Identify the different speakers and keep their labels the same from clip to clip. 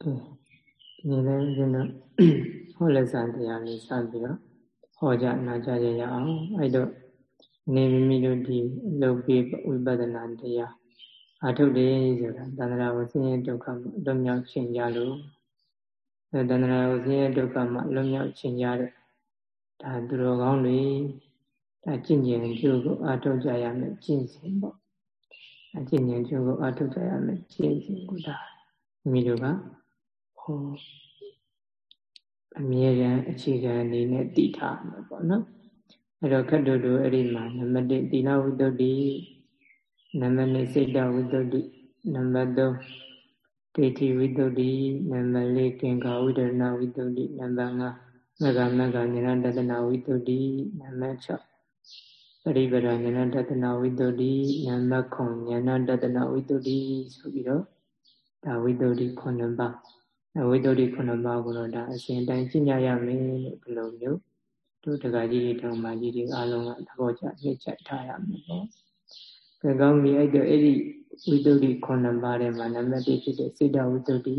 Speaker 1: ဒီနေ့လည်းကျွန်တော်ဟောလက်စာတရားလေးစပြီးတော့ဟောကြနာကြရရအောင်အဲ့တော့နေမိမိတို့ဒီလုပ်ပြီးဝိပဿနာတရားအထုတ်တယ်ဆိုတာတဏှာကိုဆင်းရဲဒုက္ခမှာလွတ်မြောက်ခြင်းကြလို့အဲတဏှာကိုဆင်းရဲဒုက္ခမှာလွတ်မြောက်ခြင်းကြတဲ့ဒါသူတော်ကောင်းတွေဒါကျင့်ကြံကြိုးကိုအထုတ်ကြရမယ်ကျင့်စဉ်ပေါ့အကျင့်ကြံကြိုးကိုအထုတ်ကြရမယ်ကျင့်စဉ်ကိုဒါမိတို့ကဟော အမြဲတမ်းအခြေခံအနေနဲ့တည်ထားမှာပေါ့နော်အဲ့တော့ခတ်တူတူအဲ့ဒီမှာနံပါတ်1သီလဝိတ္တုနံပါတ်2စိတ်တဝိတ္တုနံပါတ်3ဒိဋ္ဌိဝိတ္တုနံပါတ်4ကင်္ကာဝိဒနာဝိတ္တုနံပါတ်5မဂ္ဂမဂ္ဂဉာဏတတနာဝိတ္တုနံပါတ်6ပရိပဒဉာဏတတနာဝိတ္တုနံပါတ်9ဉာဏတတနာဝိတ္တုဆိုပြီးတော့ဒါဝိတ္တု9ပါး ဝိတ္တု9ပါးကိုတော့ဒါအစဉ်တိုင်းကျင့်ကြရမယ်လို့ဒီလိုမျိုးတို့တက္ကကြီးတွေတောင်မှကြီးတွေအားလုံးကသဘောကျနှိမ့်ချက်ထားရမယ်ပေါ့။ဒါကောင်းပြီအဲ့တော့အဲ့ဒီဝိတ္တု9ပါးထဲမှာနံပါတ်1ဖြစ်တဲ့စေတဝိတ္တုဒိ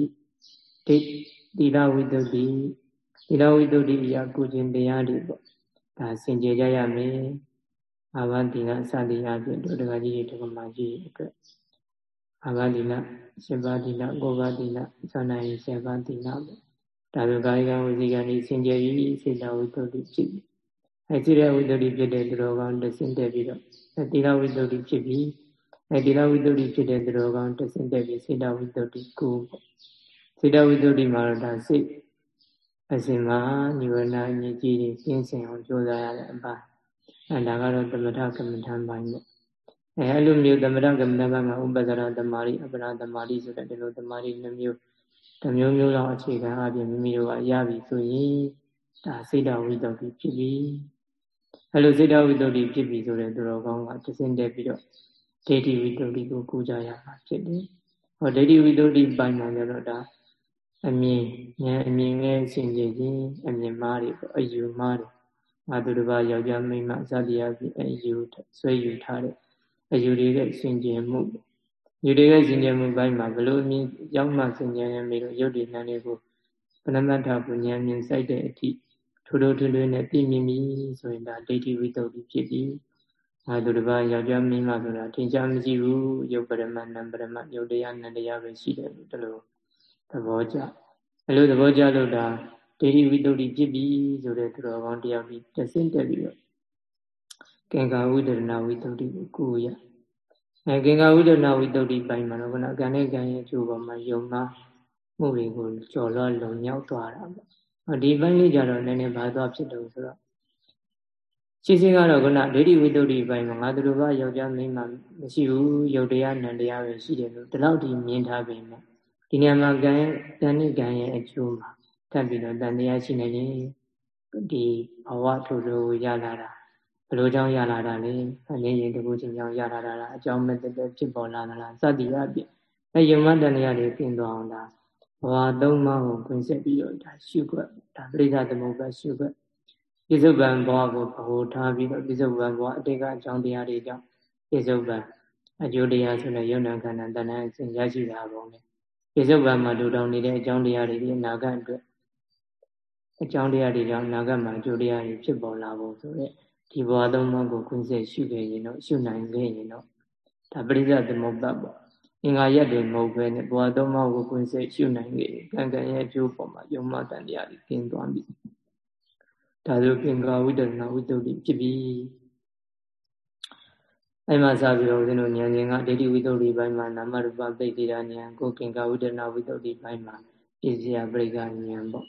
Speaker 1: တိလဝိတ္တုသီလဝိတ္တုအရာကိုခြင်းတရားတွေပေါ့။ဒါစင်ကြယ်ကြရမယ်။အာဘတိလစသည်အပြင်တို့တက္ကကြီးတွေတက္ကမကြီးအတွက် အာဘတိလ7ပါးတိလ9ပါးတိလဇာနာယ7ပါးတိလပေါ့ဒါလိုကာယကံဝစီကံဤစင်ကြယ်ပြီးစေတဝိတ္တုဖြစ်ပြီအဲစေတဝိတ္တုဖြစ်တဲ့သူတော်ကောင်းတဆင့်တက်ပြီးတော့အဲတိလဝိတ္တုဖြစ်ပြီးအဲတိလဝိတ္တုဖြစ်တဲ့သူတော်ကောင်းတဆင့်တက်ပြီးစေတဝိတ္တုကိုပေါ့စေတဝိတ္တုမှာတော့ဒါစိတ်အစဉ်မှာညဝနာညကြီးတွေကျင်းစင်အောင်ကြိုးစားရတဲ့အပိုင်းအဲဒါကတော့သမထကမ္မထံပိုင်းပေါ့ အဲအဲ့လိုမျိုးသမဏကမ္မနာမှာဥပဒရသမာဓိအပရာသမာဓိဆိုတဲ့ဒီလိုသမာဓိနှမျိုးတမျိုးမျိုးလောက်အခြေခံအပြင်မိမိတို့ကရပြီဆိုရင်ဒါစိတ်တော်ဝိတ္တုဖြစ်ပြီအဲ့လိုစိတ်တော်ဝိတ္တုဖြစ်ပြီဆိုတဲ့သူတော်ကောင်းကတစင်တက်ပြီးတော့ဒိဋ္ဌိဝိတ္တုကိုကူကြရမှာဖြစ်တယ်ဟောဒိဋ္ဌိဝိတ္တုပိုင်းမှာလည်းတော့ဒါအမြင်ဉာဏ်အမြင်နဲ့ဆင်ခြင်ခြင်းအမြင်မားတွေပေါ့အယူမားတွေငါတို့တစ်ပါးယောက်ျားမိန်းမစသည်အပြင်အယူဆွဲယူထားတဲ့ အယူတွေရဲ့ဆင်ခြင်မှုယူတွေကဆင်ခြင်မှုပိုင်းမှာဘလို့အမြင်ရောက်မှဆင်ခြင်ရမေလို့ရုပ်တည်နှံတွေကိုပဏမတ္ထပညာမြင်စိုက်တဲ့အထိထိုးထိုးထွေးထွေးနဲ့ပြည့်မြင်ပြီဆိုရင်ဒါဒိဋ္ဌိဝိတ္တုဖြစ်ပြီငါတို့တစ်ပါးယောက်ျားမိန်းမဆိုတာထင်ရှားမရှိဘူးရုပ်ပရမနံပရမရုပ်တရားနံတရားပဲရှိတယ်လို့ဒီလိုသဘောကျအဲလိုသဘောကျလို့ဒါဒိဋ္ဌိဝိတ္တုဖြစ်ပြီဆိုတဲ့သူတော်ကောင်းတယောက်ဒီတဆင့်တက်ပြီးတော့ ကင်္ကာဝိဒရဏဝိတ္တုကိုကိုရအဲကင်္ကာဝိဒနာဝိတ္တုပိုင်းမှာတော့ခဏကံနဲ့ကံရဲ့အကျိုးပေါ်မှာယုံမှာမှုတွေကိုကြော်လွှတ်လုံမြောက်သွားတာပေါ့။ဒီပိုင်းလေးကြတော့နည်းနည်းဘာသွားဖြစ်တော့ဆိုတော့ရှင်းရှင်းကတော့ခုနဒိဋ္ဌိဝိတ္တုပိုင်းမှာငါတို့ဘာယောက်ျားမိန်းမမရှိဘူးယုတ်တရားနံတရားပဲရှိတယ်လို့ဒီလောက်ဒီမြင်ထားပြီမဲ့ဒီနေရာမှာကံကံနဲ့ကံရဲ့အကျိုးမှာထပ်ပြီးတော့တန်တရားရှိနေရင်ဒီဘဝထိုးထိုးရလာတာ ဘလို့ကြောင့်ရလာတာလဲအငြင်းရင်တကူချင်းကြောင့်ရလာတာလားအကြောင်းမဲ့တဲ့ဖြစ်ပေါ်လာတာလားစသည်အပြင်အဲယုံမတန်တရားတွေပြင်သွားအောင်ဒါဘဝသုံးပါးကိုခွင့်ဆက်ပြီးတော့ဒါရှုခွက်ဒါပရိသသမုပ္ပါရှုခွက်ပြစ္ဆုတ်ပံဘဝကိုဗဟိုထားပြီးတော့ပြစ္ဆုတ်ပံဘဝအတိတ်ကအကြောင်းတရားတွေကြောင့်ပြစ္ဆုတ်ပံအကျိုးတရားဆိုတဲ့ယုံနာခန္ဓာတဏ္ဍာအစဉ်ရရှိတာပုံနဲ့ပြစ္ဆုတ်ပံမှာဒူတောင်နေတဲ့အကြောင်းတရားတွေဒီအနာဂတ်အတွက်အကြောင်းတရားတွေကြောင့်အနာဂတ်မှာအကျိုးတရားတွေဖြစ်ပေါ်လာဖို့ဆိုတဲ့ ဒီဘဝသုံးပါးကိုခွင့်ဆက်ရှုခဲ့ရင်တော့ရှုနိုင်ခဲ့ရင်တော့ဒါပရိသတ်သမုပ္ပါပေါ့အင်္ဂါရက်တွေမဟုတ်ပဲနဲ့ဘဝသုံးပါးကိုခွင့်ဆက်ရှုနိုင်ခဲ့ကံကံရဲ့အကျိုးပေါ်မှာယုံမတန်တရားကြီးကျင်းသွားပြီဒါဆိုကင်္ဂါဝိတ္တနာဝိတ္တုဖြစ်ပြီအဲ့မှာစပြီးတော့ဦးဇင်းတို့ဉာဏ်ရှင်ကဒိဋ္ဌိဝိတ္တုပိုင်းမှာနာမရူပသိတိရာဉာဏ်ကိုကင်္ဂါဝိတ္တနာဝိတ္တုပိုင်းမှာပြည့်စရာပရိက္ခဉာဏ်ပေါ့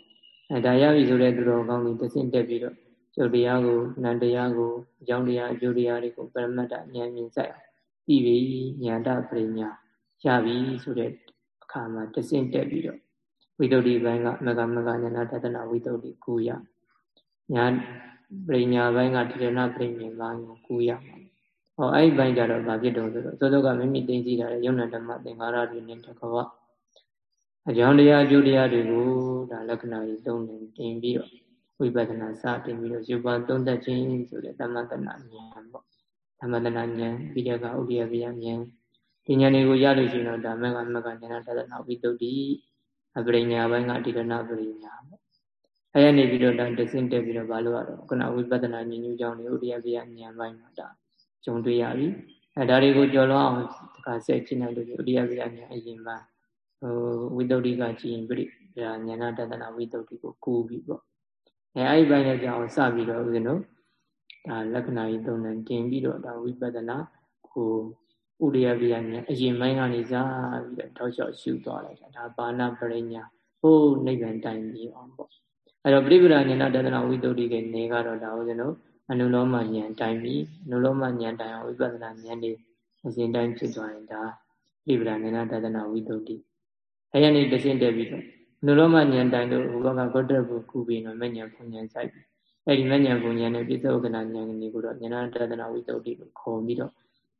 Speaker 1: အဲဒါရပြီဆိုတဲ့သူတော်ကောင်းကြီးတဆင့်တက်ပြီးတော့ ကျုပ်တရားကိုနန္တရားကိုအကြောင်းတရားအကျိုးတရားတွေကိုပရမတ္တဉာဏ်မြင်ဆိုင်သိပြီဉာဏတပရိညာရပြီဆိုတဲ့အခါမှာတဆင့်တက်ပြီးတော့ဝိတ္တုဘိုင်းကမကမကဉာဏတတနာဝိတ္တုကိုရညာပရိညာဘိုင်းကတိရဏပရိမြင်ဘိုင်းကိုကိုရမှာဟောအဲ့ဒီဘိုင်းကြတော့ဗာဖြစ်တော့ဆိုတော့သောသောကမိမိသိသိတာယုံနာဓမ္မသင်္ခါရတွေနဲ့တကဝအကြောင်းတရားအကျိုးတရားတွေကိုဒါလက္ခဏာကြီးသုံးနေတင်ပြီးတော့ ဝိပဿနာစတင်ပြီးတော့ယူပါသုံးသက်ခြင်းဆိုတဲ့သမတနာဉာဏ်ပေါ့သမတနာဉာဏ်ပြီးတဲ့ကဥဒိယပြဉာဏ်ဒီဉာဏ်တွေကိုရလို့ရှိရင်တော့ဒါမကမကဉာဏ်တဒနာဝိတုဒ္ဓိအပရိညာဘိုင်းကတိရဏပရိညာပေါ့အဲရနေပြီးတော့ဒါတစင်းတက်ပြီးတော့ဘာလို့ရတော့ခုနဝိပဿနာဉာဏ်ညူးကြောင့်လေဥဒိယပြဉာဏ်ပိုင်းမှာဒါဂျုံတွေ့ရပြီအဲဒါတွေကိုကြော်လွှားအောင်တခါဆက်ကြည့်နိုင်လို့ဥဒိယပြဉာဏ်အရင်ပိုင်းဟိုဝိတ္တုဒိကကြည်ရင်ပြိဒါဉာဏတတနာဝိတ္တုဒိကိုကူးပြီးပေါ့ အဲအဲ့ဒီပိုင်းနဲ့ကြောင်စပြီးတော့ဦးဇင်းတို့ဒါလက္ခဏာကြီးသုံးတယ်တင်ပြီးတော့ဒါဝိပဿနာကိုဥရိယပြရမြအရင်ပိုင်းကနေစပြီးတော့ထောက်လျှောက်ရှုသွားလိုက်တာဒါပါဏပရိညာဟိုးနိဗ္ဗာန်တိုင်ပြီးအောင်ပေါ့အဲ့တော့ပြိပဒဉာဏတဒနာဝိတ္တုတိကနေကတော့ဒါဦးဇင်းတို့အနုလောမဉာဏ်တိုင်ပြီးအနုလောမဉာဏ်တိုင်အောင်ဝိပဿနာဉာဏ်တွေအစဉ်တိုင်းဖြစ်သွားရင်ဒါပြိပဒဉာဏတဒနာဝိတ္တုတိအဲ့ရနေတစင်းတက်ပြီးတော့အ နုလောမဉာဏ်တိုင်လို့ဟိုဘက်ကဂေါတ္တဘုကူပြီးတော့မဉဏ်ဘုံဉဏ်စိုက်ပြီးအဲ့ဒီမဉဏ်ဘုံဉဏ်နဲ့ပြစ္ဆုတ်ကနာဉာဏ်ကြီးကိုတော့ဉာဏတဒနာဝိတ္တုတိကိုခေါ်ပြီးတော့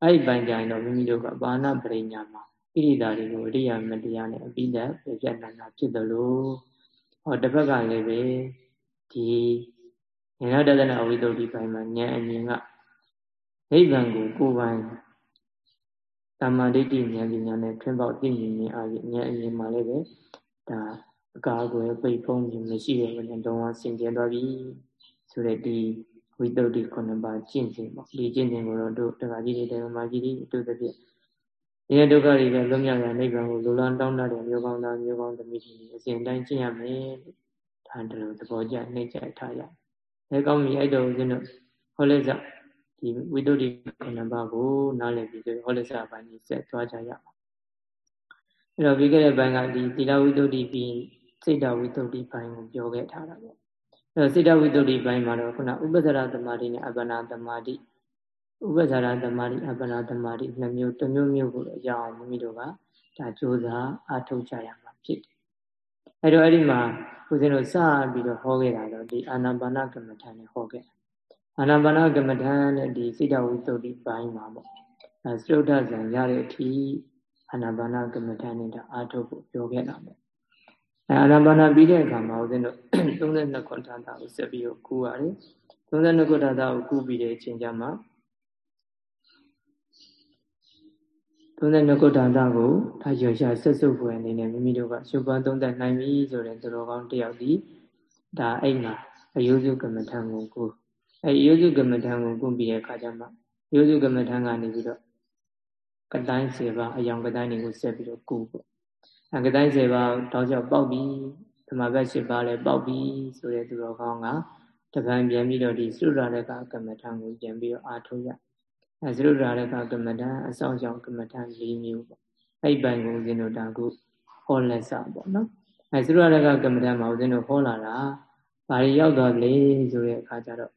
Speaker 1: အဲ့ဒီပိုင်းကြရင်တော့မိမိတို့ကဘာနာပရိညာမှာဣရိဒါတွေကိုအရိယာမတရားနဲ့အပိဓာပြပြနာနာဖြစ်တယ်လို့ဟောတစ်ဖက်ကလည်းပဲဒီဉာဏတဒနာဝိတ္တုဒီပိုင်းမှာဉာဏ်အမြင်ကနိဗ္ဗာန်ကိုကိုယ်ပိုင်တမ္မာဒိဋ္ဌိဉာဏ်ပညာနဲ့ထွန်းပေါက်သိမြင်မြင်အားဖြင့်ဉာဏ်အမြင်မှာလည်းပဲဒါ အကာအကွယ်ပိတ်ဖုံးခြင်းမရှိတဲ့ဘဝနဲ့လုံးဝဆင်ကျင်သွားပြီဆိုတဲ့ဒီဝိတ္တုတိခုနှစ်ပါးကျင့်ခြင်းပေါ့ဒီကျင့်ခြင်းကိုတော့တို့တက္ကကြီးတွေတေမကြီးတွေတို့တစ်ပြည့်ဒီဒုက္ခတွေကလွတ်မြောက်ရနိဗ္ဗာန်ကိုလူလန်းတောင်းတတဲ့မျိုးကောင်းသားမျိုးကောင်းသမီးတွေအစဉ်တိုင်းကျင့်ရမယ်ဒါတလို့သဘောကျနှိမ့်ချထားရအဲကောင်းပြီအဲ့တော့ဦးဇင်းတို့ဟောလက်စဒီဝိတ္တုတိခုနှစ်ပါးကိုနားလည်ပြီးဆိုဟောလက်စပိုင်းကြီးဆက်သွားကြရအောင်အဲ့တော့ပြီးခဲ့တဲ့ဘက်ကဒီသီလဝိတ္တုတိပြီး စိတ်တဝိတ္တုတိပိုင်းကိုပြောခဲ့ထားတာပေါ့အဲစိတ္တဝိတ္တုဘိုင်းမှာတော့ခုနဥပ္ပဇ္ဇရသမာဓိနဲ့အပ္ပနာသမာဓိဥပ္ပဇ္ဇရသမာဓိအပ္ပနာသမာဓိနှစ်မျိုးတစ်မျိုးမျိုးကိုရအောင်မိမိတို့ကဒါကြိုးစားအားထုတ်ကြရမှာဖြစ်တယ်။အဲတော့အဲ့ဒီမှာဦးဇင်းတို့စပြီးတော့ဟောခဲ့တာတော့ဒီအာနာပါနကမ္မထာနဲ့ဟောခဲ့တာ။အာနာပါနကမ္မထာနဲ့ဒီစိတ္တဝိတ္တုဘိုင်းမှာပေါ့။အဲစရုဒ္ဓဇံရတဲ့အထိအာနာပါနကမ္မထာနဲ့ဒါအားထုတ်ဖို့ပြောခဲ့တာပေါ့ အဲအာနာပါနာပြီးတဲ့အခါမှာဦးဇင်းတို့32ခုထာတာကိုဆက်ပြီးတော့ကူရတယ်32ခုထာတာကိုကူပြီးတဲ့အချိန်ကျမှ32ခုထာတာကိုဒါရောရှာဆက်စုပ်ဖွယ်အနေနဲ့မိမိတို့ကရှုပ်ပန်းသုံးသက်နိုင်ပြီဆိုတဲ့သူတော်ကောင်းတယောက်ဒီဒါအဲ့မှာအယုစုကမ္မထံကိုကူအဲအယုစုကမ္မထံကိုကူပြီးတဲ့အခါကျမှအယုစုကမ္မထံကနေပြီးတော့ကတိုင်းစေပါအယောင်ကတိုင်းတွေကိုဆက်ပြီးတော့ကူပေါ့ အကတိုင်းစေပါတောက်လျှောက်ပေါက်ပြီးဓမ္မဘက်၈ပါးလည်းပေါက်ပြီးဆိုတဲ့သူတော်ကောင်းကတပံပြန်ပြီးတော့ဒီသုရရကကမ္မထံကိုပြန်ပြီးတော့အာထုတ်ရအဲသုရရကကမ္မထံအဆောင်ကြောင့်ကမ္မထံ၄မျိုးပေါ့အဲ့ပိုင်ကိုဦးဇင်းတို့ဒါကုဟောလက်စပေါ့နော်အဲသုရရကကမ္မထံမှာဦးဇင်းတို့ဟောလာတာဘာတွေရောက်သွားလဲဆိုတဲ့အခါကျတော့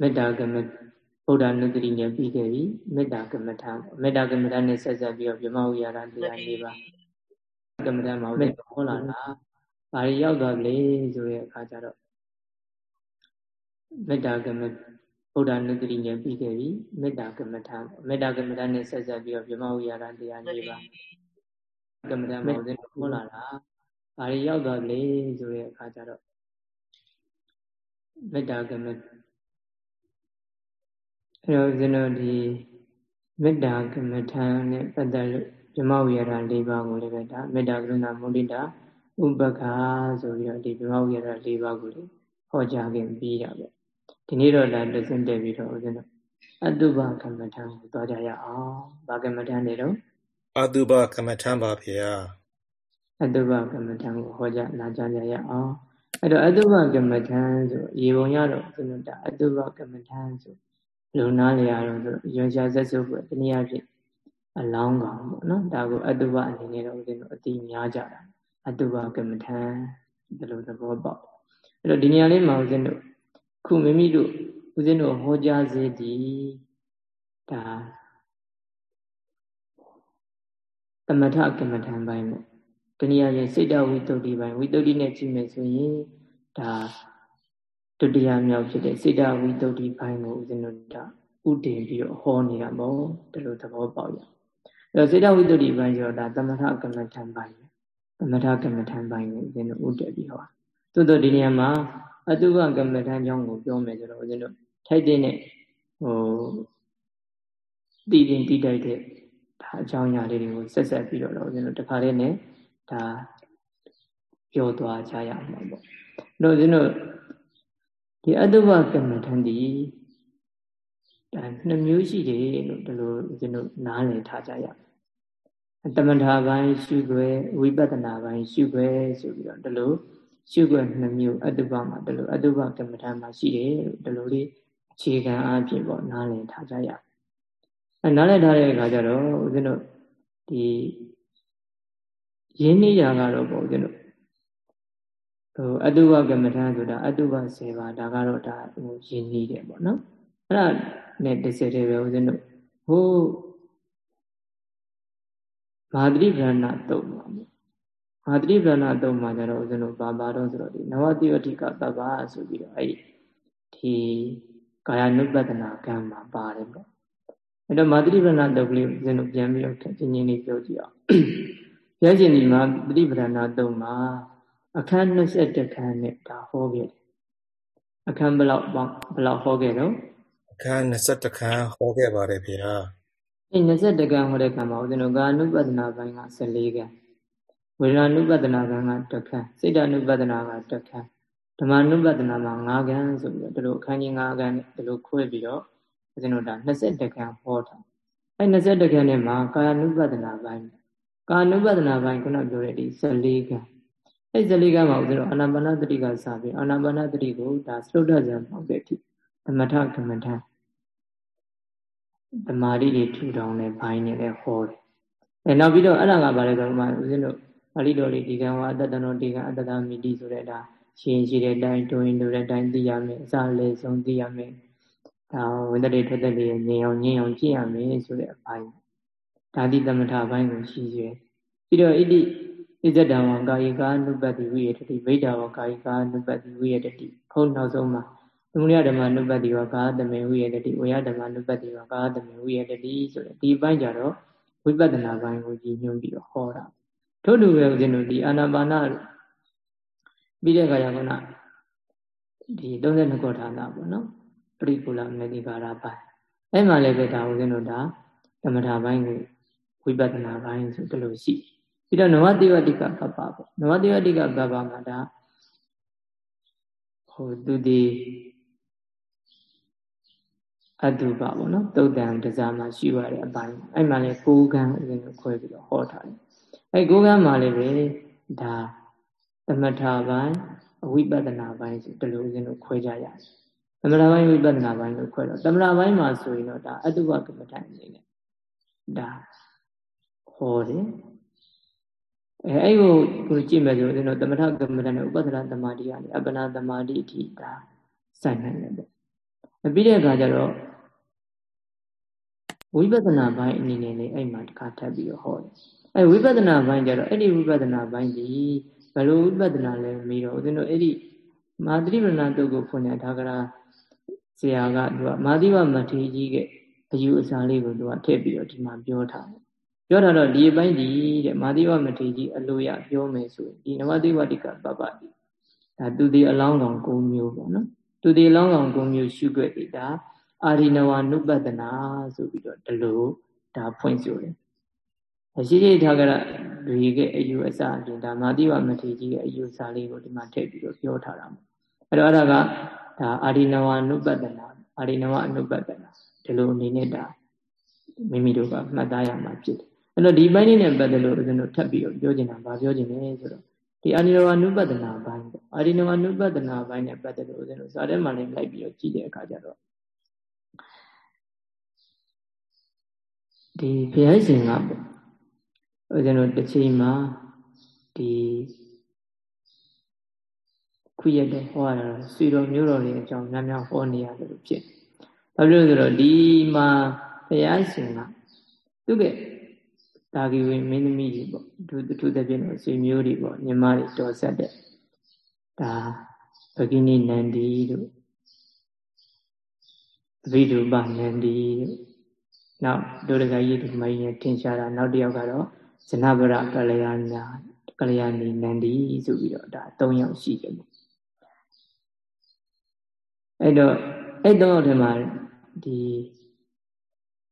Speaker 1: မေတ္တာကမ္မ ဗုဒ္ဓနုတ္တိနဲ့ပြီးခဲ့ပြီမေတ္တာကမ္မထာမေတ္တာကမ္မထာနဲ့ဆက်ဆက်ပြီးတော့ဗြဟ္မဝိဟာရတရား၄ပါးကမ္မထာမှာမေတ္တာဟောလာတာဘာတွေရောက်သွားလဲဆိုတဲ့အခါကျတော့မေတ္တာကမ္မဗုဒ္ဓနုတ္တိနဲ့ပြီးခဲ့ပြီမေတ္တာကမ္မထာမေတ္တာကမ္မထာနဲ့ဆက်ဆက်ပြီးတော့ဗြဟ္မဝိဟာရတရား၄ပါးကမ္မထာမှာဟောလာတာဘာတွေရောက်သွားလဲဆိုတဲ့အခါကျတော့မေတ္တာကမ္မ အဲတော့ဦးဇင်းတို့ဒီမေတ္တာကမ္မထာနဲ့ပတ်သက်လို့ဓမ္မဝိရဒ၄ပါးကိုလည်းပဲဒါမေတ္တာကရုဏာမုဒိတာဥပက္ခဆိုပြီးတော့ဒီဓမ္မဝိရဒ၄ပါးကိုလည်းဟောကြားခဲ့ပြီးတာပဲဒီနေ့တော့ဒါတစင်တက်ပြီးတော့ဦးဇင်းတို့အတုပကမ္မထာကိုသွားကြရအောင်ဘာကမ္မထာနေတော့
Speaker 2: အတုပကမ္မထာပါဗျာ
Speaker 1: အတုပကမ္မထာကိုဟောကြားနာကြားကြရအောင်အဲ့တော့အတုပကမ္မထာဆိုရေပုံရတော့ဦးဇင်းတို့ဒါအတုပကမ္မထာဆို လုံနာလျာတော့ဆိုရွှေရှာဆက်စုပ်ပဲတနည်းအားဖြင့်အလောင်းကောင်ပေါ့နော်ဒါကိုအတုပအနေနဲ့တော့ဦးဇင်းတို့အတိများကြတာအတုပကမ္မထံဒီလိုသဘောပေါက်အဲ့တော့ဒီနေရာလေးမှာဦးဇင်းတို့ခုမိမိတို့ဦးဇင်းတို့ဟောကြားစေဒီဒါကမ္မထကမ္မထံပိုင်းပေါ့တနည်းအားဖြင့်စိတ်တဝိတ္တုဒီပိုင်းဝိတ္တုဒီနဲ့ကြည့်မယ်ဆိုရင်ဒါ ဒုတိယမြောက်ဖြစ်တဲ့စေတဝိတုဒ္ဓိပိုင်းကိုဦးဇင်းတို့ကဥတည်ပြီးတော့ဟောနေတာပေါ့ဒီလိုသဘောပေါက်ရအဲတော့စေတဝိတုဒ္ဓိပိုင်းဆိုတော့ဒါသမထကမ္မထံပိုင်းသမထကမ္မထံပိုင်းကိုဦးဇင်းတို့ဥတည်ပြီးဟောသို့တော့ဒီနေရာမှာအတုပကမ္မထံကြောင့်ကိုပြောမယ်ဆိုတော့ဦးဇင်းတို့ထိုက်တဲ့နဲ့ဟိုတည်တင်တည်တိုက်တဲ့ဒါအကြောင်းအရာလေးတွေကိုဆက်ဆက်ပြီးတော့ဦးဇင်းတို့တခါလေးနဲ့ဒါပြောသွားကြရမှာပေါ့တို့ဦးဇင်းတို့ ဒီအတုပကမ္မထန်ဒီဒါနှစ်မျိုးရှိတယ်လို့ဒီလိုဦးဇင်းတို့နားလည်ထားကြရတမထာပိုင်းရှုွယ်ဝိပဿနာပိုင်းရှုွယ်ဆိုပြီးတော့ဒီလိုရှုွယ်နှစ်မျိုးအတုပမှာဒီလိုအတုပကမ္မထန်မှာရှိတယ်လို့ဒီလိုလေးအခြေခံအဖြစ်ပေါ့နားလည်ထားကြရအဲနားလည်ထားတဲ့အခါကျတော့ဦးဇင်းတို့ဒီရင်းနှီးတာကတော့ပေါ့ဦးဇင်းတို့ ဟိုအတုဝကမ္မထာဆိုတာအတုဝ10ပါးဒါကတော့ဒါဟိုရင်းနှီးတယ်ပေါ့နော်အဲ့ဒါနဲ့တစ်စက်တည်းပဲဦးဇင်းတို့ဟိုမာတိဗရဏတုံမှာပေါ့မာတိဗရဏတုံမှာကျတော့ဦးဇင်းတို့ဘာပါတော့ဆိုတော့ဒီနဝတိဝတိကတပ္ပဆိုပြီးတော့အဲ့ဒီကာယ ानु ပတနာကံမှာပါတယ်ပေါ့အဲ့တော့မာတိဗရဏတုံကလေးဦးဇင်းတို့ပြန်ပြီးတော့ချင်းချင်းလေးပြောကြည့်အောင်ဘုရားရှင်ဒီမှာပฏิပဒနာတုံမှာ အခန်း21ခန်းနဲ့ဒါဟောခဲ့တယ်အခန်းဘယ်လောက်ဘယ်လောက်ဟောခဲ့တော့
Speaker 2: အခန်း21ခန်းဟောခဲ့ပါတယ်ဗျာ
Speaker 1: အဲ21ခန်းဟောတဲ့ခန်းမှာဦးဇင်းတို့ကာနုပဒနာပိုင်းက14ခန်းဝေဒနာနုပဒနာကံကတစ်ခန်းစိတ်တနုပဒနာကတစ်ခန်းဓမ္မနုပဒနာမှာ9ခန်းဆိုပြီးတော့ဒီလိုအခန်းကြီး9ခန်းနဲ့ဒီလိုခွဲပြီးတော့ဦးဇင်းတို့ဒါ21ခန်းဟောတာအဲ21ခန်းနဲ့မှာကာယ ानु ပဒနာပိုင်းကာနုပဒနာပိုင်းခုနပြောတဲ့ဒီ14ခန်း အဲ့ဇလိကမှာဦးဇင်းတို့အာနာပါနသတိကစပြီးအာနာပါနသတိကိုဒါစရုဒ္ဒဇံပေါက်တဲ့အထိသမထကမ္မထသမာဓိတွေထူထောင်တဲ့ဘိုင်းနဲ့လည်းဟောတယ်။အဲနောက်ပြီးတော့အဲ့ဒါကဘာလဲဆိုတော့ဦးဇင်းတို့ပါဠိတော်လေးဒီကံဝါအတ္တနောဒီကံအတ္တတမိတိဆိုတဲ့ဒါရှင်ရှိတဲ့အတိုင်းတွင်တို့တဲ့အတိုင်းသိရမယ်အစလည်းဆုံးသိရမယ်။ဒါဝိတ္တိထွက်တဲ့လေးငြိမ်အောင်ငြိမ်အောင်ကြည့်ရမယ်ဆိုတဲ့အပိုင်းဒါတိသမထဘိုင်းကိုရှိရွယ်ပြီးတော့ဣတိ ဣဇဒံဝကာယိကာနုပတိဝိယတတိဗိဒ္ဓဝကာယိကာနုပတိဝိယတတိခုနောက်ဆုံးမှာသမုဒယဓမ္မနုပတိဝကာသမေဝိယတတိဝေယဓမ္မနုပတိဝကာသမေဝိယတတိဆိုတဲ့ဒီပိုင်းကြတော့ဝိပဿနာပိုင်းကိုကြည်ညွှန်းပြီးတော့ဟောတာထို့တူပဲဦးဇင်းတို့ဒီအာနာပါနပြီးတဲ့အခါကျတော့ဒီ32ခုဌာနပေါ့နော်ပရိပူလမေတိကာရပိုင်းအဲ့မှာလည်းပဲဒါဦးဇင်းတို့ဒါသမထပိုင်းကိုဝိပဿနာပိုင်းဆိုဒီလိုရှိ ပြီးတော့နဝတိဝတိကပပပေါ့နဝတိဝတိကပပမှာဒါဟိုသူဒီအတုပပေါ့နော်တုတ်တန်တစားမှာရှိရတဲ့အပိုင်းအဲ့မှာလေကိုးကံအရင်ကခွဲပြီးတော့ဟောထားတယ်အဲ့ကိုးကံမှာလည်းပဲဒါသမထပိုင်းအဝိပဿနာပိုင်းဆိုဒီလိုဦးဇင်းတို့ခွဲကြရတယ်သမထပိုင်းဝိပဿနာပိုင်းလို့ခွဲတော့သမထပိုင်းမှာဆိုရင်တော့ဒါအတုပကမ္မဋ္ဌာန်းအနေနဲ့ဒါဟောတယ် အဲအဲ့ကိုကိုကြည့်မယ်ဆိုရင်တော့သမထကမ္မဋ္ဌာန်းနဲ့ဥပဒနာသမာဓိကနေအပ္ပနာသမာဓိအထိဒါစိုက်နိုင်တယ်ပေါ့ပြီးတဲ့အခါကျတော့ဝိပဿနာပိုင်းအနေနဲ့လည်းအဲ့မှာတစ်ခါထပ်ပြီးတော့ဟောတယ်အဲဝိပဿနာပိုင်းကျတော့အဲ့ဒီဝိပဿနာပိုင်းဒီဘယ်လိုဝိပဿနာလဲမေးတော့ဦးဇင်းတို့အဲ့ဒီမာတိပဏတုတ်ကိုဖွင့်တဲ့ဒါကရာဆရာကသူကမာတိဝမထေကြီးကအယူအဆလေးကိုသူကထည့်ပြီးတော့ဒီမှာပြောထားတယ် ပြောတာတော့ဒီအပိုင်းဒီတဲ့မာတိဝမထေကြီးအလိုရပြောမယ်ဆိုရင်ဒီနဝတိဝတိကပပတိဒါသူဒီအလောင်းကောင်၉မျိုးပေါ့နော်သူဒီအလောင်းကောင်၉မျိုးရှုွက်ပြီဒါအာရိနဝနုပတနာဆိုပြီးတော့ဒီလိုဒါဖွင့်ဆိုတယ်ရှိရှိထားကြတာဒီကအယူအဆအပြင်ဒါမာတိဝမထေကြီးရဲ့အယူအဆလေးကိုဒီမှာထည့်ပြီးတော့ပြောထားတာပေါ့အဲ့တော့အဲ့ဒါကဒါအာရိနဝနုပတနာအာရိနဝအနုပတနာဒီလိုအနေနဲ့ဒါမိမိတို့ကမှတ်သားရမှာဖြစ်တယ် အဲ့တော့ဒီပိုင်းလေးနဲ့ပတ်သက်လို့ဦးဇင်းတို့ထပ်ပြီးတော့ပြောချင်တာဗာပြောချင်တယ်ဆိုတော့ဒီအာရိနဝနုပတနာပိုင်းပေါ့အာရိနဝနုပတနာပိုင်းနဲ့ပတ်သက်လို့ဦးဇင်းတို့စာထဲမှာလည်းလိုက်ပြီးတော့ကြည့်တဲ့အခါကျတော့ဒီဘုရားရှင်ကပေါ့ဦးဇင်းတို့တစ်ချိန်မှာဒီခုရက်တော့ဟောရတာဆွေတော်မျိုးတော်တွေအကြောင်းများများဟောနေရတယ်လို့ဖြစ်။ဘာဖြစ်လို့ဆိုတော့ဒီမှာဘုရားရှင်ကသူ့ရဲ့ တာဂီဝင်မင်းသမီးတွေပေါ့သူသူတပြည့်တော့ဆွေမျိုးတွေပေါ့ညီမတွေတော်ဆက်တဲ့ဒါဘဂိနိနန္ဒီတို့အဘိဓုပနန္ဒီတို့နောက်ဒုရဂယိတုမကြီးနဲ့ထင်ရှားတာနောက်တစ်ယောက်ကတော့ဇနဗရကလျာဏကလျာဏီနန္ဒီဆိုပြီးတော့ဒါ၃ယောက်ရှိတယ်ပေါ့အဲ့တော့အဲ့၃ယောက်ထဲမှာဒီ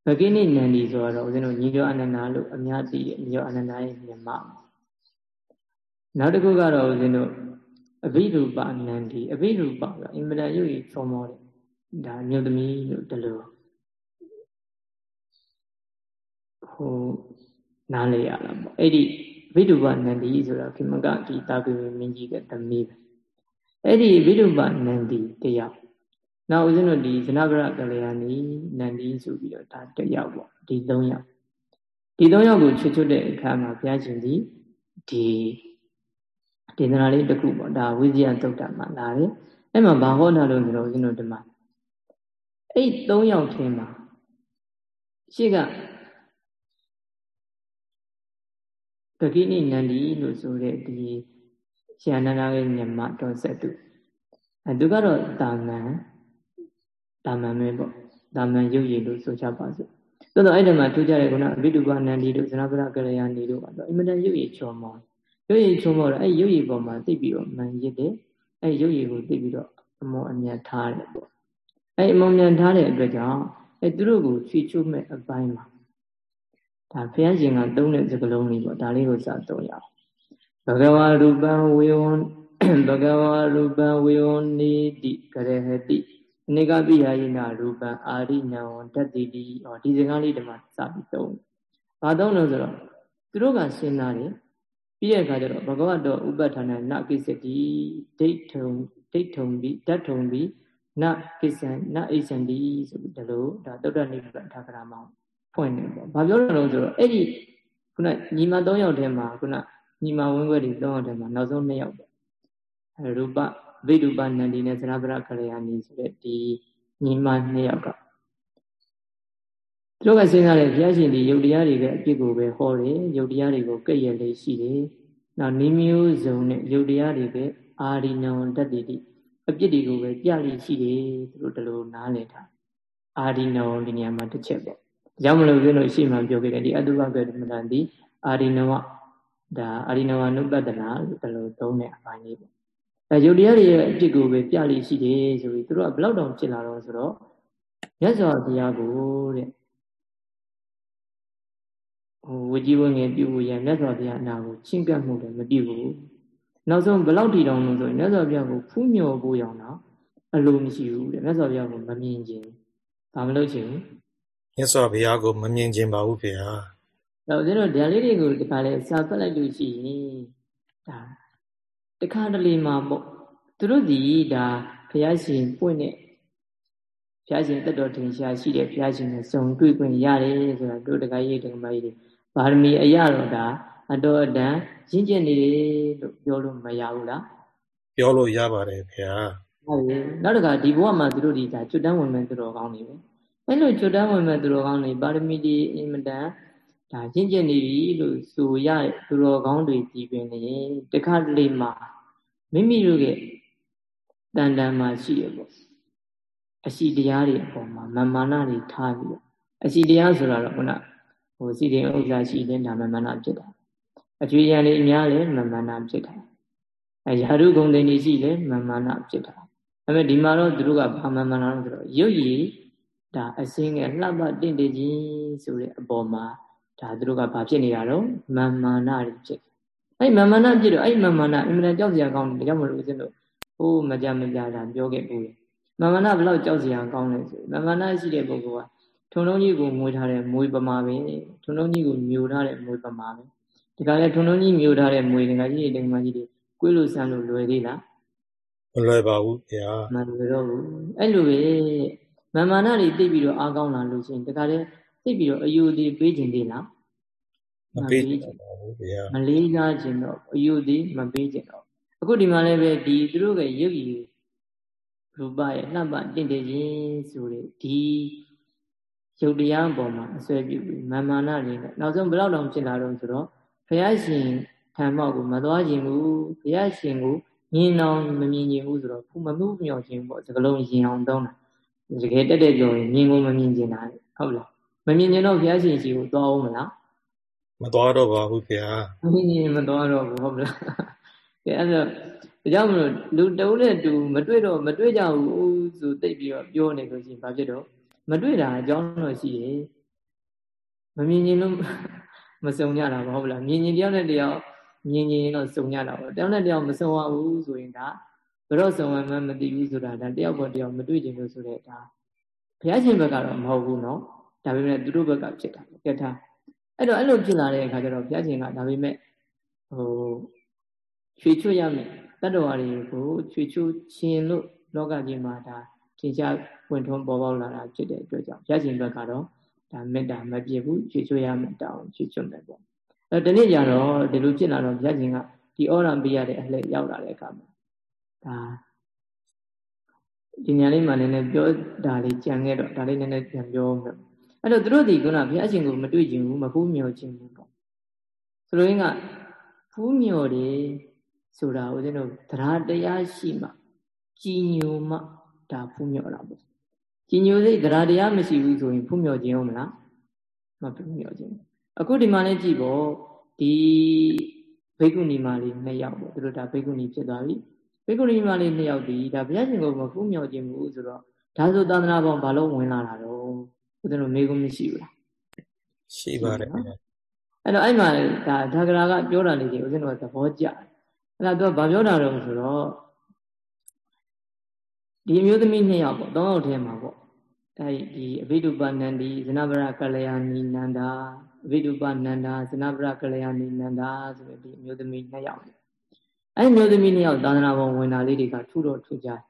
Speaker 1: ဘဂိနိနန္ဒီဆိုတော့ဦးဇင်းတို့ညီတော်အနန္ဒာလို့အများသိတယ်ညီတော်အနန္ဒာရဲ့မြမနောက်တစ်ခုကတော့ဦးဇင်းတို့အဘိဓုပနန္ဒီအဘိဓုပကအင်မတန်ရုပ်ရည်ချုံမောတယ်ဒါမြို့သမီးလို့တလို့ဟိုနားလေရတာပေါ့အဲ့ဒီဘိဓုပနန္ဒီဆိုတာခိမကဒီတာပိမင်းကြီးကသမီးပဲအဲ့ဒီဘိဓုပနန္ဒီတယောက် နောက်ဦးဇင်းတို့ဒီဇနဗရကလျာဏီနန္ဒီဆိုပြီးတော့ဒါတယောက်ပေါ့ဒီ၃ယောက်ဒီ၃ယောက်ကိုချွတ်ချွတ်တဲ့အခါမှာဘုရားရှင်ဒီဒီဒေသနာလေးတစ်ခုပေါ့ဒါဝိဇ္ဇယသုတ်တမှာလာတယ်အဲ့မှာဘာဟောတာလို့ဆိုတော့ဦးဇင်းတို့ဒီမှာအဲ့၃ယောက်ထင်းမှာရှေ့ကကကိနိနန္ဒီလို့ဆိုတဲ့ဒီရှန္ဒနာရဲ့ညမတော်ဆက်သူအဲသူကတော့တာမန် တာမန်ပဲပေါ့တာမန်ရုပ်ရည်လို့ဆိုကြပါစို့သို့တော့အဲ့ဒီမှာထူးကြတဲ့ကုဏအဘိဓုပနန္ဒီတို့ဇနပရကလျာဏီတို့ကတော့အင်မတန်ရုပ်ရည်ချော်မောရုပ်ရည်ချော်မောတော့အဲ့ရုပ်ရည်ပေါ်မှာသိပြီးတော့မှန်ရစ်တယ်အဲ့ရုပ်ရည်ကိုသိပြီးတော့အမောအမြတ်ထားတယ်ပေါ့အဲ့အမောအမြတ်ထားတဲ့အတွက်ကြောင့်အဲ့သူတို့ကိုချွေချိုးမဲ့အပိုင်းမှာဒါဘုရားရှင်ကသုံးတဲ့စကားလုံးလေးပေါ့ဒါလေးကိုစသုံးရအောင်ဘဂဝါရူပံဝေဝံဘဂဝါရူပံဝေဝံနိတိကရဟတိ အနိကပိယယိနာရူပံအာရိနဝံတတ္တိတိဟောဒီစကားလေးဒီမှာစပြီးသုံးဘာသုံးလို့ဆိုတော့သူတို့ကစဉ်းစားတယ်ပြီးတဲ့အခါကျတော့ဘဂဝတ်တော်ဥပဋ္ဌာဏနကိစ္စတိဒိဋ္ဌုံဒိဋ္ဌုံပြီးဓာတ်ထုံပြီးနကိစ္စံနအိစံတိဆိုပြီးဒါလို့ဒါတုဒ္ဒနိဗ္ဗာန်ထာကရာမောင်းဖွင့်နေပေါ့။ဘာပြောရလို့ဆိုတော့အဲ့ဒီခုနညီမ၃ယောက်ထဲမှာခုနညီမဝင်းခွဲတွေ၃ယောက်ထဲမှာနောက်ဆုံး၂ယောက်ပေါ့။အဲရူပ ဗိဓုပနန္ဒီနဲ့သရပရခလယာနီဆိုတဲ့ဒီညီမ၂ယောက်ကသူတို့ကစဉ်းစားတယ်ဘုရားရှင်ဒီယုတ်တရားတွေကအပြစ်ကိုပဲဟောတယ်ယုတ်တရားတွေကိုကဲ့ရဲ့လေးရှိတယ်။နောက်နိမျိုးစုံနဲ့ယုတ်တရားတွေပဲအာရိနဝတ္တိတိအပြစ်တွေကိုပဲပြလိရှိတယ်သူတို့ဒီလိုနားလည်တာအာရိနဝဒီနေရာမှာတစ်ချက်ပေါ့ကြောင့်မလို့ပြလို့ရှိမှပြောခဲ့တယ်ဒီအတုပကမတန်ဒီအာရိနဝဒါအာရိနဝနုပတ္တနာလို့တလို့သုံးတဲ့အပိုင်းလေးပေါ့ အဲယုတ်တရားတွေရဲ့အဖြစ်ကိုပဲပြလိရှိတယ်ဆိုပြီးသူတို့ကဘလောက်တောင်ဖြစ်လာတော့ဆိုတော့မြတ်စွာဘုရားကိုတဲ့ဟိုဝကြီးဝငယ်ပြုဖို့ရမြတ်စွာဘုရားအနာကိုချင်းပြတ်မှုလည်းမပြုဘူးနောက်ဆုံးဘလောက်တည်တောင်လို့ဆိုရင်မြတ်စွာဘုရားကိုဖူးမြော်ဖို့ရောင်တော့အလိုမရှိဘူးတဲ့မြတ်စွာဘုရားကိုမမြင်ခြင်းဘာမလုပ်ချင်ဘူး
Speaker 2: မြတ်စွာဘုရားကိုမမြင်ခြင်းပါဘူးဖေဟာ
Speaker 1: တော့ဦးဇင်းတို့ဒါလေးတွေကိုဒီခါလဲစာဖတ်လိုက်လို့ရှိရင်ဒါ တခါတလေမှာပေါ့သူတို့ဒီဒါဘုရားရှင်ပွင့်တဲ့ဘုရားရှင်တက်တော်ထင်ရှားရှိတဲ့ဘုရားရှင်နဲ့စုံတွေ့ခွင့်ရတယ်ဆိုတာတို့တခါကြီးတခါမကြီးတွေဗာရမီအရတော့ဒါအတော်အတန်ရင့်ကျက်နေတယ်လို့ပြောလို့မရဘူးလား
Speaker 2: ပြောလို့ရပါတယ်ခင်ဗျာ
Speaker 1: ဟုတ်ပြီနောက်တစ်ခါဒီဘဝမှာသူတို့ဒီဒါကျွတ်တန်းဝင်မဲ့သူတော်ကောင်းနေပဲအဲ့လိုကျွတ်တန်းဝင်မဲ့သူတော်ကောင်းတွေပါရမီဒီအင်မတန်ဒါရင့်ကျက်နေပြီလို့ဆိုရတဲ့သူတော်ကောင်းတွေဒီပင်နေတခါတလေမှာ မိမိတို့ရဲ့တန်တန်မှာရှိရပေါ့အရှိတရားတွေအပေါ်မှာမမာနတွေထားပြီးအရှိတရားဆိုတာတော့ခုနဟိုစီရင်ဥစ္စာရှိတဲ့နာမမာနဖြစ်တာအကျွေးရံလေးအများလည်းမမာနဖြစ်တာအဲယာရုဂုံတိန်ကြီးရှိလည်းမမာနဖြစ်တာဒါပေမဲ့ဒီမှာတော့သူတို့ကဘာမမာနလို့ဆိုတော့ရုပ်ရည်ဒါအစင်းငယ်လှပတင့်တကြီးဆိုတဲ့အပေါ်မှာဒါသူတို့ကဘာဖြစ်နေတာတော့မမာနတွေဖြစ် အဲ့မမာနဖြစ်တော့အဲ့မမာနအင်မတန်ကြောက်စရာကောင်းတယ်ကြောက်မလို့ဦးဇင်းတို့ဟိုးမကြမကြတာပြောခဲ့ဘူးမမာနဘလောက်ကြောက်စရာကောင်းလဲဆိုမမာနရှိတဲ့ပုဂ္ဂိုလ်ကထုံလုံးကြီးကိုမွေးထားတဲ့မွေးပမာပဲထုံလုံးကြီးကိုမျိုးထားတဲ့မွေးပမာပဲဒီကနေ့ထုံလုံးကြီးမျိုးထားတဲ့မွေးငါကြီးတွေငါကြီးတွေကိုယ်လိုဆန်းလို့လွယ်သေးလား
Speaker 2: မလွယ်ပါဘူးဗျာ
Speaker 1: မလွယ်တော့ဘူးအဲ့လိုပဲမမာနတွေသိပြီးတော့အားကောင်းလာလို့ရှိရင်ဒီကနေ့သိပြီးတော့အယူသည်ပေးခြင်းသေးလား
Speaker 2: မပေးခြင်းပါဘူးဗျာ
Speaker 1: မလေးစားခြင်းတော့အယူသည်မပေးခြင်းတော့အခုဒီမှာလည်းပဲဒီသူတို့ရဲ့ရုပ်ရည်ရူပရဲ့လှပတင့်တယ်ခြင်းဆိုတဲ့ဒီရုပ်တရားပေါ်မှာအစွဲပြုပြီးမာမာနတွေနဲ့နောက်ဆုံးဘယ်တော့တောင်ဖြစ်လာတော့ဆိုတော့ဘုရားရှင်ထံမောက်ကိုမသွားခြင်းဘူးဘုရားရှင်ကိုမြင်အောင်မမြင်ခြင်းဘူးဆိုတော့ဖူမမှုမြောက်ခြင်းပေါ့စကလုံးရင်အောင်သုံးတာတကယ်တက်တက်ပြောရင်မြင်ကိုမမြင်ခြင်းတာဟုတ်လားမမြင်ခြင်းတော့ဘုရားရှင်ရှိကိုသွားအောင်မလား
Speaker 2: မသွားတော့ပါဘူးဗျာ
Speaker 1: မမြင်ရင်မသွားတော့ဘူးဟုတ်လားကဲအဲ့တော့ဒါကြောင့်မလို့လူတုံးနဲ့တူမတွေ့တော့မတွေ့ကြဘူးဆိုသိပြီးတော့ပြောနေလို့ရှိရင်ဘာဖြစ်တော့မတွေ့တာအကြောင်းတော့ရှိတယ်မမြင်ရင်လို့မစုံကြတာဘာဟုတ်လားမြင်ရင်တယောက်နဲ့တယောက် မြင်ရင်တော့စုံရတာပေါ့တယောက်နဲ့တယောက်မစုံရဘူးဆိုရင်ဒါဘယ်တော့စုံရမှမသိဘူးဆိုတာဒါတယောက်ပေါ်တယောက်မတွေ့ကြလို့ဆိုတဲ့ဒါဘုရားရှင်ဘက်ကတော့မဟုတ်ဘူးเนาะဒါပေမဲ့သူတို့ဘက်ကဖြစ်တာကဲထား အဲ့တော့အဲ့လိုဖြစ်လာတဲ့အခါကျတော့ဘုရားရှင်ကဒါပေမဲ့ဟိုချွေချွတ်ရမယ်တတ္တဝါတွေကိုချွေချွတ်ခြင်းလို့လောကကြီးမှာဒါထင်ရှားဝင်ထွန်းပေါ်ပေါက်လာတာဖြစ်တဲ့အတွက်ကြောင့်ဘုရားရှင်ဘက်ကတော့ဒါမေတ္တာမပြည့်ဘူးချွေချွတ်ရမယ်တောင်းချွေချွတ်မယ်ပေါ့အဲတနေ့ကျတော့ဒီလိုဖြစ်လာတော့ဘုရားရှင်ကဒီဩရံပေးရတဲ့အလှည့်ရောက်လာတဲ့အခါမှာဒါဒီညာလေးမှလည်းနည်းနည်းပြောတာလေးကြံခဲ့တော့ဒါလေးနည်းနည်းပြန်ပြောမယ် အဲ့တော့သူတို့ဒီကုနာဘုရားရှင်ကိုမတွေ့ခြင်းဘူးမဖူးမြော်ခြင်းဘူးပေါ့ဆိုလိုရင်းကဖူးမြော်တယ်ဆိုတာဦးဇင်းတို့တရားတရားရှိမှကြည်ညိုမှဒါဖူးမြော်တာပေါ့ကြည်ညိုစိတ်တရားတရားမရှိဘူးဆိုရင်ဖူးမြော်ခြင်းဟုတ်မလားမဖူးမြော်ခြင်းအခုဒီမှာလည်းကြည့်ပေါ့ဒီဘိက္ခုနီမလေးနှစ်ယောက်ပေါ့သူတို့ဒါဘိက္ခုနီဖြစ်သွားပြီဘိက္ခုနီမလေးနှစ်ယောက်ဒီဒါဘုရားရှင်ကိုမဖူးမြော်ခြင်းဘူးဆိုတော့ဒါဆိုသာသနာပေါင်းဘာလို့ဝင်လာတာတော့ ဦးဇင်းတို့မေးခွန်းမရှိဘူးလား
Speaker 2: ရှိပါတယ်အဲ့တော့
Speaker 1: အဲ့မှာဒါဒါဂရာကပြောတာလေးတွေဦးဇင်းတို့ကသဘောကျအဲ့ဒါသူကဘာပြောတာတော့ဆိုတော့ဒီအမျိုးသမီးနှစ်ယောက်ပေါ့သုံးယောက်ထဲမှာပေါ့အဲဒီအဘိဓုပနန္ဒီဇနဗရကလျာဏီနန္ဒာအဘိဓုပနန္ဒာဇနဗရကလျာဏီနန္ဒာဆိုတဲ့ဒီအမျိုးသမီးနှစ်ယောက်အဲ့အမျိုးသမီးနှစ်ယောက်သာသနာ့ဘုံဝင်တာလေးတွေကထူတော့ထူကြတယ်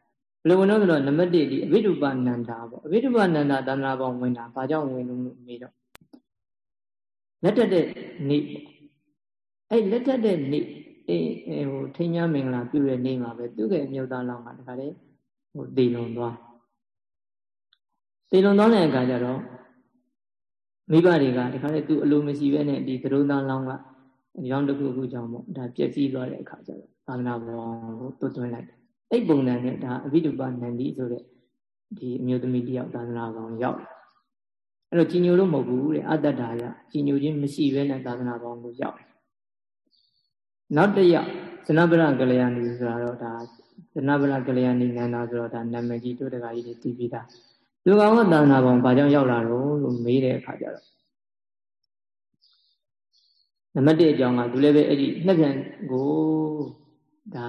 Speaker 1: ဘယ်လိုဝင်တော့ဆိုတော့နံပါတ်1ဒီအဘိဓုပနန္ဒာပေါ့အဘိဓုပနန္ဒာသာသနာ့ဘုံဝင်တာဘာကြောင့်ဝင်လို့မေးတော့လက်တက်တဲ့နေ့အဲ့လက်တက်တဲ့နေ့အေးဟိုထိမ်းမြမင်္ဂလာပြုတဲ့နေ့မှာပဲသူ့ရဲ့အမျိုးသားလောင်းကတခါလေဟိုတည်လွန်သွားတည်လွန်သွားတဲ့အခါကျတော့မိဘတွေကတခါလေသူအလိုမရှိပဲနဲ့ဒီသရုံသားလောင်းကရောင်းတစ်ခုခုကြောင့်ပေါ့ဒါပြည့်စည်သွားတဲ့အခါကျတော့သာသနာဘောကိုတွတ်သွင်းလိုက်တယ် အဲ့ပုံစံနဲ့ဒါအဘိဓုပနန္ဒီဆိုတဲ့ဒီအမျိုးသမီးတယောက်သာသနာဘောရောက်အဲ့တော့ကြီးညိုလို့မဟုတ်ဘူးတဲ့အတ္တတာရကြီးညိုခြင်းမရှိဘဲနဲ့သာသနာဘောကိုရောက်တယ်နောက်တစ်ယောက်ဇနဗရကလျာဏီဆိုတာတော့ဒါဇနဗရကလျာဏီနန္ဒာဆိုတော့ဒါနာမည်ကြီးတို့တကာကြီးတွေတည်ပြီးသားလူကောင်ကသာနာပေါင်းဘာကြောင့်ရောက်လာတော့လို့မေးတဲ့အခါကျတော့နံပါတ်1အကြောင်းကသူလည်းပဲအဲ့ဒီနှစ်ပြန်ကိုဒါ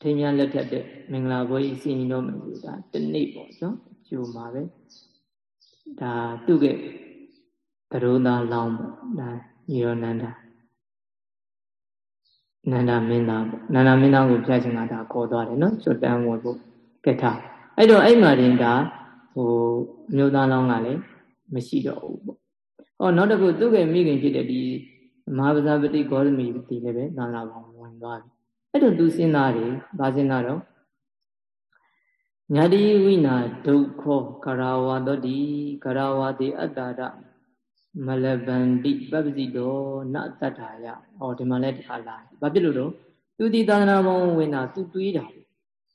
Speaker 1: ထိမ်းမြလက်ထက်တဲ့မင်္ဂလာပွဲကြီးစီရင်တော့မယ်ဆိုတာတနေ့ပေါ့နော်ကျိုမှာပဲဒါသူ့ကသရိုးသားလောင်းပေါ့ဒါညီရောနန္ဒာနန္ဒာမင်းသားပေါ့နန္ဒာမင်းသားကိုပြချင်တာဒါခေါ်သွားတယ်နော်ကျွတ်တန်းဝင်ဖို့ကက်ထားအဲ့တော့အဲ့မှာတင်ဒါဟိုအမျိုးသားလောင်းကလည်းမရှိတော့ဘူးပေါ့ဟောနောက်တစ်ခုသူ့ရဲ့မိခင်ဖြစ်တဲ့ဒီမဟာပဇာပတိဂေါရမီတီလည်းပဲသာနာပေါင်းဝင်သွားပြီ အဲ့တော့သူစဉ်းစားတယ်ဗာစဉ်းစားတော့ညာတိဝိနာဒုက္ခောကရာဝါတောတိကရာဝါတိအတ္တာရမလဗန္တိပပ္ပစီတောနတတ္ထာယဟောဒီမှာလည်းတခါလာဘာဖြစ်လို့တော့သူဒီသာသနာပေါင်းဝင်တာသူတွေးတာ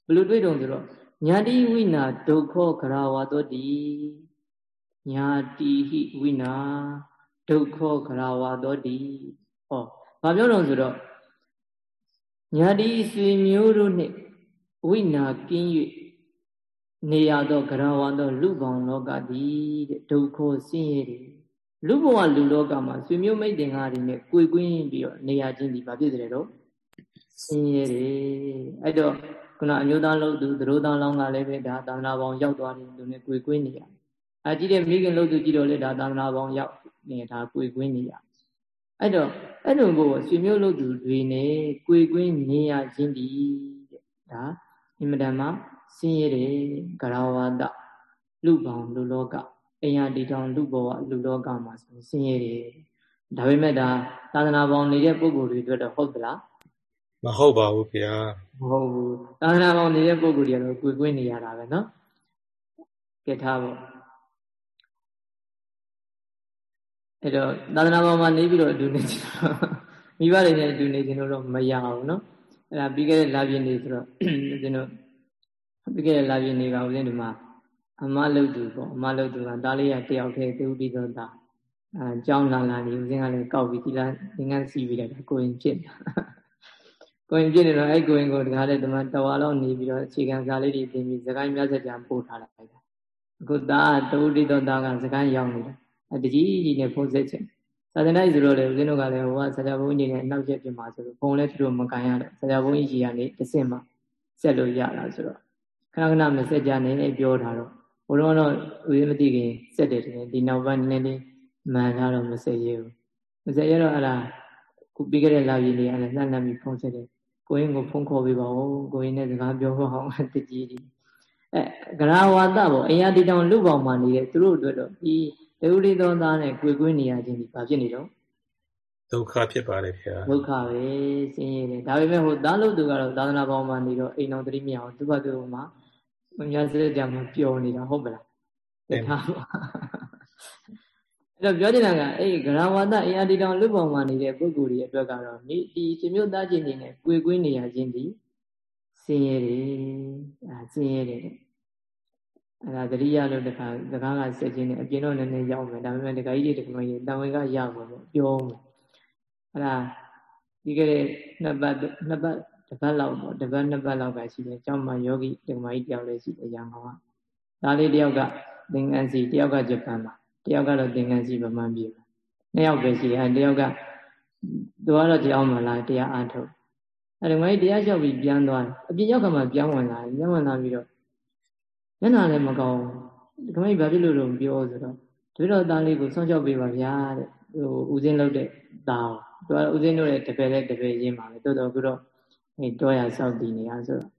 Speaker 1: ဘယ်လိုတွေးတုံဆိုတော့ညာတိဝိနာဒုက္ခောကရာဝါတောတိညာတိဟိဝိနာဒုက္ခောကရာဝါတောတိဟောဘာပြောတော့ဆိုတော့ ညာတိဆွေမျိုးတို့နှင့်ဝိနာကင်း၍နေရသောကရာဝါသောလူပေါင်းလောကသည်တဲ့ဒုက္ခောဆင်းရဲတယ်လူဘဝလူလောကမှာဆွေမျိုးမိတ်တင်ကားတွေနဲ့ကိုယ်ကွင်းပြီးတော့နေရခြင်းဒီဘာဖြစ်တယ်တော့ဆင်းရဲတယ်အဲ့တော့ခုနအမျိုးသားလို့သူသရိုးသားလောင်းကလည်းပဲဒါသာသနာပေါင်းရောက်သွားတယ်သူနဲ့ကိုယ်ကွင်းနေရအကြည့်တဲ့မိခင်လို့သူကြည့်တော့လေဒါသာသနာပေါင်းရောက်နေဒါကိုယ်ကွင်းနေရ အဲ့တော့အဲ့လိုကိုဆွေမျိုးလို့သူတွေနဲ့ကိုယ်ကွင်းနေရခြင်းဒီတဲ့ဒါအင်မတန်မှဆင်းရဲတယ်ကရဝါဒလူပေါင်းလူလောကအိမ်ရတီထောင်လူဘဝလူလောကမှာဆိုဆင်းရဲတယ်ဒါပေမဲ့ဒါသာသနာပေါင်းနေတဲ့ပုဂ္ဂိုလ်တွေအတွက်တော့ဟုတ်သလား
Speaker 2: မဟုတ်ပါဘူးခင်ဗျာ
Speaker 1: မဟုတ်ဘူးသာသနာပေါင်းနေတဲ့ပုဂ္ဂိုလ်တွေကတော့ကိုယ်ကွင်းနေရတာပဲเนาะကဲထားပေါ့ အဲ့တော့သာသနာပေါ်မှာနေပြီးတော့အတူနေချင်တော့မိဘတွေနဲ့အတူနေချင်တော့မရအောင်နော်အဲ့ဒါပြီးခဲ့တဲ့လာပြည့်နေဆိုတော့ကျွန်တော်ပြီးခဲ့တဲ့လာပြည့်နေကဦးဇင်းဒီမှာအမလုတ်သူပေါ့အမလုတ်သူကတားလေးရတယောက်တည်းသူဥပ္ပိသောတာအဲကြောင်းလာလာနေဦးဇင်းကလည်းကောက်ပြီးဒီလားသင်္ကန်းစီပြီးလိုက်တာကိုရင်ဖြစ်နေတာကိုရင်ဖြစ်နေတော့အဲ့ကိုရင်ကိုတခါလေတမန်တဝါလောက်နေပြီးတော့အခြေခံစာလေးတွေပြင်ပြီးစကိုင်းမြတ်ဆက်ပြန်ပို့ထားလိုက်တာအခုသားတူဥပ္ပိသောတာကစကိုင်းရောက်နေတာ အတကြီးကြီးနဲ့ဖုံးဆက်ချင်သာသနာ့ဆိုတော့လေဦးဇင်းတို့ကလည်းဟိုကဆရာဘုန်းကြီးနဲ့နောက်ချက်ပြင်ပါဆိုလို့ဘုံလည်းသူတို့မကန်ရတော့ဆရာဘုန်းကြီးကြီးကနေတစ်စင်မှဆက်လို့ရတာဆိုတော့ခဏခဏမဆက်ကြနဲ့ပြောထားတော့ဘုရားတော့ဦးဇင်းမသိခင်ဆက်တယ်တင်ဒီနောက်ပိုင်းနည်းနည်းလေးမှန်လာတော့မဆက်ရဘူးမဆက်ရတော့အဲ့ဒါခုပြီးခဲ့တဲ့လာရည်လေးအဲ့ဒါလှမ်းလှမ်းပြီးဖုံးဆက်တယ်ကိုရင်ကိုဖုံးခေါ်ပေးပါဦးကိုရင်နဲ့စကားပြောဖို့အောင်တကြီးကြီးအဲဂရဝါဒပေါ့အရာဒီတောင်လူပေါင်းမှနေတဲ့သူတို့အတွက်တော့ဒီ ဒုတိသောသားနဲ့ကြွေကွင်းနေရခြင်းဒီဘာဖြစ်နေတော့
Speaker 2: ဒုက္ခဖြစ်ပါတယ်ခင်ဗျာ
Speaker 1: ဒုက္ခပဲဆင်းရဲတယ်ဒါပေမဲ့ဟိုသားလို့သူကတော့သာသနာပေါင်းမှနေတော့အိမ်တော်တတိမရအောင်သူ့ဘသူ့မှာမများစတဲ့ကြမှာပျော်နေတာဟုတ်ပလားတခါအဲ့တော့ပြောချင်တာကအဲ့ဂရဝါဒအရာဒီတောင်လူပေါင်းမှနေတဲ့ပုဂ္ဂိုလ်တွေအတွက်ကတော့ဒီဒီရှင်မျိုးသားချင်းတွေနဲ့ကြွေကွင်းနေရခြင်းဒီဆင်းရဲတယ်အဲဆင်းရဲတယ် အဲ့ဒါတတိယလို့တခါစကားကဆက်ခြင်းနဲ့အပြင်တော့နည်းနည်းရောက်မယ်ဒါပေမဲ့တခါကြီးတွေတခါကြီးတန်ဝင်ကရပါပေါ့ပြောမယ်အဲ့ဒါဒီကနေ့နှစ်ပတ်နှစ်ပတ်တစ်ပတ်လောက်ပေါ့တစ်ပတ်နှစ်ပတ်လောက်ကရှိတယ်ကျောင်းမှာယောဂီတခါကြီးတယောက်လည်းရှိတယ်ရန်ကုန်ကဒါလေးတယောက်ကသင်္ကန်းစီတယောက်ကဂျပန်မှာတယောက်ကတော့သင်္ကန်းစီဗမာပြည်မှာနှစ်ယောက်ပဲရှိတယ်အဲတယောက်ကသူကတော့တရားမှလာတရားအားထုတ်အဲဒီမှာတရားလျှောက်ပြီးပြန်သွားတယ်အပြင်ရောက်ကမှပြန်ဝင်လာတယ်ပြန်ဝင်လာပြီးတော့ မျက်နှာလည်းမကောင်းဘူးခမိတ်ဘာဖြစ်လို့လို့ပြောဆိုတော့တပည့်တော်သားလေးကိုဆောင်းချောက်ပေးပါဗျာတဲ့ဟိုဦးစင်းလုပ်တဲ့သားသူကဦးစင်းတို့ရဲ့တပည့်လေးတပည့်ရင်းပါပဲတော်တော်ခုတော့အဲတော့ရစောက်တည်နေရဆိုတော့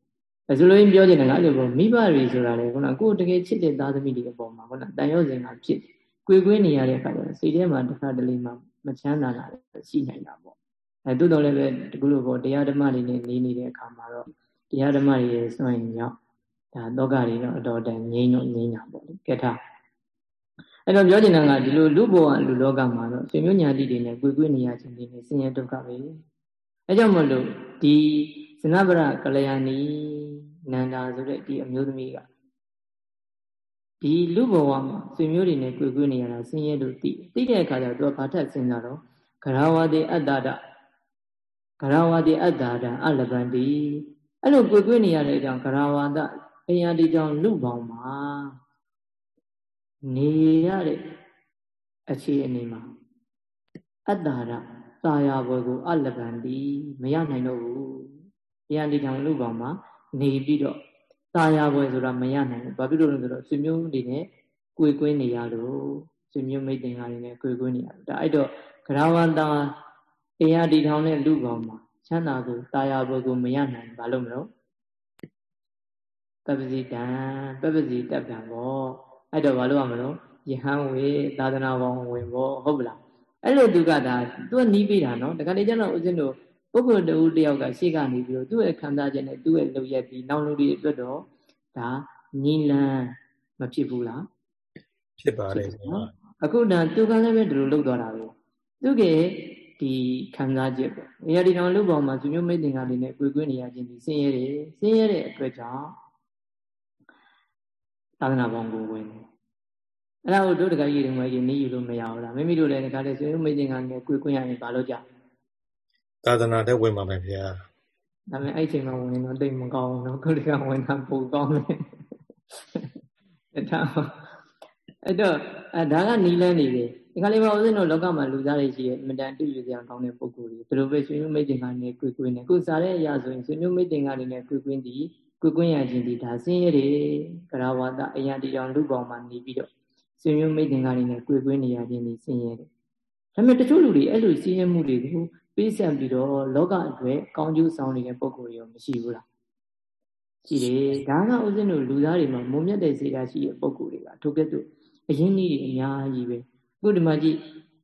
Speaker 1: အဲဆိုလို့ပြောချင်တယ်ကအဲ့လိုပေါ့မိဘတွေဆိုတာလေခုနကိုတကယ်ချစ်တဲ့သားသမီးတွေအပေါ်မှာခုနတန်ရုပ်စဉ်ကဖြစ်ကွေကွေးနေရတဲ့အခါကျတော့စိတ်ထဲမှာတစ်ခါတလေမှမချမ်းသာတာရှိနိုင်တာပေါ့အဲတိုးတော်လည်းပဲဒီလိုပေါ့တရားဓမ္မတွေနဲ့နေနေတဲ့အခါမှာတော့တရားဓမ္မတွေရဲ့စွန့်ရင်ကြောင့် ဒါလောကတွေတော့အတော်တန်ငြိမ်းတော့ငြိမ်းတာပေါ့လေကဲထားအဲ့တော့ပြောချင်တာကဒီလိုလူဘဝလူလောကမှာတော့ဆွေမျိုးညာတိတွေနဲ့ကြွေကြွေနေရခြင်းတွေနဲ့ဆင်းရဲဒုက္ခပဲအဲကြောင့်မလို့ဒီဇနဗရကလျာဏီနန္ဒာဆိုတဲ့ဒီအမျိုးသမီးကဒီလူဘဝမှာဆွေမျိုးတွေနဲ့ကြွေကြွေနေရတာဆင်းရဲလို့သိသိတဲ့အခါကျတော့သူကဘာထက်စဉ်းစားတော့ဂရဝတိအတ္တဒဂရဝတိအတ္တာဒအလဗန္တိအဲ့လိုကြွေကြွေနေရတဲ့အကြောင်းဂရဝတ အရာဒီကြောင့်လူပေါင်းမှာနေရတဲ့အခြေအနေမှာအတ္တာရသာယာဘွယ်ကိုအလဗန္တိမရနိုင်တော့ဘူးအရာဒီကြောင့်လူပေါင်းမှာနေပြီးတော့သာယာဘွယ်ဆိုတာမရနိုင်ဘူးဘာဖြစ်လို့လဲဆိုတော့ဆွေမျိုးတွေနဲ့ကိုယ်ကွင်းနေရလို့ဆွေမျိုးမိတ်တင်ကားတွေနဲ့ကိုယ်ကွင်းနေရလို့ဒါအဲ့တော့ဂရဝတာအရာဒီထောင်တဲ့လူပေါင်းမှာချမ်းသာကိုသာယာဘွယ်ကိုမရနိုင်ဘာလို့မလို့ ပပစီတံပပစီတက်တံပေါ့အဲ့တော့ဘာလို့ရမလို့ယဟန်ဝေသာသနာပေါင်းဝင်ပေါ့ဟုတ်ပလားအဲ့လိုသူကဒါသူကနီးပေးတာနော်တခါတည်းကျတော့ဦးဇင်းတို့ပုဂ္ဂိုလ်တူတယောက်ကရှေ့ကနေပြီးတော့သူ့ရဲ့ခံစားချက်နဲ့သူ့ရဲ့လုပ်ရက်ပြီးနောက်လူတွေအတွက်တော့ဒါညီလန်းမဖြစ်ဘူးလား
Speaker 2: ဖြစ်ပါတယ်
Speaker 1: အခုဒါသူကလည်းပဲဒီလိုလုပ်သွားတာပဲသူကဒီခံစားချက်ပေါ့။အရာဒီတောင်လူပေါ်မှာသူမျိုးမိတ်တင်္ဂါလေးနဲ့ကြွေကွေးနေရခြင်းဒီဆင်းရဲတယ်။ဆင်းရဲတဲ့အတွက်ကြောင့် သာသနာပေါင်းကိုဝင်တယ်အဲ့ဒါကိုတို့တကကြီးတွေငွေကြီးနေယူလို့မရဘူးလားမိမိတို့လည်းတခါတည်းဆွေးမိတ်တင်ကလည်းကိုယ်ကွင်းရရင်ဘာလို့ကြ
Speaker 2: သာသနာတဲ့ဝင်ပါမယ်ဗျာ
Speaker 1: ဒါပေမဲ့အဲ့ချိန်မှာဝင်တော့တိတ်မကောင်းဘူးနော်ကိုယ်တကဝင်တာပိုကောင်းတယ်အဲ့ဒါအဲ့တော့အဲဒါကနီလန်းနေတယ်ဒီခါလေးမှာဦးဇင်းတို့လောကမှာလူသားတွေရှိရဲ့အမတန်တူယူစရာကောင်းတဲ့ပုံကိုယ်တွေဘယ်လိုပဲဆွေမျိုးမိတ်တင်ကနေကွေကွေးနေခုစားတဲ့အရာဆိုရင်ဆွေမျိုးမိတ်တင်ကနေနဲ့ကွေကွင်းဒီ ကွကွင်းရခြင်းဒီဒါဆင်းရဲတယ်ကရဝါဒအယံတရားလူပေါင်းမှာနေပြီးတော့ဆွေမျိုးမိတ်တင်ကားတွေနဲ့ကွကွင်းနေရခြင်းဒီဆင်းရဲတယ်ဒါပေမဲ့တချို့လူတွေအဲ့လိုဆင်းရဲမှုတွေကိုပေးဆက်ပြီးတော့လောကအတွက်ကောင်းကျိုးဆောင်နေတဲ့ပုံကိုယ်ရောမရှိဘူးလားရှိတယ်ဒါကဥစဉ်တို့လူသားတွေမှာမုံမြတ်တဲ့စေတာရှိတဲ့ပုံကိုယ်တွေကထိုကဲ့သို့အရင်းကြီးတွေအများကြီးပဲခုဒီမှာကြည့်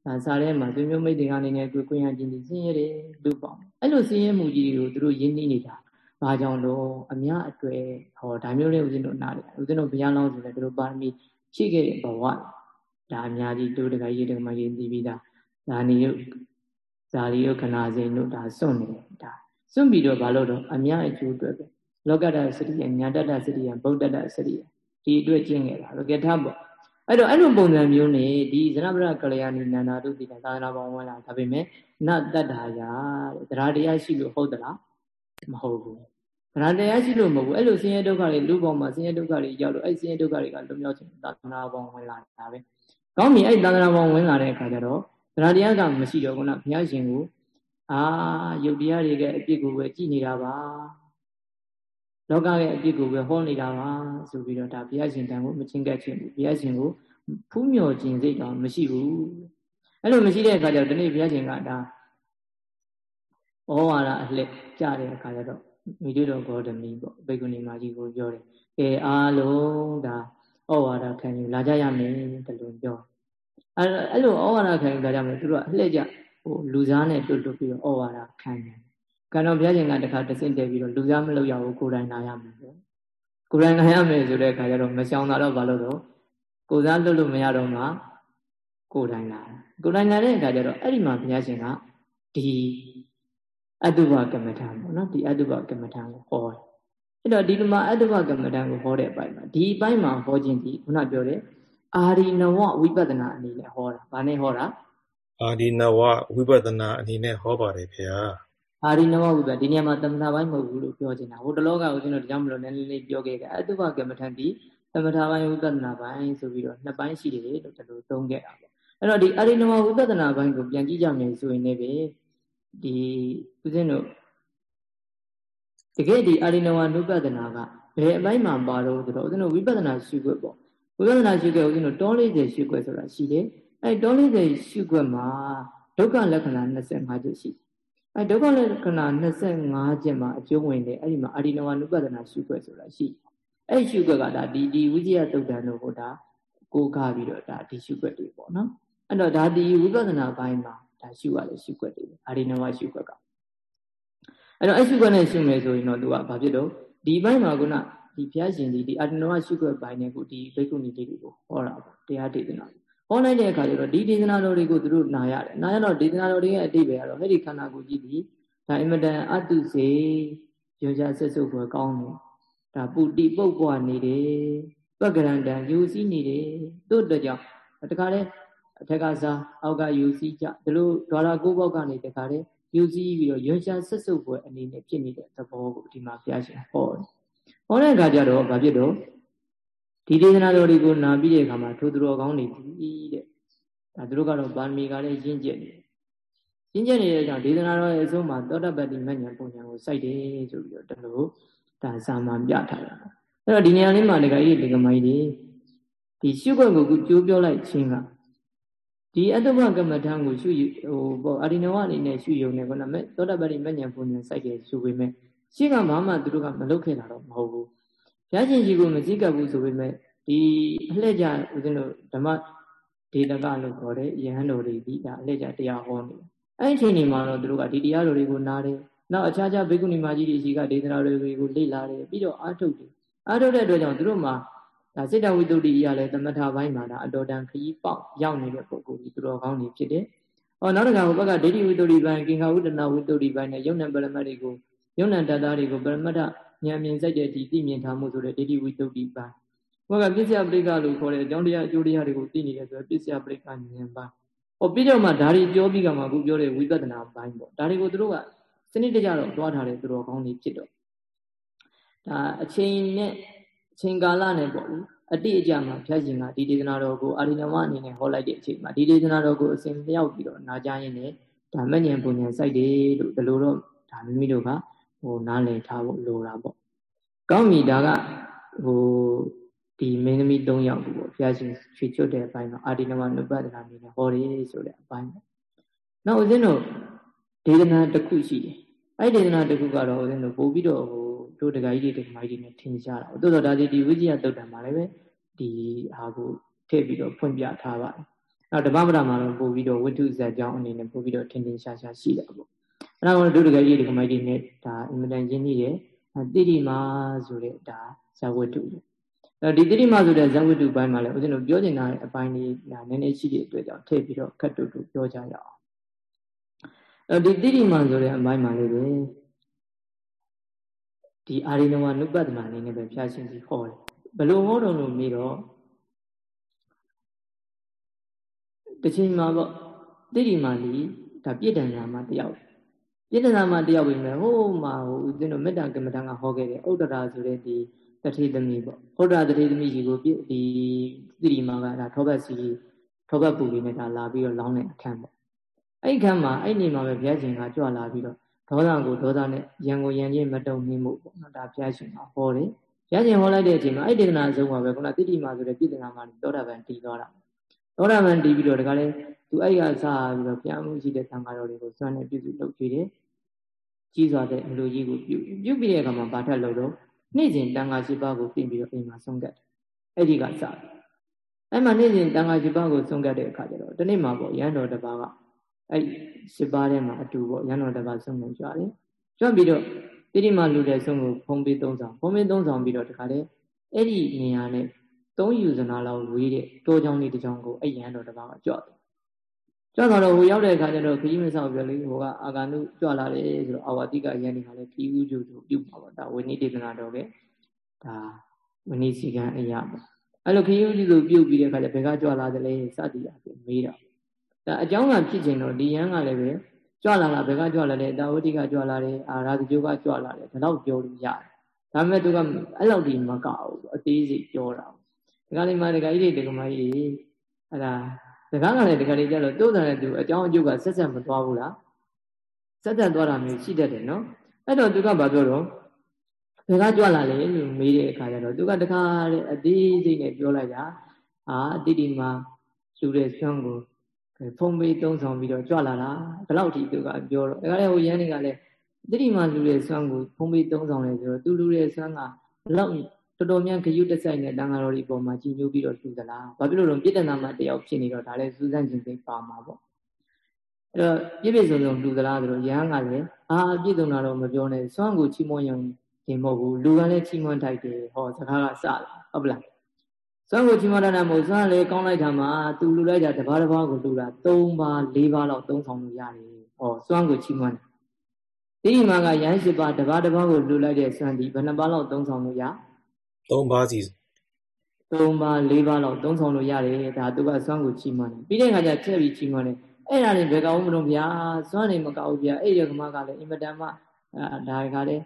Speaker 1: ဒါစားထဲမှာဆွေမျိုးမိတ်တင်ကားနေနဲ့ကွကွင်းရခြင်းဒီဆင်းရဲတယ်လူပေါင်းအဲ့လိုဆင်းရဲမှုကြီးတွေကိုသူတို့ရင်းနှီးနေတာ ဘာကြောင့်လို့အများအတွေ့ဟောဒါမျိုးလေးဦးဇင်းတို့နားလေဦးဇင်းတို့ဘုရားလောင်းဆိုလည်းတို့ပါရမီဖြည့်ခဲ့တဲ့ဘဝဒါအများကြီးတို့တခါကြီးတခါမကြီးသိပြီးသားဒါနေရုပ်ဇာတိယခဏစိန်တို့ဒါစွန့်နေတယ်ဒါစွန့်ပြီးတော့ဘာလို့တော့အများအကျိုးအတွက်ပဲလောကတ္တစရိယညာတတ္တစရိယဗုဒ္ဓတ္တစရိယဒီအတွက်ကျင့်ခဲ့တာလောကထားပေါ့အဲ့တော့အဲ့လိုပုံစံမျိုးနဲ့ဒီဇနဗရကလျာဏီနန္ဒာတို့ဒီသာသနာပေါင်းဝင်လာဒါပေမဲ့နတ္တတာယာတဲ့တရားတရားရှိလို့ဟုတ်သလားမဟုတ်ဘူး ဗရတရားရှိလို့မဟုတ်ဘူးအဲ့လိုဆင်းရဲဒုက္ခတွေလူပေါင်းမှာဆင်းရဲဒုက္ခတွေရောက်လို့အဲ့ဆင်းရဲဒုက္ခတွေကလွတ်မြောက်ခြင်းသာသနာပေါင်းဝင်လာတာပဲကောင်းပြီအဲ့သာသနာပေါင်းဝင်လာတဲ့အခါကျတော့ဗတရားတရားကမရှိတော့ခုနဘုရားရှင်ကိုအာယုတ်တရားတွေကအပြစ်ကိုပဲကြည်နေတာပါလောကရဲ့အပြစ်ကိုပဲဟောနေတာပါဆိုပြီးတော့ဒါဘုရားရှင်တန်ကိုမချင်းကပ်ခြင်းဘူးဘုရားရှင်ကိုဖူးမြော်ခြင်းစိတ်တော့မရှိဘူးအဲ့လိုမရှိတဲ့အခါကျတော့ဒီနေ့ဘုရားရှင်ကဒါဩဝါဒအလှည့်ကြတဲ့အခါကျတော့ မိတို့တော်ဂေါတမီပေါ့ဘေကုဏီမကြီးကိုပြောတယ်။ကဲအားလုံးဒါဩဝါဒခံယူလာကြရမယ်တလို့ပြော။အဲအဲ့လိုဩဝါဒခံယူလာကြမယ်သူတို့ကအလှည့်ကြဟိုလူစားနဲ့တွတ်တွတ်ပြီးတော့ဩဝါဒခံတယ်။ကံတော်ဘုရားရှင်ကတခါတဆင့်တည်ပြီးတော့လူစားမလုပ်ရဘူးကိုယ်တိုင်လာရမယ်ပေါ့။ကိုယ်တိုင်လာရမယ်ဆိုတဲ့အခါကျတော့မရှောင်တာတော့ဘာလို့တော့ကိုယ်စားလွတ်လို့မရတော့မှကိုယ်တိုင်လာကိုယ်တိုင်လာတဲ့အခါကျတော့အဲ့ဒီမှာဘုရားရှင်ကဒီ အတုပကမ္မထံပေါ့နော်ဒီအတုပကမ္မထံကိုဟောတယ်အဲ့တော့ဒီလိုမှအတုပကမ္မထံကိုဟောတဲ့အပိုင်းမှာဒီအပိုင်းမှာဟောခြင်းဒီခုနပြောတဲ့အာရိနဝဝိပဿနာအနေနဲ့ဟောတာဘာနဲ့ဟောတာ
Speaker 2: အာရိနဝဝိပဿနာအနေနဲ့ဟောပါတယ်ခင်ဗျာ
Speaker 1: အာရိနဝဝိပဒီနေရာမှာသမထပိုင်းမဟုတ်ဘူးလို့ပြောချင်တာဟိုတလောကဦးဇင်းတို့တရားမလို့နည်းနည်းလေးပြောခဲ့တယ်အတုပကမ္မထံဒီသမထပိုင်းဝိပဿနာပိုင်းဆိုပြီးတော့နှစ်ပိုင်းရှိတယ်လို့ဒီလိုသုံးခဲ့တာပေါ့အဲ့တော့ဒီအာရိနဝဝိပဿနာပိုင်းကိုပြန်ကြည့်ကြမယ်ဆိုရင်လည်း ဒီဦးဇင်းတို့တကယ်ဒီအာရိနဝနုပဒနာကဘယ်အပိုင်းမှာပါတော့ဆိုတော့ဦးဇင်းတို့ဝိပဿနာရှုခွက်ပေါ့ဝိပဿနာရှုခွက်ဦးဇင်းတို့တော40ရှုခွက်ဆိုတာရှိတယ်အဲတော40ရှုခွက်မှာဒုက္ခလက္ခဏာ25ချက်ရှိအဲဒုက္ခလက္ခဏာ25ချက်မှာအကျုံးဝင်တယ်အဲ့ဒီမှာအာရိနဝနုပဒနာရှုခွက်ဆိုတာရှိအဲ့ရှုခွက်ကဒါဒီဒီဝိဇ္ဇယတုတ်တန်တို့ဟိုဒါကိုးကားပြီးတော့ဒါဒီရှုခွက်တွေပေါ့နော်အဲ့တော့ဒါဒီဝိပဿနာဘိုင်းမှာ ဒါရှုရတယ်ရှုွက်တယ်အာရိနဝရှုွက်ကအဲ့တော့အရှုွက်နဲ့ရှုမယ်ဆိုရင်တော့သူကဘာဖြစ်တော့ဒီဘက်မှာကုဏဒီဘုရားရှင်ဒီဒီအာရိနဝရှုွက်ပိုင်းနဲ့ကိုဒီဘိက္ခုနီလေးတွေကိုဟောတာပေါ့တရားဒေသနာဟောလိုက်တဲ့အခါကျတော့ဒီဒေသနာတော်တွေကိုသူတို့နာရတယ်နာရတော့ဒေသနာတော်တွေရဲ့အတိတ်ပဲကတော့အဲ့ဒီခန္ဓာကိုယ်ကြီးဒီဒါအင်မတန်အတုစေရောကြဆက်စုပ်ဖွယ်ကောင်းတယ်ဒါပုတိပုတ်ပွားနေတယ်ပက္ကရန္တံယူစည်းနေတယ်တို့တော့ကြောင့်တခါလဲ အထက်ကစားအောက်ကယူစည်းကြဒီလိုဒွါရကိုးပေါက်ကနေတခါတည်းယူစည်းပြီးတော့ရွှန်ရှာဆက်စုပ်ပွဲအနေနဲ့ဖြစ်နေတဲ့သဘောကိုဒီမှာဘုရားရှင်ဟောတယ်။ဟောတဲ့အခါကျတော့ဘာဖြစ်တော့ဒီဒေသနာတော်တွေကိုနာပြီးတဲ့အခါမှာထိုသူတော်ကောင်းတွေဒီတဲ့ဒါသူတို့ကတော့ဗာမီကလည်းရင့်ကျက်နေတယ်။ရင့်ကျက်နေတဲ့ကြောင့်ဒေသနာတော်ရဲ့အဆုံးမှာသောတပတ္တိမဉ္ဇဉ်ပုံညာကိုစိုက်တယ်ဆိုပြီးတော့တလို့ဒါဇာမန်ပြထားတာ။အဲ့တော့ဒီနေရာလေးမှာဒကာကြီးဒီကမိုင်းဒီဒီရှုခွက်ကိုကြိုးပြောလိုက်ခြင်းက ဒီအတ္တမကမ္မထံကိုရှုဟိုပေါ့အာရိနဝအနေနဲ့ရှုယုံနေခုနမဲ့သောတပတိမဉ္ဇဉ်ပုံဉ္ဇဉ်စိုက်တယ်ဆိုပေမဲ့ရှင်းကဘာမှသူတို့ကမလုပ်ခဲ့တာတော့မဟုတ်ဘူးဘုရားရှင်ကြီးကိုမစည်းကပ်ဘူးဆိုပေမဲ့ဒီအလှည့်ကြဦးဇင်းတို့ဓမ္မဒေတကလို့ခေါ်တဲ့ယဟန်တော်တွေဒီဒါအလှည့်ကြတရားဟောနေတယ်အဲ့ဒီအချိန်ဒီမှာတော့သူတို့ကဒီတရားတော်တွေကိုနားတယ်နောက်အခြားခြားဘေကုဏီမကြီးတွေရှိကဒေသနာတွေကိုလေ့လာတယ်ပြီးတော့အာထုတ်တယ်အာထုတ်တဲ့အတွက်ကြောင့်သူတို့မှာ ဒါစိတ္တဝိတ္တုတိအရာလဲသမထဘိုင်းမှာဒါအတော်တန်ခရီးပေါက်ရောက်နေတဲ့ပုဂ္ဂိုလ်ကြီးသူတော်ကောင်းတွေဖြစ်တယ်။ဟောနောက်တစ်ခါဘုဘကဒိဋ္ဌိဝိတ္တုတိဘိုင်းကင်္ခဝိတ္တနာဝိတ္တုတိဘိုင်းနဲ့ယုံနံပရမတ်တွေကိုယုံနံတတ္တာတွေကိုပရမတ္ထဉာဏ်မြင်စိုက်တဲ့ဒီသိမြင်ထားမှုဆိုတဲ့ဒိဋ္ဌိဝိတ္တုတိဘိုင်းဘုကပစ္စယပရိက္ခလို့ခေါ်တဲ့အကြောင်းတရားအကျိုးတရားတွေကိုသိနေတယ်ဆိုတော့ပစ္စယပရိက္ခဉာဏ်ပါဟောပြီးတော့မှဒါတွေပြောပြီးကမှအခုပြောတဲ့ဝိပဿနာဘိုင်းပေါ့ဒါတွေကိုသူတို့ကစနစ်တကျတော့တွားထားတယ်သူတော်ကောင်းတွေဖြစ်တော့ဒါအချိန်နဲ့အ ချိန်ကာလနဲ့ပေါ့လေအတိအကျမှာဘုရားရှင်ကဒီဒေသနာတော်ကိုအာရိနဝအနေနဲ့ဟောလိုက်တဲ့အချိန်မှာဒီဒေသနာတော်ကိုအစဉ်လျောက်ပြီးတော့နာကြားရင်းနဲ့ဒါမဉ္ဇဉ်ပုံဉ္ဇဉ်စိုက်တယ်လို့ဒီလိုတော့ဒါမိမိတို့ကဟိုနားလည်ထားဖို့လိုတာပေါ့ကောင်းပြီဒါကဟိုဒီမင်းသမီး၃ယောက်ကိုပေါ့ဘုရားရှင်ချွေချွတ်တဲ့အပိုင်းမှာအာရိနဝနုပဒနာအနေနဲ့ဟောတယ်ဆိုတဲ့အပိုင်းပေါ့နောက်ဦးဇင်းတို့ဒေသနာတစ်ခုရှိတယ်အဲ့ဒေသနာတစ်ခုကတော့ဦးဇင်းတို့ပို့ပြီးတော့ဟို တို့တက္ကကြီးတွေတက္ကမကြီးတွေနဲ့ထင်ရှားတာ။သို့သောဒါဒီဒီဝိဇ္ဇယတုတ်တံမှာလည်းပဲဒီဟာကိုထည့်ပြီးတော့ဖွင့်ပြထားပါတယ်။နောက်တပတ်မတာမှာတော့ပို့ပြီးတော့ဝိတုဇာကြောင်းအနေနဲ့ပို့ပြီးတော့ထင်ထင်ရှားရှားရှိတာပေါ့။အဲ့ဒါကတို့တက္ကကြီးတက္ကမကြီးတွေနဲ့ဒါအင်မတန်ချင်းကြီးရဲ့တိတိမာဆိုတဲ့ဒါဇဝတ္တုအဲဒီတိတိမာဆိုတဲ့ဇဝတ္တုဘိုင်းမှာလည်းဦးဇင်းတို့ပြောချင်တဲ့အပိုင်းလေးဒါနည်းနည်းရှိတဲ့အတွက်ကြောင့်ထည့်ပြီးတော့ခက်တူတူပြောကြရအောင်။အဲဒီတိတိမာဆိုတဲ့အပိုင်းမှာလေးပဲ ဒီအာရိနဝနုပတ္တမအနေနဲ့ပဲဖျားရှင်ကြီးဟောတယ်ဘလို့ဟောတော်လို့မေးတော့တချိန်မှာပေါ့တိရိမာလီဒါပြည့်တန်ရာမှာတယောက်ပြည့်တန်ရာမှာတယောက်ပြင်မဲ့ဟိုမှာဟိုဦးဇင်းတို့မေတ္တာကမ္မဋ္ဌာန်းကဟောခဲ့တဲ့ဥဒ္ဒရာဆိုတဲ့ဒီတထေသမီးပေါ့ဥဒ္ဒရာတထေသမီးကြီးကိုဒီတိရိမာကဒါထောဘတ်စီထောဘတ်ပူလေးနဲ့ဒါလာပြီးတော့လောင်းတဲ့အခန်းပေါ့အဲ့ခမ်းမှာအဲ့နေမှာပဲဘုရားရှင်ကကြွလာပြီးတော့ ဒေါသကိုဒေါသနဲ့ရံကိုရံချင်းမတုံမိမှုပေါ့နော်ဒါဘုရားရှင်ကဟောတယ်ဘုရားရှင်ဟောလိုက်တဲ့အချိန်မှာအဲ့ဒေသနာအဆုံးမှာပဲခုနတိတိမာဆိုတဲ့ပြည်တနာမှာသောတာပန်တည်သွားတာသောတာပန်တည်ပြီးတော့ဒါကလည်းသူအဲ့ကစားပြီးတော့ဘုရားမှုရှိတဲ့သံဃာတော်တွေကိုစွမ်းနေပြုစုလုပ်ကြည့်တယ်ကြီးစွာတဲ့အလိုကြီးကိုပြုပြုပြီးတဲ့အခါမှာဘာထက်လို့တော့နေ့စဉ်တန်ခါရှိပါကိုပြင်ပြီးတော့အိမ်မှာဆုံးကတ်တယ်အဲ့ဒီကစတယ်အဲ့မှာနေ့စဉ်တန်ခါရှိပါကိုဆုံးကတ်တဲ့အခါကျတော့ဒီနေ့မှာပေါ့ရန်တော်တစ်ပါးက အဲ့ရှိပါထဲမှာအတူပေါ့ရန်တော်တစ်ပါးဆုံးနေကြတယ်ကြွပြီးတော့တိတိမလူတဲ့ဆုံးကိုဖုံးပေးသုံးဆောင်ဖုံးပေးသုံးဆောင်ပြီးတော့တခါလေအဲ့ဒီနေရာနဲ့သုံးယူဇနာလောက်ဝေးတဲ့တိုးချောင်းလေးတစ်ချောင်းကိုအဲ့ရန်တော်တစ်ပါးကကြွတယ်ကြွတော့ဟိုရောက်တဲ့အခါကျတော့ခကြီးမဆောက်ပြောလေဟိုကအာဂန္ဓုကြွလာတယ်ဆိုတော့အာဝတိကယန္တိကလည်းခီးဦးကျူကျူပြုတ်ပါပါဒါဝိနည်းဒေသနာတော်ပဲဒါဝိနည်းစီကံအရာပေါ့အဲ့လိုခရီးဦးကျူကျူပြုတ်ပြီးတဲ့အခါကျဘယ်ကကြွလာတယ်လဲစသည်အပြင်မေးတော့ ဒါအကြောင်းကဖြစ်ခြင်းတော့ဒီယန်းကလည်းပဲကြွလာတာဘယ်ကကြွလာလဲတာဝတိကကြွလာတယ်အာရာဇဂိုကကြွလာတယ်ဒါတော့ပြောလို့ရတယ်ဒါပေမဲ့သူကအဲ့လောက်ဒီမကဘူးအသေးစိတ်ပြောတာဒီကလေးမှဒီကကြီးတွေဒီကမကြီးအဲ့ဒါစကားကလည်းဒီကလေးကြတော့တိုးတယ်သူအကြောင်းအကျုပ်ကဆက်ဆက်မသွားဘူးလားဆက်ဆက်သွားတာမျိုးရှိတတ်တယ်နော်အဲ့တော့သူကဘာပြောတော့ဘယ်ကကြွလာလဲလို့မေးတဲ့အခါကျတော့သူကတခါတဲ့အသေးစိတ်နဲ့ပြောလိုက်တာအာအတိတိမှာလူတဲ့ဆွမ်းကို ဖုံးပေးသုံးဆောင်ပြီးတော့ကြွလာတာဘယ်လောက်ထိသူကပြောတော့ဒါကလည်းဟိုရန်တွေကလည်းတိတိမှာလူတဲ့ဆွမ်းကိုဖုံးပေးသုံးဆောင်တယ်ဆိုတော့သူလူတဲ့ဆွမ်းကဘယ်လောက်တော်တော်များဂယုတဆိုင်တဲ့တန်ဃာတော်ဒီပုံမှာကြည်ညိုပြီးတော့လှူသလားဘာဖြစ်လို့လဲပြည်တနာမှာတယောက်ဖြစ်နေတော့ဒါလည်းစူးစမ်းခြင်းသိပါမှာပေါ့အဲ့တော့ပြည့်ပြည့်စုံစုံလှူသလားဆိုတော့ရဟန်းကလည်းအာပြည့်စုံတာတော့မပြောနဲ့စွမ်းကိုချီးမွမ်းရုံတင်မဟုတ်ဘူးလူကလည်းချီးမွမ်းထိုက်တယ်ဟောစကားကစလာဟုတ်ပလား စွမ်းကိုချီးမွမ်းတတ်တာမဟုတ်စွမ်းလည်းကောင်းလိုက်တာမှာသူလှူလိုက်တာတစ်ပါးတစ်ပါးကိုလှူတာ၃ပါး၄ပါးလောက်သုံးဆောင်လို့ရတယ်ဟောစွမ်းကိုချီးမွမ်းတယ်ဒီမှာကရဟန်း၈ပါးတစ်ပါးတစ်ပါးကိုလှူလိုက်တဲ့စွမ်းဒီဘယ်နှပါးလောက်သုံးဆောင်လို့ရ
Speaker 2: ၃ပါးစီ
Speaker 1: ၃ပါး၄ပါးလောက်သုံးဆောင်လို့ရတယ်ဒါသူကစွမ်းကိုချီးမွမ်းတယ်ပြီးတဲ့အခါကျချက်ပြီးချီးမွမ်းတယ်အဲ့ဒါတွေဘယ်ကောင်းမလို့ဗျာစွမ်းနေမကောက်ဘူးဗျာအဲ့ရကမကလည်းအင်မတန်မှအဲဒါကလည်း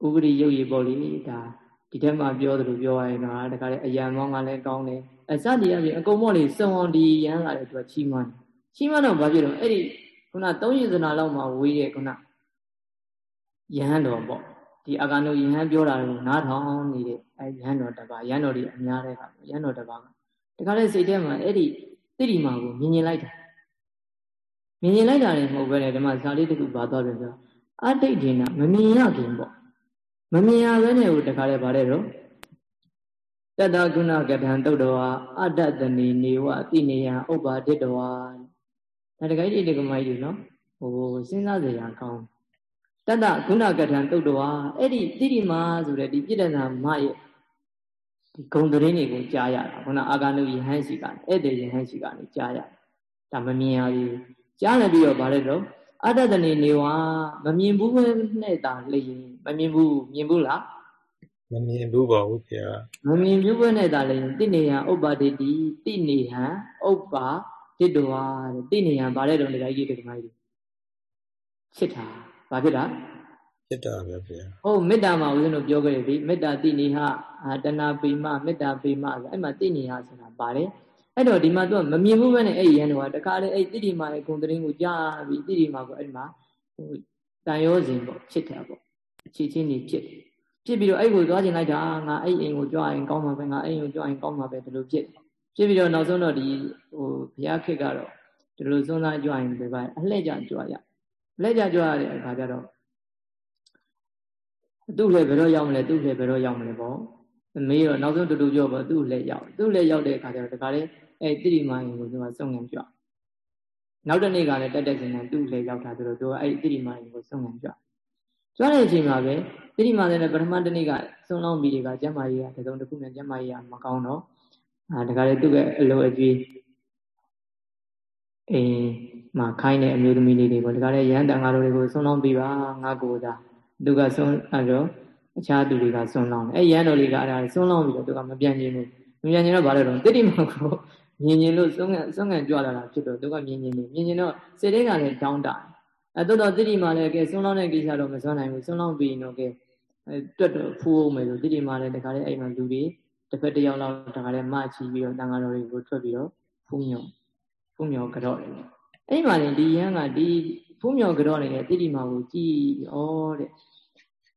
Speaker 1: ဟိုဥပရိရုပ်ရည်ပေါ့လေဒါ ဒီထက်မှပြောသလိုပြောရရင်တော့ဒါကလည်းအယံမောင်းကလည်းကောင်းတယ်အစတည်းအပြင်အကုန်မော့လေစုံအောင်ဒီရန်လာတယ်သူကချီးမွမ်းချီးမွမ်းတော့ဘာဖြစ်တော့အဲ့ဒီခုနသုံးရည်စနာလောက်မှဝေးရဲ့ခုနယဟန်တော်ပေါ့ဒီအာဂန္တုယဟန်ပြောတာကိုနားထောင်နေတဲ့အဲယဟန်တော်တပါယဟန်တော်ဒီအများတဲ့ကယဟန်တော်တပါကတခါလေစိတ်ထဲမှာအဲ့ဒီတိတိမာကိုမြင်မြင်လိုက်တာမြင်မြင်လိုက်တာလည်းမဟုတ်ပဲလေဒီမှာဇာလေးတစ်ခုပါသွားတယ်ဆိုအတိတ်တင်တာမမြင်ရခင်ပေါ့ မမြင်ရဘဲနဲ့ဟိုတခါလေဗါတဲ့တော့တတကုဏကထံတုတ်တော်ဟာအတ္တတဏီနေဝတိနေယဥပ္ပါဒိတ္တဝါဒါတခိုင်းဒီတကမကြီးနော်ဟိုစဉ်းစားစရာကောင်းတတဂုဏကထံတုတ်တော်ဟာအဲ့ဒီတိတိမာဆိုတဲ့ဒီပြည့်တနာမရဲ့ဒီဂုံသတင်းတွေကိုကြားရတာခုနအာဂန္ဓုယဟန်ရှိကနေဧည့်သည်ယဟန်ရှိကနေကြားရဒါမမြင်ရဘူးကြားနေပြီးတော့ဗါလဲတော့အတ္တတနေနေဝမမြင်ဘူးနဲ့တာလျင် မမြင်ဘူးမြင်ဘူးလား
Speaker 2: မမြင်ဘူးပါဘူးခင်ဗျာ
Speaker 1: မမြင်ဘူးနဲ့တာလျင်တိနေဟံဥပ္ပါဒိတိတိနေဟံဥပ္ပါဒိတဝါတဲ့တိနေဟံဗါလဲတော့ဒီကြီးဒီမိုင်းချစ်တာဘာဖြစ်တာ
Speaker 2: ဖြစ်တာပဲဗျာ
Speaker 1: ဟုတ်မေတ္တာမှာဦးဇင်းတို့ပြောခဲ့ပြီမေတ္တာတိနိဟတဏပိမမေတ္တာပိမဆိုအဲ့မှာတိနိဟဆိုတာပါတယ်အဲ့တော့ဒီမှာသူကမမြင်ဘူးပဲနဲ့အဲ့ရန်တော့တခါလေအဲ့တိတိမာရဲ့ဂုံတရင်ကိုကြားပြီးတိတိမာကိုအဲ့ဒီမှာဟိုတန်ရောစဉ်ပေါ့ဖြစ်တာပေါ့ ချစ်ချင်းနေဖြစ်ဖြစ်ပြီးတော့အဲ့ကိုသွားကျင်လိုက်တာငါအဲ့အိမ်ကိုကြွရင်ကောင်းမှာပဲငါအဲ့အိမ်ကိုကြွရင်ကောင်းမှာပဲဒီလိုဖြစ်ဖြစ်ပြီးတော့နောက်ဆုံးတော့ဒီဟိုဘုရားခေတ်ကတော့ဒီလိုစွန်းစားကြွရင်ဒီပါအလှည့်ကြကြွရအလှည့်ကြကြွရတဲ့အခါကျတော့သူ့လည်းဘယ်တော့ရောက်မလဲသူ့လည်းဘယ်တော့ရောက်မလဲပေါ့မေးတော့နောက်ဆုံးတူတူပြောပေါ့သူ့လည်းရောက်သူ့လည်းရောက်တဲ့အခါကျတော့တခါလေအဲတိတိမာရင်ကိုသူကစုံငံကြွနောက်တနေ့ကလည်းတက်တက်စင်စင်သူ့လည်းရောက်တာဆိုတော့သူကအဲ့တိတိမာရင်ကိုစုံငံကြွ ကြွတဲ့အချိန်မှာပဲတိတိမာတဲ့ပထမတနေ့ကစုံလောင်းပြီးတွေကကျမ်းမာရေးကတစုံတစ်ခုနဲ့ကျမ်းမာရေးကမကောင်းတော့အာတခါလေသူ့ရဲ့အလိုအကျွေးအိမ်မှာခိုင်းတဲ့အမျိုးသမီးလေးတွေပေါ့တခါလေရဟန်းတန်ဃာတော်တွေကိုစုံလောင်းပြီးပါငါကိုသာသူကဆုံးအဲ့တော့အခြားသူတွေကဆုံးလောင်းတယ်အဲ့ရန်တော်လေးကအဲ့ဒါဆုံးလောင်းပြီးတော့သူကမပြန်ခြင်းဘူးမပြန်ခြင်းတော့ဘာလဲတော့တိတိမောကိုမြင်ရင်လို့ဆုံးငံဆုံးငံကြွလာတာဖြစ်တော့သူကမြင်ရင်မြင်ရင်တော့စိတ်ထဲကလည်းတောင်းတ အဲ့တော့တိတိမာလည်းကဲဆုံးလောင်းတဲ့ကိစ္စတော့မစွမ်းနိုင်ဘူးဆုံးလောင်းပြီးရင်တော့ကဲအဲတွတ်တော့ဖူးအောင်မယ်လို့တိတိမာလည်းတခါလေအဲ့မှာလူတွေတစ်ဖက်တစ်ယောက်လောက်တခါလေမချီပြီးတော့တန်ဃာတော်တွေကိုထွက်ပြီးတော့ဖုံးညောဖူးမြော်ကြော့တယ်အဲ့မှာလည်းဒီယန်းကဒီဖူးမြော်ကြော့နေတဲ့တိတိမာကိုကြည်ဩတဲ့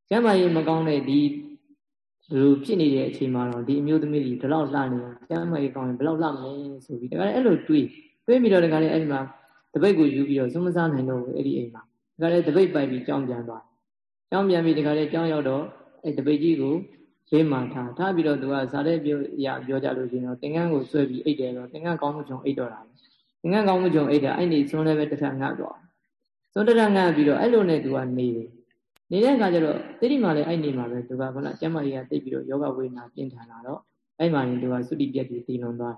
Speaker 1: ကျမ်းမာရေးမကောင်းတဲ့ဒီလူဖြစ်နေတဲ့အချိန်မှာတော့ဒီအမျိုးသမီးကြီးဒီလောက်လှနေကျမ်းမာရေးကောင်းရင်ဘယ်လောက်လှမလဲဆိုပြီးဒါကလည်းအဲ့လိုတွေးတွေးပြီးတော့ဒါကလည်းအဲ့ဒီမှာ တပိတ်ကိုယူပြီးတော့စွမစားနိုင်တော့ဘူးအဲ့ဒီအိမ်မှာဒါကလည်းတပိတ်ပိုက်ပြီးကြောင်းပြန်သွားကြောင်းပြန်ပြီးဒါကလည်းကြောင်းရောက်တော့အဲ့တပိတ်ကြီးကိုဘေးမှာထားထားပြီးတော့သူကဇာတဲ့ပြောရပြောကြလို့ရှိရင်တော့တင်ကန်းကိုဆွဲပြီးအိတ်တယ်တော့တင်ကန်းကောင်းမှုကြောင့်အိတ်တော့တာတင်ကန်းကောင်းမှုကြောင့်အိတ်တာအဲ့ဒီစွန်းလည်းပဲတစ်ထပ်ငတ်သွားစွန်းတစ်ထပ်ငတ်ပြီးတော့အဲ့လိုနဲ့သူကနေတယ်နေတဲ့အခါကျတော့တိတိမာလည်းအဲ့နေမှာပဲသူကခုနကျမကြီးကတိတ်ပြီးတော့ယောဂဝေဒနာပြင်းထန်လာတော့အဲ့မှာရင်သူကသုတိပြက်ကြီးတည်လွန်သွား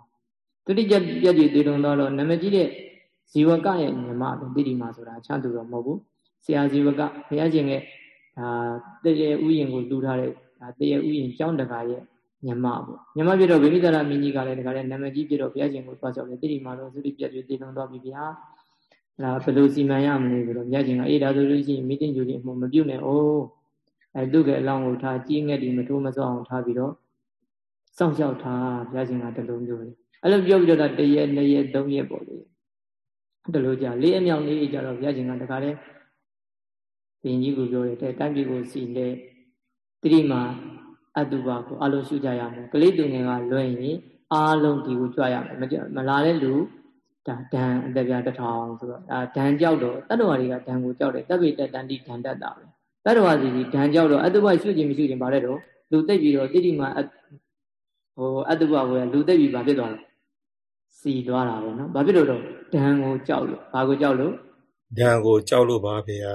Speaker 1: သုတိပြက်ပြက်ကြီးတည်လွန်သွားတော့နမကြီးတဲ့ ဇီဝကရဲ့ညီမပဲတိတိမာဆိုတာချမ်းသူတော့မဟုတ်ဘူးဆရာဇီဝကဘုရားရှင်ရဲ့ဒါတရေဥယျင်ကိုလူထားတဲ့ဒါတရေဥယျင်ကျောင်းတကာရဲ့ညမပေါ့ညမပြတော့ဗိမိတရမင်းကြီးကလည်းတကားလည်းနာမည်ကြီးပြတော့ဘုရားရှင်ကိုသွားကြောက်တယ်တိတိမာတော့သုတိပြတ်ပြီးတည်လွန်သွားပြီဗျာဒါဘယ်လိုစီမံရမလဲဆိုတော့ဘုရားရှင်ကအေးဒါဆိုလို့ရှိရင်မိတင်ကြိုတင်အမှုမပြုတ်နဲ့အိုးအဲသူကအလောင်းကိုထားကြီးငက်ဒီမထိုးမစောအောင်ထားပြီးတော့စောင့်ရှောက်ထားဘုရားရှင်ကတလုံးမျိုးလေအဲ့လိုပြောပြီးတော့တရက်နှစ်ရက်သုံးရက်ပေါ့လေ တလို့ကြလေးအမြောက်လေးကြတော့ဘုရားရှင်ကတခါလဲဘင်ကြီးကိုပြောတယ်တဲ့တိုင်းပြည်ကိုစီလဲတိရိမာအတုပါကိုအလုံးရှုကြရမယ်ကလေးသူငယ်ကလွှဲရင်အားလုံးဒီကိုကြွရမယ်မလာတဲ့လူဒါဒံအတပြားတစ်ထောင်ဆိုတော့ဒါဒံကြောက်တော့တတ္တဝါတွေကဒံကိုကြောက်တယ်တပ်ပိတတန်တိဒံတတ်တာပဲတတ္တဝါစီဒီဒံကြောက်တော့အတုပါရှုခြင်းမရှိခြင်းဗါတဲ့တော့လူသိပ်ပြီးတော့တိတိမာဟိုအတုပါကိုလူသိပ်ပြီးဗာဖြစ်သွားတယ် စီသွားတာပဲနော်ဘာဖြစ်လို့တော့ဒံကိုကြောက်လို့ဘာကိုကြောက်လို့
Speaker 2: ဒံကိုကြောက်လို့ပါဗျာ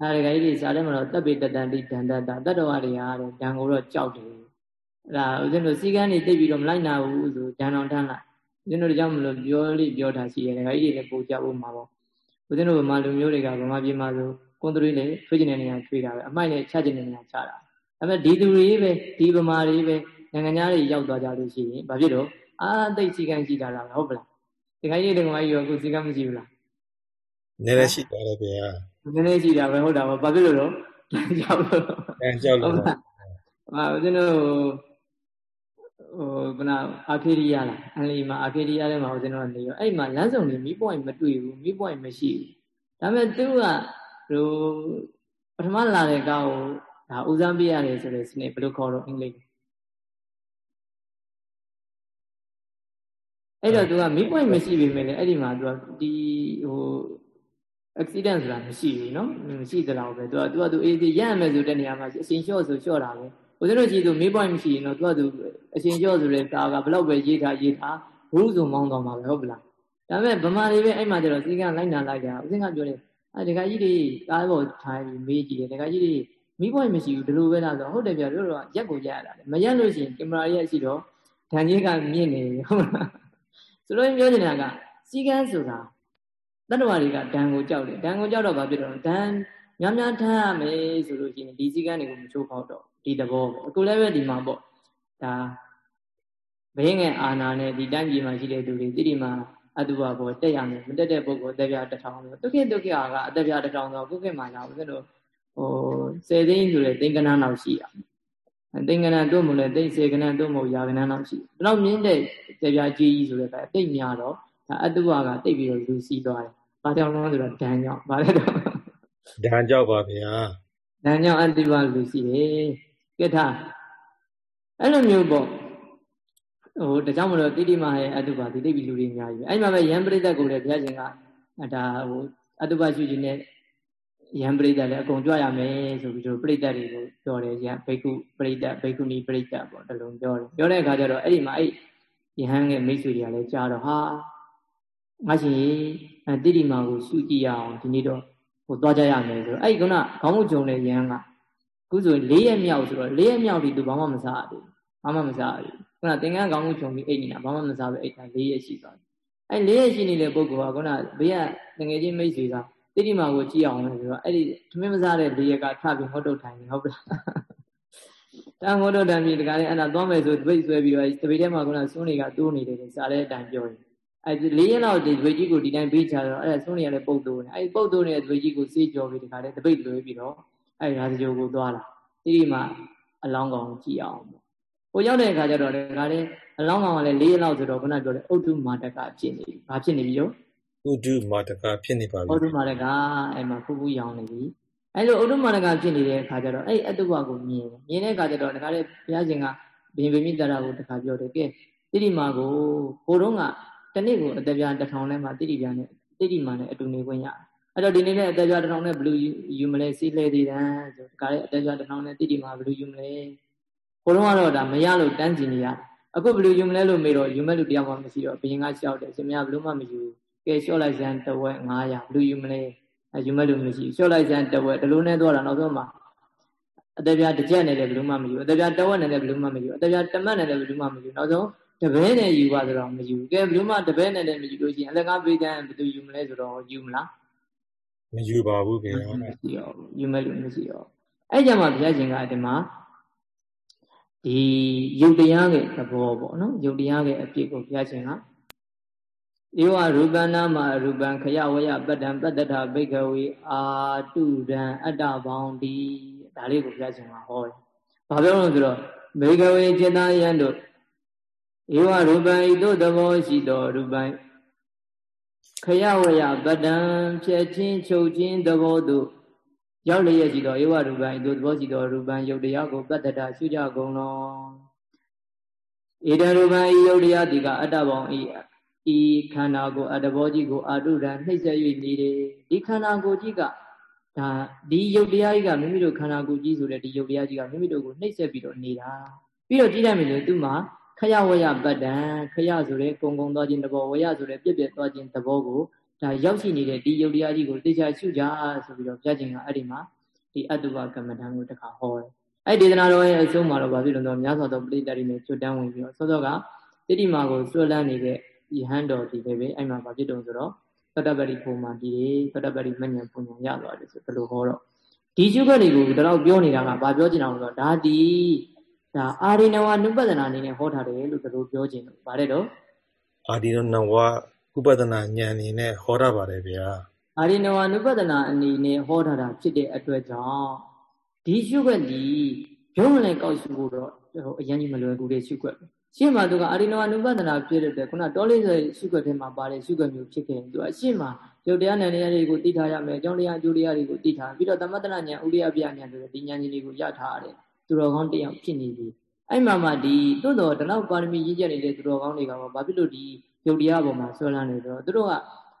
Speaker 1: အဲဒီကကြီးတွေစားတယ်မလို့တပ်ပိတတန်တိဒံတတတတ္တဝါတွေကတဲ့ဒံကိုတော့ကြောက်တယ်အဲ့ဒါဦးဇင်းတို့စီကန်းနေတိတ်ပြီးတော့မလိုက်နာဘူးဆိုဒံတော်တန်းလိုက်ဦးဇင်းတို့ကြောင့်မလို့ပြောလိပြောတာရှိတယ်ဒကာကြီးတွေလည်းပို့ကြဖို့မှာပေါ့ဦးဇင်းတို့ဗမာလူမျိုးတွေကဗမာပြည်မှာဆိုကွန်ထရီလေထွေးကျင်တဲ့နေရာထွေးတာပဲအမိုက်နဲ့ချကျင်တဲ့နေရာချတာဒါပေမဲ့ဒီသူတွေပဲဒီဗမာတွေပဲနိုင်ငံသားတွေရောက်သွားကြလို့ရှိရင်ဘာဖြစ်တော့ အာသိစီကန်းရှိတာလားဟုတ်ပလားဒကာကြီးတွေကမကြီးရောအခုစီကန်းမရှိဘူးလား
Speaker 2: နည်းနည်းရှိပါတယ်ဗျာ
Speaker 1: နည်းနည်းရှိတာပဲဟုတ်တာပါဘာဖြစ်လို့တော့ကြောက်လို့
Speaker 2: ကြောက်လို့
Speaker 1: ဟာဦးဇင်းတို့ဟိုကနအာခေရိယလားအန်လီမှာအာခေရိယထဲမှာဦးဇင်းတို့ကနေရောအဲ့မှာလမ်းဆောင်နေမိ point မတွေ့ဘူးမိ point မရှိဘူးဒါပေမဲ့သူကဟိုပထမလာတဲ့ကောက်ဒါဦးစားပေးရတယ်ဆိုတဲ့စနစ်ဘယ်လိုခေါ်တော့အင်္ဂလိပ် အဲ့တော့သူကမီးပွိုင်မရှိပေမဲ့လည်းအဲ့ဒီမှာသူကဒီဟို accident ဆိုတာမရှိဘူးနော်မရှိသလားပဲသူကသူကသူအေးသေးရရမယ်ဆိုတဲ့နေရာမှာအရှင်လျှော့ဆိုလျှော့တာပဲဦးဇင်းတို့ကြည့်သူမီးပွိုင်မရှိရင်တော့သူကသူအရှင်လျှော့ဆိုတဲ့စာကဘလောက်ပဲရေးထားရေးထားဘူးဆိုမောင်းတော့မှာပဲဟုတ်ပလားဒါပေမဲ့ဗမာတွေပဲအဲ့မှာကျတော့စီကလိုက်နာလိုက်တာဦးဇင်းကပြောတယ်အဲဒကာကြီးတွေကားပေါ်ထိုင်ပြီးမေးကြည့်တယ်ဒကာကြီးတွေမီးပွိုင်မရှိဘူးဒီလိုပဲလားဆိုတော့ဟုတ်တယ်ပြတို့တော့ရက်ကိုရက်ရတာလေမရက်လို့ရှိရင်ကင်မရာရက်ရှိတော့ဓာန်ကြီးကမြင့်နေဟုတ်လား ဆိုလို့ပြောနေတာကစီကန်းဆိုတာတတ္တဝါတွေကဓာန်ကိုကြောက်တယ်ဓာန်ကိုကြောက်တော့ဘာဖြစ်တော့ဓာန်များများထမ်းရမယ်ဆိုလို့ရှိရင်ဒီစီကန်းတွေကိုမချိုးဖောက်တော့ဒီသဘောပဲအခုလည်းပဲဒီမှာပေါ့ဒါဘင်းငယ်အာနာနဲ့ဒီတိုင်းပြည်မှာရှိတဲ့သူတွေတိတိမာအတုပဘောတက်ရမယ်မတက်တဲ့ပုဂ္ဂိုလ်အသက်ပြတစ်ထောင်လို့ဒုက္ခဒုက္ခကအသက်ပြတစ်ထောင်ဆိုကုက္ကမှာလာဦးဇင်းတို့ဟိုဆယ်သိန်းဆိုတဲ့သိန်းကဏ္ဍလောက်ရှိရ သိန်းကဏ္ဍတို့မို့လဲသိန်းဆယ်ကဏ္ဍတို့မို့ရာကဏ္ဍလောက်ရှိတယ်တော့မြင့်တဲ့တက်ပြကြီးကြီးဆိုတဲ့အခါတိတ်များတော့ဒါအတုပကတိတ်ပြီးတော့လူစီးသွားတယ်ဘာကြောင့်လဲဆိုတော့ဒဏ်ကြောင့်ဘာလဲတော့
Speaker 2: ဒဏ်ကြောင့်ပါဗျာ
Speaker 1: ဒဏ်ကြောင့်အတုပလူစီးတယ်ကထအဲ့လိုမျိုးပေါ့ဟိုဒါကြောင့်မလို့တိတိမရဲ့အတုပါဒီတိတ်ပြီးလူတွေအများကြီးပဲအဲ့မှာပဲယံပရိသတ်ကိုလည်းဘုရားရှင်ကဒါဟိုအတုပါရှိခြင်းနဲ့ ယံပရိသတ်လည်းအကုန်ကြွရမယ်ဆိုပြီးတော့ပရိသတ်တွေကိုပြောတယ်ယံဘိက္ခုပရိသတ်ဘိက္ခုနီပရိသတ်ပေါ့တလုံးပြောတယ်ပြောတဲ့အခါကျတော့အဲ့ဒီမှာအဲ့ယဟန်ရဲ့မိတ်ဆွေတွေကလည်းကြားတော့ဟာငါရှင်တိတိမာကိုရှုကြည့်ရအောင်ဒီနေ့တော့ဟိုသွားကြရမယ်ဆိုတော့အဲ့ဒီကုနာခေါင်းမကြုံတဲ့ယဟန်ကခုဆို၄ရက်မြောက်ဆိုတော့၄ရက်မြောက်ဒီသူဘာမှမစားဘူးဘာမှမစားဘူးခုနသင်္ကန်းကောင်းမှုခြုံပြီးအိတ်နေတာဘာမှမစားဘူးအိတ်တာ၄ရက်ရှိသွားတယ်အဲ၄ရက်ရှိနေတဲ့ပုဂ္ဂိုလ်ကခုနဘေးကငွေချင်းမိတ်ဆွေက တိတိမာကိုကြည့်အောင်လဲဆိုတော့အဲ့ဒီသမင်းမစားတဲ့၄ရက်ကထပြီးဟောတုတ်ထိုင်နေဟုတ်လားတန်ဟောတုတ်တန်ပြီးဒီကနေ့အဲ့ဒါသွားမယ်ဆိုတပိတ်ဆွဲပြီးတော့တပိတ်ထဲမှာခုနစွန်းတွေကတိုးနေတယ်စားတဲ့အတိုင်းပြောရင်အဲ့၄ရက်လောက်ဒီဒွေကြီးကိုဒီတိုင်းပေးချတော့အဲ့စွန်းတွေကလည်းပုတ်တိုးနေအဲ့ပုတ်တိုးနေတဲ့ဒွေကြီးကိုစေးကြော်ပြီးဒီကနေ့တပိတ်လွှဲပြီးတော့အဲ့ရာဇဂျိုကိုသွားလာတိတိမအလောင်းကောင်ကြည့်အောင်ပေါ့ဟိုရောက်တဲ့အခါကျတော့ဒါကလည်းအလောင်းကောင်ကလည်း၄ရက်လောက်ဆိုတော့ခုနပြောတဲ့ဥဒ္ဓမာတကဖြစ်နေပြီဘာဖြစ်နေပြီရော
Speaker 2: ဥဒ္ဓမာတကဖြစ်နေပါပြီ
Speaker 1: ဥဒ္ဓမာတကအဲ့မှာဖူးဖူးရောင်နေပြီအဲ့လိုဥဒ္ဓမာတကဖြစ်နေတဲ့အခါကျတော့အဲ့အတုပကိုမြင်မြင်တဲ့အခါကျတော့ဒါကလည်းဘုရားရှင်ကဘင်ဗမိတရာကိုတခါပြောတယ်ကဲတိတိမာကိုဟိုတုန်းကတနေ့ကိုအတပြားတစ်ထောင်နဲ့မှတိတိပြားနဲ့တိတိမာနဲ့အတူနေခွင့်ရတယ်အဲ့တော့ဒီနေ့နဲ့အသက်ပြားတစ်ထောင်နဲ့ဘလူးယူမလဲစီးလဲသေးတယ်ဆိုဒါကလည်းအသက်ပြားတစ်ထောင်နဲ့တိတိမာဘလူးယူမလဲဘုလုံးကတော့ဒါမရလို့တန်းကျင်နေရအခုဘလူးယူမလဲလို့မေးတော့ယူမဲ့လူတယောက်မှမရှိတော့ဘယင်ကရှောက်တယ်ရှင်မဘလူးမှမယူ ကဲလျှော့လိုက်စမ်းတဝက်900ဘလူးယူမလဲယူမဲ့လူမရှိလျှော့လိုက်စမ်းတဝက်ဒီလိုနဲ့တော့တာနောက်ဆုံးမှာအသက်ပြားတစ်ချက်နဲ့လည်းဘလူးမှမယူအသက်ပြားတဝက်နဲ့လည်းဘလူးမှမယူအသက်ပြားတမတ်နဲ့လည်းဘလူးမှမယူနောက်ဆုံးတပည့်နဲ့ယူပါဆိုတော့မယူကဲဘလူးမှတပည့်နဲ့လည်းမယူလို့ရှိရင်အလကားပေးတဲ့ဘယ်သူယူမလဲဆိုတော့ယူမလား
Speaker 2: မယူပါဘူးခင်ဗျာ
Speaker 1: မရှိရောယူမဲ့လို့မရှိရောအဲ့ကြမှာဘုရားရှင်ကဒီမှာဒီယုတ်တရားရဲ့သဘောပေါ့နော်ယုတ်တရားရဲ့အပြစ်ကိုဘုရားရှင်က ဧဝရူပနာမရူပံခယဝယပတ္တံပတ္တထဘိကဝေအာတုဒံအတ္တဘောင်တိဒါလေးကိုဘုရားရှင်ကဟောတယ်။ဘာပြောလို့ဆိုတော့ဘိကဝေจิตာယံတို့ဧဝရူပံဤသို့သဘောရှိသောရူပံခရဝရပတံဖြည့်ချင်းချုပ်ချင်းသဘောသို့ရောက်လျက်ရှိသောဧဝရူပံဤသို့သဘောရှိသောရူပံယုတ်တရားကိုပတ္တတာရှုကြကုန်လောဧတရူပံဤယုတ်တရားတိကအတ္တပေါင်းဤ ဤခန္ဓာကိုအတ္တဘောကြီးကိုအာတုရံနှိမ့်ဆက်၍နေတယ်ဒီခန္ဓာကိုယ်ကြီးကဒါဒီယုတ်တရားကြီးကမိမိတို့ခန္ဓာကိုယ်ကြီးဆိုတဲ့ဒီယုတ်တရားကြီးကမိမိတို့ကိုနှိမ့်ဆက်ပြီးတော့နေတာပြီးတော့ကြည့်ရမယ်ဆိုသူ့မှာခရဝရပတ္တံခရဆိုတဲ့ကုံကုံသွားခြင်းသဘောဝရဆိုတဲ့ပြက်ပြက်သွားခြင်းသဘောကိုဒါရောက်ရှိနေတဲ့ဒီယုတ်တရားကြီးကိုတေချာရှုကြဆိုပြီးတော့ပြခြင်းကအဲ့ဒီမှာဒီအတုပကမ္မဋ္ဌာန်းကိုတခါဟောတယ်အဲ့ဒေသနာတော်ရဲ့အဆုံးမှာတော့ဗာပြီလို့တော့များစွာသောပရိသတ်တွေနဲ့ကျွတ်တန်းဝင်ပြီးတော့စောစောကတိတိမာကိုဆွဲလန်းနေတဲ့ ဒီဟန်တော်ဒီပဲပဲအဲ့မှာဗာဖြစ်တုံဆိုတော့သတ္တပတိပုံမှာဒီသတ္တပတိမဉ္ဇဉ်ပုံညာရသွားတယ်ဆိုဘယ်လိုဟောတော့ဒီရှုခွက်တွေကိုတော့ပြောနေတာကဗာပြောချင်တာလို့ဒါဒီဒါအာရိနဝနုပဒနာအနေနဲ့ဟောထားတယ်လို့တို့ပြောခြင်းလို့ဗါတဲ့တော့
Speaker 2: အာရိနဝဥပဒနာဉာဏ်အနေနဲ့ဟောတာပါတယ်ဗျာ
Speaker 1: အာရိနဝနုပဒနာအနေနဲ့ဟောထားတာဖြစ်တဲ့အတွက်ကြောင့်ဒီရှုခွက်ဒီရုံးလည်းကောက်ရှုဖို့တော့အရင်ကြီးမလွယ်ကူတဲ့ရှုခွက် ရှင်းမှာသူကအာရိနဝနုပဒနာဖြစ်တဲ့အတွက်ခုနတောလေးဆိုရှုခွက်ထဲမှာပါတဲ့ရှုခွက်မျိုးဖြစ်ခဲ့ရင်သူအရှင်းမှာရုပ်တရားနဲ့တရားတွေကိုသိထားရမယ်အကြောင်းတရားအကျိုးတရားတွေကိုသိထားပြီးတော့သမတနာဉာဏ်ဥရိယပြဉာဏ်ဆိုတဲ့ဒီဉာဏ်ကြီးတွေကိုရထားရတယ်သူတော်ကောင်းတယောက်ဖြစ်နေပြီအဲ့မှာမှဒီသို့တော်ဒီလောက်ပါရမီရည်ကျက်နေတဲ့သူတော်ကောင်းတွေကဘာဖြစ်လို့ဒီယုတ်တရားပေါ်မှာဆွဲလန်းနေတော့သူတို့က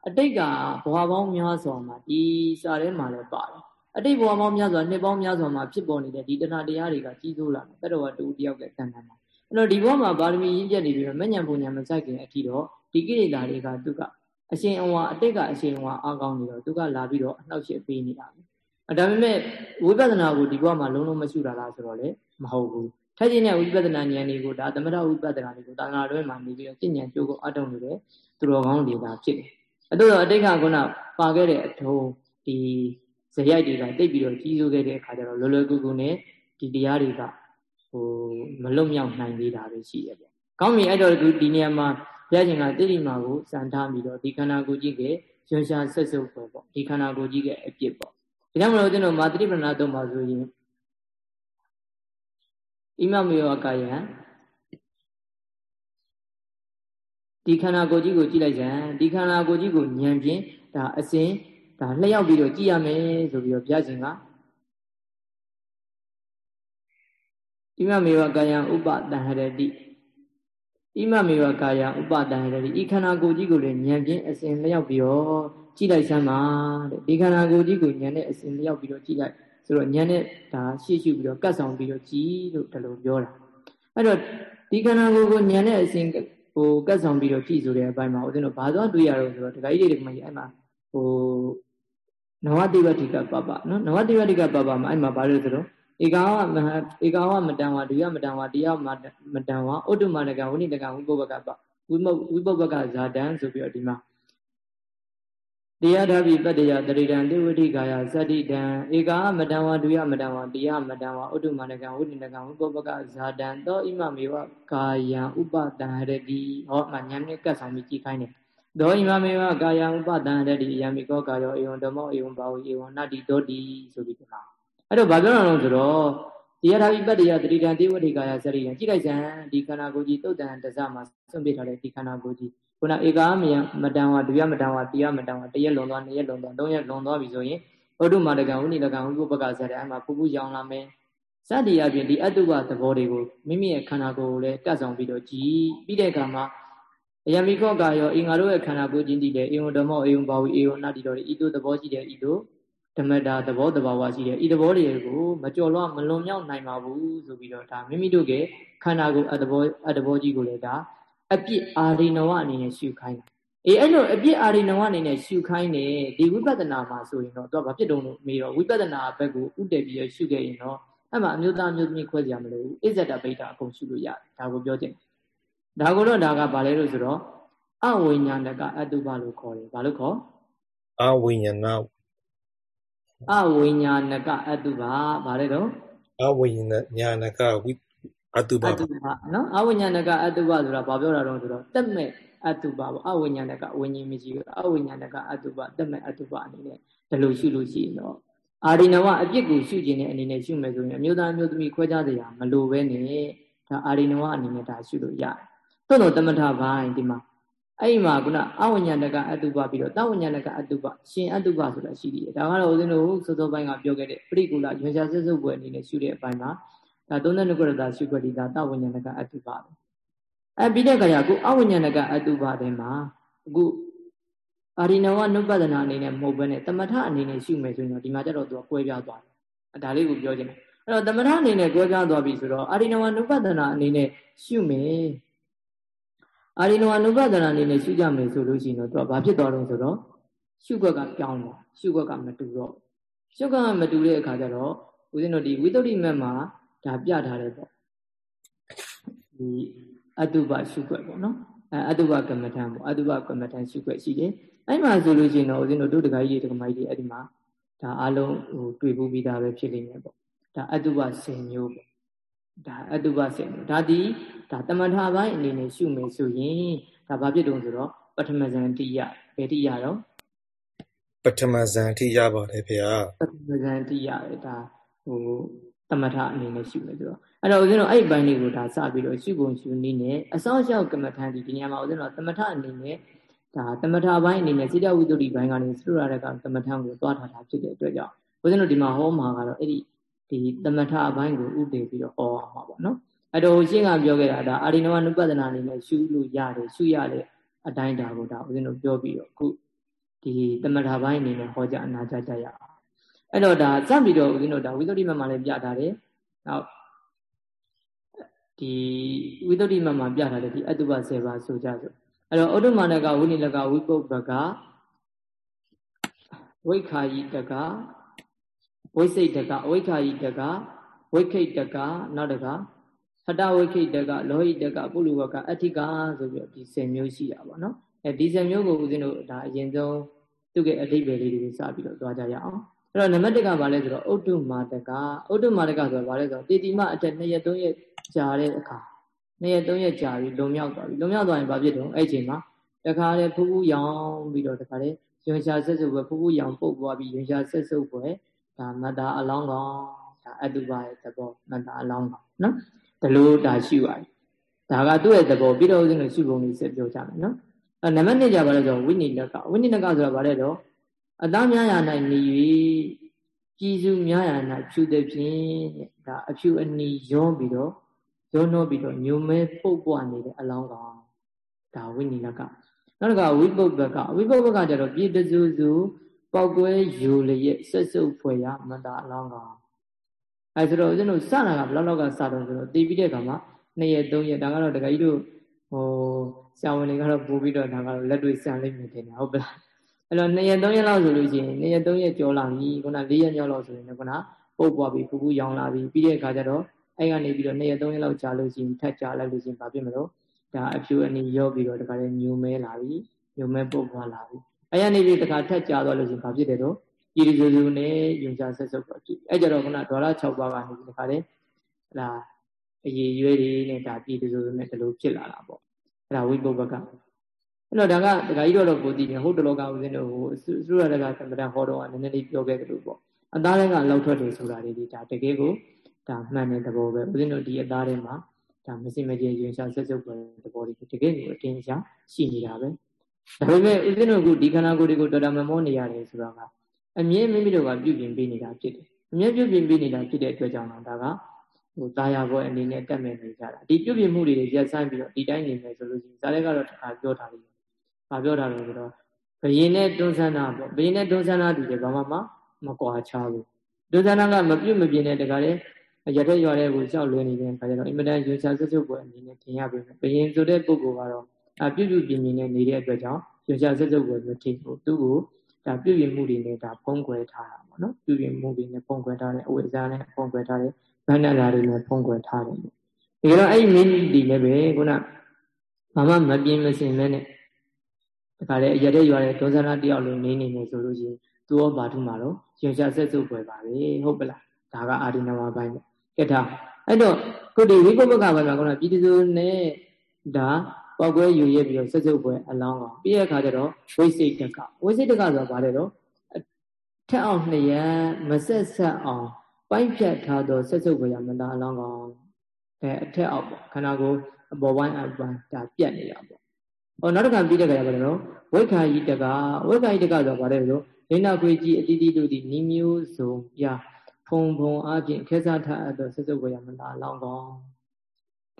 Speaker 1: အတိတ်ကဘဝပေါင်းများစွာမှာဒီစာထဲမှာလည်းပါတယ်အတိတ်ဘဝပေါင်းများစွာနှစ်ပေါင်းများစွာမှာဖြစ်ပေါ်နေတဲ့ဒီတဏှာတရားတွေကကြီးစိုးလာတယ်တတော်ကတူတယောက်ကတန်တန်မှာ အဲ့တော့ဒီဘဝမှာပါရမီရည်ကျက်နေပြီးတော့မညံပုံညံမဆိုင်ခင်အထီတော့ဒီကိလေသာတွေကသူကအရှင်အဝါအတိတ်ကအရှင်အဝါအားကောင်းနေတော့သူကလာပြီးတော့အနှောက်အယှက်ပေးနေတာပဲဒါပေမဲ့ဝိပဿနာကိုဒီဘဝမှာလုံးလုံးမရှိတာလားဆိုတော့လေမဟုတ်ဘူးထက်ချင်းတဲ့ဝိပဿနာဉာဏ်တွေကိုဒါသမထဝိပဿနာတွေကိုတာနာတွဲမှာနေပြီးတော့ကျင့်ဉာဏ်ကြိုးကိုအထောက်နေတဲ့သူတော်ကောင်းတွေသာဖြစ်တယ်။အဲ့တော့အတိတ်ကကုဏပါခဲ့တဲ့အထုံးဒီဇယိုက်တွေကတိတ်ပြီးတော့ကြီးစိုးခဲ့တဲ့အခါကျတော့လောလောကူကူနဲ့ဒီတရားတွေက ဟိုမလွတ်မြောက်နိုင်သေးတာပဲရှိရပေါ့။ကောင်းပြီအဲ့တော့ဒီနေရာမှာဘုရားရှင်ကတိတိမာကိုစံထားပြီးတော့ဒီခန္ဓာကိုယ်ကြီးကရွှန်ရှားဆက်စုပ်ပေါ်ပေါ့ဒီခန္ဓာကိုယ်ကြီးကအပြစ်ပေါ့။ဒါကြောင့်မလို့ကျွန်တော်မာတိပဏာတုံးပါဆိုရင်ဣမမေယောကာယံဒီခန္ဓာကိုယ်ကြီးကိုကြည့်လိုက်ကြံဒီခန္ဓာကိုယ်ကြီးကိုဉာဏ်ဖြင့်ဒါအစဉ်ဒါလျှောက်ပြီးတော့ကြည့်ရမယ်ဆိုပြီးတော့ဘုရားရှင်က ဣမမေဝကာယံဥပတံဟရတိဣမမေဝကာယံဥပတံဟရတိဤခန္ဓာကိုယ်ကြီးကိုလည်းဉာဏ်ဖြင့်အစဉ်လျှောက်ပြီးတော့ကြည့်လိုက်စမ်းပါတဲ့ဒီခန္ဓာကိုယ်ကြီးကိုဉာဏ်နဲ့အစဉ်လျှောက်ပြီးတော့ကြည့်လိုက်ဆိုတော့ဉာဏ်နဲ့ဒါရှေ့ရှုပြီးတော့ကတ်ဆောင်ပြီးတော့ကြည်လို့ဒီလိုပြောတာအဲ့တော့ဒီခန္ဓာကိုယ်ကိုဉာဏ်နဲ့အစဉ်ဟိုကတ်ဆောင်ပြီးတော့ကြည်ဆိုတဲ့အပိုင်းမှာဦးဇင်းတို့ဘာသွားတွေ့ရတော့ဆိုတော့ဒကာကြီးတွေဒီမှာအဲ့မှာဟိုနဝတိဝတိကပပနော်နဝတိဝတိကပပမှာအဲ့မှာဘာလို့ဆိုတော့ ဧကာဝမဟာဧကာဝမတံဝဒုယမတံဝတရားမတံဝဥတ္တမနကဝိနိတကဝိပုပ္ပကပဝိမဝိပုပ္ပကဇာတံဆိုပြီးတော့ဒီမှာတရားဓာပိပတ္တယတရိတံတိဝတိကာယသတိတံဧကာမတံဝဒုယမတံဝတရားမတံဝဥတ္တမနကံဝိနိနကံဝိပုပ္ပကဇာတံသောဣမမေဝကာယံဥပတံရတိဟောမှဉာဏ်နဲ့ကတ်ဆောင်ပြီးကြည်ခိုင်းတယ်သောဣမမေဝကာယံဥပတံရတိယမိကောကာယောဧဝံဓမ္မောဧဝံဘာဝဧဝံနတ္တိတောတိဆိုပြီးဒီမှာ အဲ့တော့ဘာပြောတာလဲဆိုတော့ဒီယထာဝိပတ္တိယတတိတံတေဝတိကာယစရိယံကြည့်လိုက်စမ်းဒီခန္ဓာကိုယ်ကြီးတုတ်တန်တစမှာဆွန့်ပြထားတဲ့ဒီခန္ဓာကိုယ်ကြီးခုနဧကာမယမတန်ဝဒုယမတန်ဝတိယမတန်ဝတရက်လွန်သွားနှစ်ရက်လွန်သွားသုံးရက်လွန်သွားပြီဆိုရင်ဘုဒ္ဓမာတကံဝိနိလကံဝိပုပ္ပကဇရအဲ့မှာပူပူရောင်လာမယ်စသည်အပြင်ဒီအတုပသဘောတွေကိုမိမိရဲ့ခန္ဓာကိုယ်ကိုလည်းတတ်ဆောင်ပြီးတော့ကြည်ပြီးတဲ့အခါမှာအယမိခောကာယောအင်္ဂါတို့ရဲ့ခန္ဓာကိုယ်ချင်းတည်တယ်အေဝံဓမ္မောအေဝံဘာဝီအေဝံနာတိတော်ဤသို့သဘောရှိတယ်ဤသို့ ဓမ္မတာသဘောတဘာဝရှိတယ်ဤသဘောတွေကိုမကြော်လွှားမလွန်မြောက်နိုင်ပါဘူးဆိုပြီးတော့ဒါမိမိတို့ရဲ့ခန္ဓာကိုယ်အတဘောအတဘောကြီးကိုလည်းဒါအပြစ်အာရိနဝအနေနဲ့ရှုခိုင်းတာအေးအဲ့လိုအပြစ်အာရိနဝအနေနဲ့ရှုခိုင်းတယ်ဒီဝိပဿနာမှာဆိုရင်တော့သူကဘာဖြစ်တုံးလို့မေးတော့ဝိပဿနာဘက်ကိုဥတည်ပြီးရှုခဲ့ရင်တော့အဲ့မှာအမျိုးသားမျိုးသမီးခွဲကြမလို့ဣဇဒဗိဒ္ဓအကုန်ရှုလို့ရတယ်ဒါကိုပြောချင်ဒါကိုတော့ဒါကဘာလဲလို့ဆိုတော့အဝိညာဏကအတုပလို့ခေါ်တယ်ဘာလို့ခေါ်
Speaker 2: အဝိညာဏ
Speaker 1: အဝိညာဏကအတုပဘာလဲတော့
Speaker 2: အဝိညာဏကဝိအတုပအတုပ
Speaker 1: နော်အဝိညာဏကအတုပဆိုတာဘာပြောတာတော့ဆိုတော့တက်မဲ့အတုပပေါ့အဝိညာဏကဝိညာဉ်မရှိဘူးအဝိညာဏကအတုပတက်မဲ့အတုပအနေနဲ့ဒီလိုရှုလို့ရှိရင်တော့အာရိနဝအပြစ်ကိုရှုခြင်းတဲ့အနေနဲ့ရှုမယ်ဆိုရင်အမျိုးသားမျိုးသမီးခွဲခြားစရာမလိုပဲနဲ့ဒါအာရိနဝအနေနဲ့ဒါရှုလို့ရတယ်။သို့တော့တမထဘိုင်းဒီမှာ အဲ့ဒီမှာခုနအဝိညာဏကအတုပပြီးတော့တဝိညာဏကအတုပရှင်အတုပဆိုတာရှိသေးတယ်။ဒါကတော့ဦးဇင်းတို့စောစောပိုင်းကပြောခဲ့တဲ့ပရိကူလရွှေရှားစစ်စုပ်ပွဲအနေနဲ့ရှုတဲ့အပိုင်းမှာဒါသုံးတဲ့နုကရတာရှုခွက်ဒီဒါတဝိညာဏကအတုပပဲ။အဲပြီးတဲ့အခါကျအခုအဝိညာဏကအတုပတဲ့မှာအခုအာရိနဝနုပဒနာအနေနဲ့မဟုတ်ဘဲနဲ့တမထအနေနဲ့ရှုမယ်ဆိုရင်တော့ဒီမှာကျတော့သူကကွဲပြားသွားတယ်ဒါလေးကိုပြောချင်တယ်အဲ့တော့တမထအနေနဲ့ကွဲပြားသွားပြီဆိုတော့အာရိနဝနုပဒနာအနေနဲ့ရှုမယ် အာရိနဝနုပဒနာအနေနဲ့ရှုကြမယ်ဆိုလို့ရှိရင်တော့သူကဘာဖြစ်သွားတော့ဆိုတော့ရှုခွက်ကပြောင်းသွားရှုခွက်ကမတူတော့ရှုခွက်ကမတူတဲ့အခါကျတော့ဦးဇင်းတို့ဒီဝိတ္တိမက်မှာဒါပြထားတယ်ပေါ့ဒီအတုပရှုခွက်ပေါ့နော်အဲအတုပကမ္မထံပေါ့အတုပကမ္မထံရှုခွက်ရှိတယ်အဲ့မှာဆိုလို့ရှိရင်တော့ဦးဇင်းတို့တို့တခါကြီးတွေတခါမကြီးတွေအဲ့ဒီမှာဒါအလုံးဟိုတွေ့ဖို့ပြီးသားပဲဖြစ်နေတယ်ပေါ့ဒါအတုပ10မျိုးပေါ့ဒါအတုပ10မျိုးဒါဒီ ဒါတမထပိုင်းအနေနဲ့ရှုမယ်ဆိုရင်ဒါဘာဖြစ်တုံးဆိုတော့ပထမဇန်တိယဘယ်တိယတော့
Speaker 2: ပထမဇန်တိယပါတယ်ဖေဟာ
Speaker 1: ပထမဇန်တိယပဲဒါဟိုတမထအနေနဲ့ရှုမယ်ဆိုတော့အဲ့တော့ဦးဇင်းတို့အဲ့ဒီပိုင်းလေးကိုဒါစပြီးတော့ရှုပုံရှုနည်းနဲ့အစောရှောက်ကမ္မထန်ဒီဒီနေရာမှာဦးဇင်းတို့တမထအနေနဲ့ဒါတမထဘိုင်းအနေနဲ့စိတဝိတ္တိဘိုင်းကနေသုရရကတမထကိုသွားထားတာဖြစ်တဲ့အတွက်ကြောင့်ဘုရားတို့ဒီမှာဟောမှာကတော့အဲ့ဒီဒီတမထဘိုင်းကိုဥတည်ပြီးတော့ဟောအောင်ပါပေါ့နော် အဲ့တော့ရှင်းကပြောခဲ့တာဒါအာရိနဝနုပဒနာအနေနဲ့ရှုလို့ရတယ်ရှုရတဲ့အတိုင်းဒါကိုဒါဦးဇင်းတို့ပြောပြီးတော့အခုဒီတမထဘိုင်းအနေနဲ့ဟောကြအနာကြကြရအောင်အဲ့တော့ဒါစပြီးတော့ဦးဇင်းတို့ဒါဝိသုဒ္ဓိမမှာလည်းပြထားတယ်နောက်ဒီဝိသုဒ္ဓိမမှာပြထားတယ်ဒီအတုပ10ပါးဆိုကြဆိုအဲ့တော့ဩဒုမာနကဝိနိလကဝိပုပ္ပကဝိခာယိတကဝိစိတ်တကအဝိခာယိတကဝိခိတ်တကနောက်တက ဟတဝိခိတ်တကလောဟိတကပုလူဝကအဋ္ဌိကဆိုပြီးဒီ10မျိုးရှိတာပေါ့နော်အဲဒီ10မျိုးကိုဦးဇင်းတို့ဒါအရင်ဆုံးသူ့ရဲ့အဓိပ္ပာယ်လေးတွေကိုစပြီးတော့သွားကြရအောင်အဲ့တော့နံပါတ်1ကဘာလဲဆိုတော့ဥဒ္ဓမာတကဥဒ္ဓမာတကဆိုတာဘာလဲဆိုတော့တေတိမအထက်2ရက်3ရက်ကြာတဲ့အခါနှစ်ရက်သုံးရက်ကြာပြီလုံမြောက်သွားပြီလုံမြောက်သွားရင်ဘာဖြစ်တော့အဲ့ချိန်မှာတခါလေဖူးဖူးရောင်ပြီးတော့တခါလေရွှေရှာဆက်စုပ်ပဲဖူးဖူးရောင်ပုတ်သွားပြီးရွှေရှာဆက်စုပ်ပဲဒါမတ္တာအလောင်းကောင်ဒါအတုပါရဲ့သဘောမတ္တာအလောင်းကောင်နော် ဒီလိုဒါရှိပါတယ်ဒါကသူ့ရဲ့သဘောပြီးတော့ဦးဇင်းတို့ရှိပုံလေးဆက်ပြောကြမယ်နော်အဲနံပါတ်1ကြပါလဲဆိုဝိနိလကဝိနိလကဆိုတာဘာလဲတော့အသားများရာ၌နေ၍ပြည်စုများရာ၌ဖြူသည်ဖြင့်ဒါအဖြူအနီရောပြီးတော့ရောနှောပြီးတော့ညုံမဲပုတ်ပွားနေတဲ့အလောင်းကောင်ဒါဝိနိလကနောက်တစ်ခါဝိပုပ္ပကဝိပုပ္ပကကျတော့ပြည်တစုစုပောက်ကွဲယူလျက်ဆက်စုပ်ဖွယ်ရမတအလောင်းကောင် အဲဆိုတော့ဦးဇင်းတို့စတာကဘယ်လောက်လောက်ကစတော့ဆိုတော့တည်ပြီးတဲ့အခါမှာ2ရက်3ရက်ဒါကတော့တခါကြီးတို့ဟိုဆရာဝန်တွေကတော့ပို့ပြီးတော့ဒါကတော့လက်တွေ့ဆန်လိမ့်မယ်ထင်တယ်ဟုတ်ပလားအဲ့တော့2ရက်3ရက်လောက်ဆိုလို့ရှိရင်2ရက်3ရက်ကျော်လာပြီခုန4ရက်မြောက်လောက်ဆိုရင်ခုနပုတ်ပွားပြီးပူပူရောင်လာပြီပြီးတဲ့အခါကျတော့အဲ့ကနေပြီးတော့2ရက်3ရက်လောက်ကြာလို့ရှိရင်ထပ်ကြာလိုက်လို့ရှိရင်ဘာဖြစ်မလို့ဒါအဖြူအနီရောပြီးတော့တခါလေညူမဲလာပြီညူမဲပုတ်ပွားလာပြီအဲ့ကနေပြီးတခါထပ်ကြာသွားလို့ရှိရင်ဘာဖြစ်တယ်တော့ ဤရီစုစုနဲ့ယုံချဆက်စုပ်တော့ဖြစ်အဲ့ကြတော့ခုနဒေါ်လာ6ပါးကနေဒီတခါလေအဲ့ဒါအရေးရွယ်တွေနဲ့ဒါပြည်သူစုနဲ့ဒီလိုဖြစ်လာတာပေါ့အဲ့ဒါဝိပုပ္ပကအဲ့တော့ဒါကဒကာကြီးတော်တော့ကိုတည်နေဟုတ်တလောကဦးဇင်းတို့ဟိုသုရတကသမ္ပဒဟောတော့ကနည်းနည်းလေးပြောခဲ့တယ်လို့ပေါ့အသားတွေကလောက်ထွက်တယ်ဆိုတာလေးဒီဒါတကယ်ကိုဒါမှန်တဲ့သဘောပဲဦးဇင်းတို့ဒီအသားထဲမှာဒါမစင်မကြေရင်ရှာဆက်စုပ်ပေါ်တဲ့သဘောလေးတကယ်ကိုအတင်းရှာရှိနေတာပဲဒါပေမဲ့ဦးဇင်းတို့ကဒီခန္ဓာကိုယ်တွေကိုတော်တော်မမောနေရတယ်ဆိုတော့က အမြဲမိမိတို့ကပြုပြင်ပေးနေတာဖြစ်တယ်အမြဲပြုပြင်ပေးနေတာဖြစ်တဲ့အတွက်ကြောင့်တော့ဒါကဟိုတာယာဘောအနေနဲ့တက်မဲ့နေကြတာဒီပြုပြင်မှုတွေရက်ဆိုင်ပြီးတော့ဒီတိုင်းနေမယ်ဆိုလို့ရှိရင်ဇာတ်ကတော့တခါပြောထားလိမ့်မယ်။ဘာပြောတာလဲဆိုတော့ဘယင်းနဲ့တွန်းဆန်းတာပေါ့ဘယင်းနဲ့တွန်းဆန်းတာတူတယ်ဘာမှမကွာခြားဘူး။တွန်းဆန်းတာကမပြုတ်မပြင်းတဲ့တခါလေရတဲ့ရွာတဲ့ကိုကြောက်လွင်နေတဲ့ခါကျတော့အင်မတန်ရွှေချာဆွတ်ဆွတ်ပွဲအနေနဲ့ထင်ရပြီ။ဘယင်းဆိုတဲ့ပုဂ္ဂိုလ်ကတော့အပြုတ်ပြုတ်ပြင်းပြင်းနဲ့နေတဲ့အတွက်ကြောင့်ရွှေချာဆွတ်ဆွတ်ပွဲမထင်ဘူး။သူ့ကို ဒါပြုပြင်မှုတွေနဲ့ဒါဖုံးကွယ်ထားတာပေါ့နော်ပြုပြင်မှုတွေနဲ့ဖုံးကွယ်ထားတယ်အဝိဇ္ဇာနဲ့ဖုံးကွယ်ထားတယ်ဗန္နလာတွေနဲ့ဖုံးကွယ်ထားတယ်ဒီကတော့အဲ့ဒီမင်းဒီလည်းပဲခုနဘာမှမပြင်းမစင်မဲနဲ့ဒါကြလေရတဲ့ရွာတဲ့ဒုစရတယောက်လိုနေနေနေဆိုလို့ရှိရင်သူရောဘာထုမှာတော့ရွှေချဆက်စုပ်ွယ်ပါလေဟုတ်ပလားဒါကအာရိနဝပိုင်းပဲကဲဒါအဲ့တော့ခုဒီဝိပုပ္ပကဘယ်မှာခုနပြည်သူနဲ့ဒါ ပောက်ကွဲယူရပြီးတော့ဆက်စုပ်ပွဲအလောင်းကောင်ပြီးတဲ့အခါကျတော့ဝိစိတ်တကဝိစိတ်တကဆိုတာဘာလဲတော့ထက်အောင်နှစ်ရမဆက်ဆက်အောင်ပိုင်းဖြတ်ထားသောဆက်စုပ်ပွဲရမတာအလောင်းကောင်အဲအထက်အောက်ပေါ့ခန္ဓာကိုယ်အပေါ်ပိုင်းအပိုင်းဒါပြတ်နေတာပေါ့ဟောနောက်တစ်ခါပြီးတဲ့ခါကျတော့ဝိခာယိတကဝိခာယိတကဆိုတာဘာလဲဆိုလိနာခွေကြီးအတိတိတို့ဒီနိမျိုးစုံပြဖုံဖုံအပြင်ခဲစားထားအပ်သောဆက်စုပ်ပွဲရမတာအလောင်းကောင်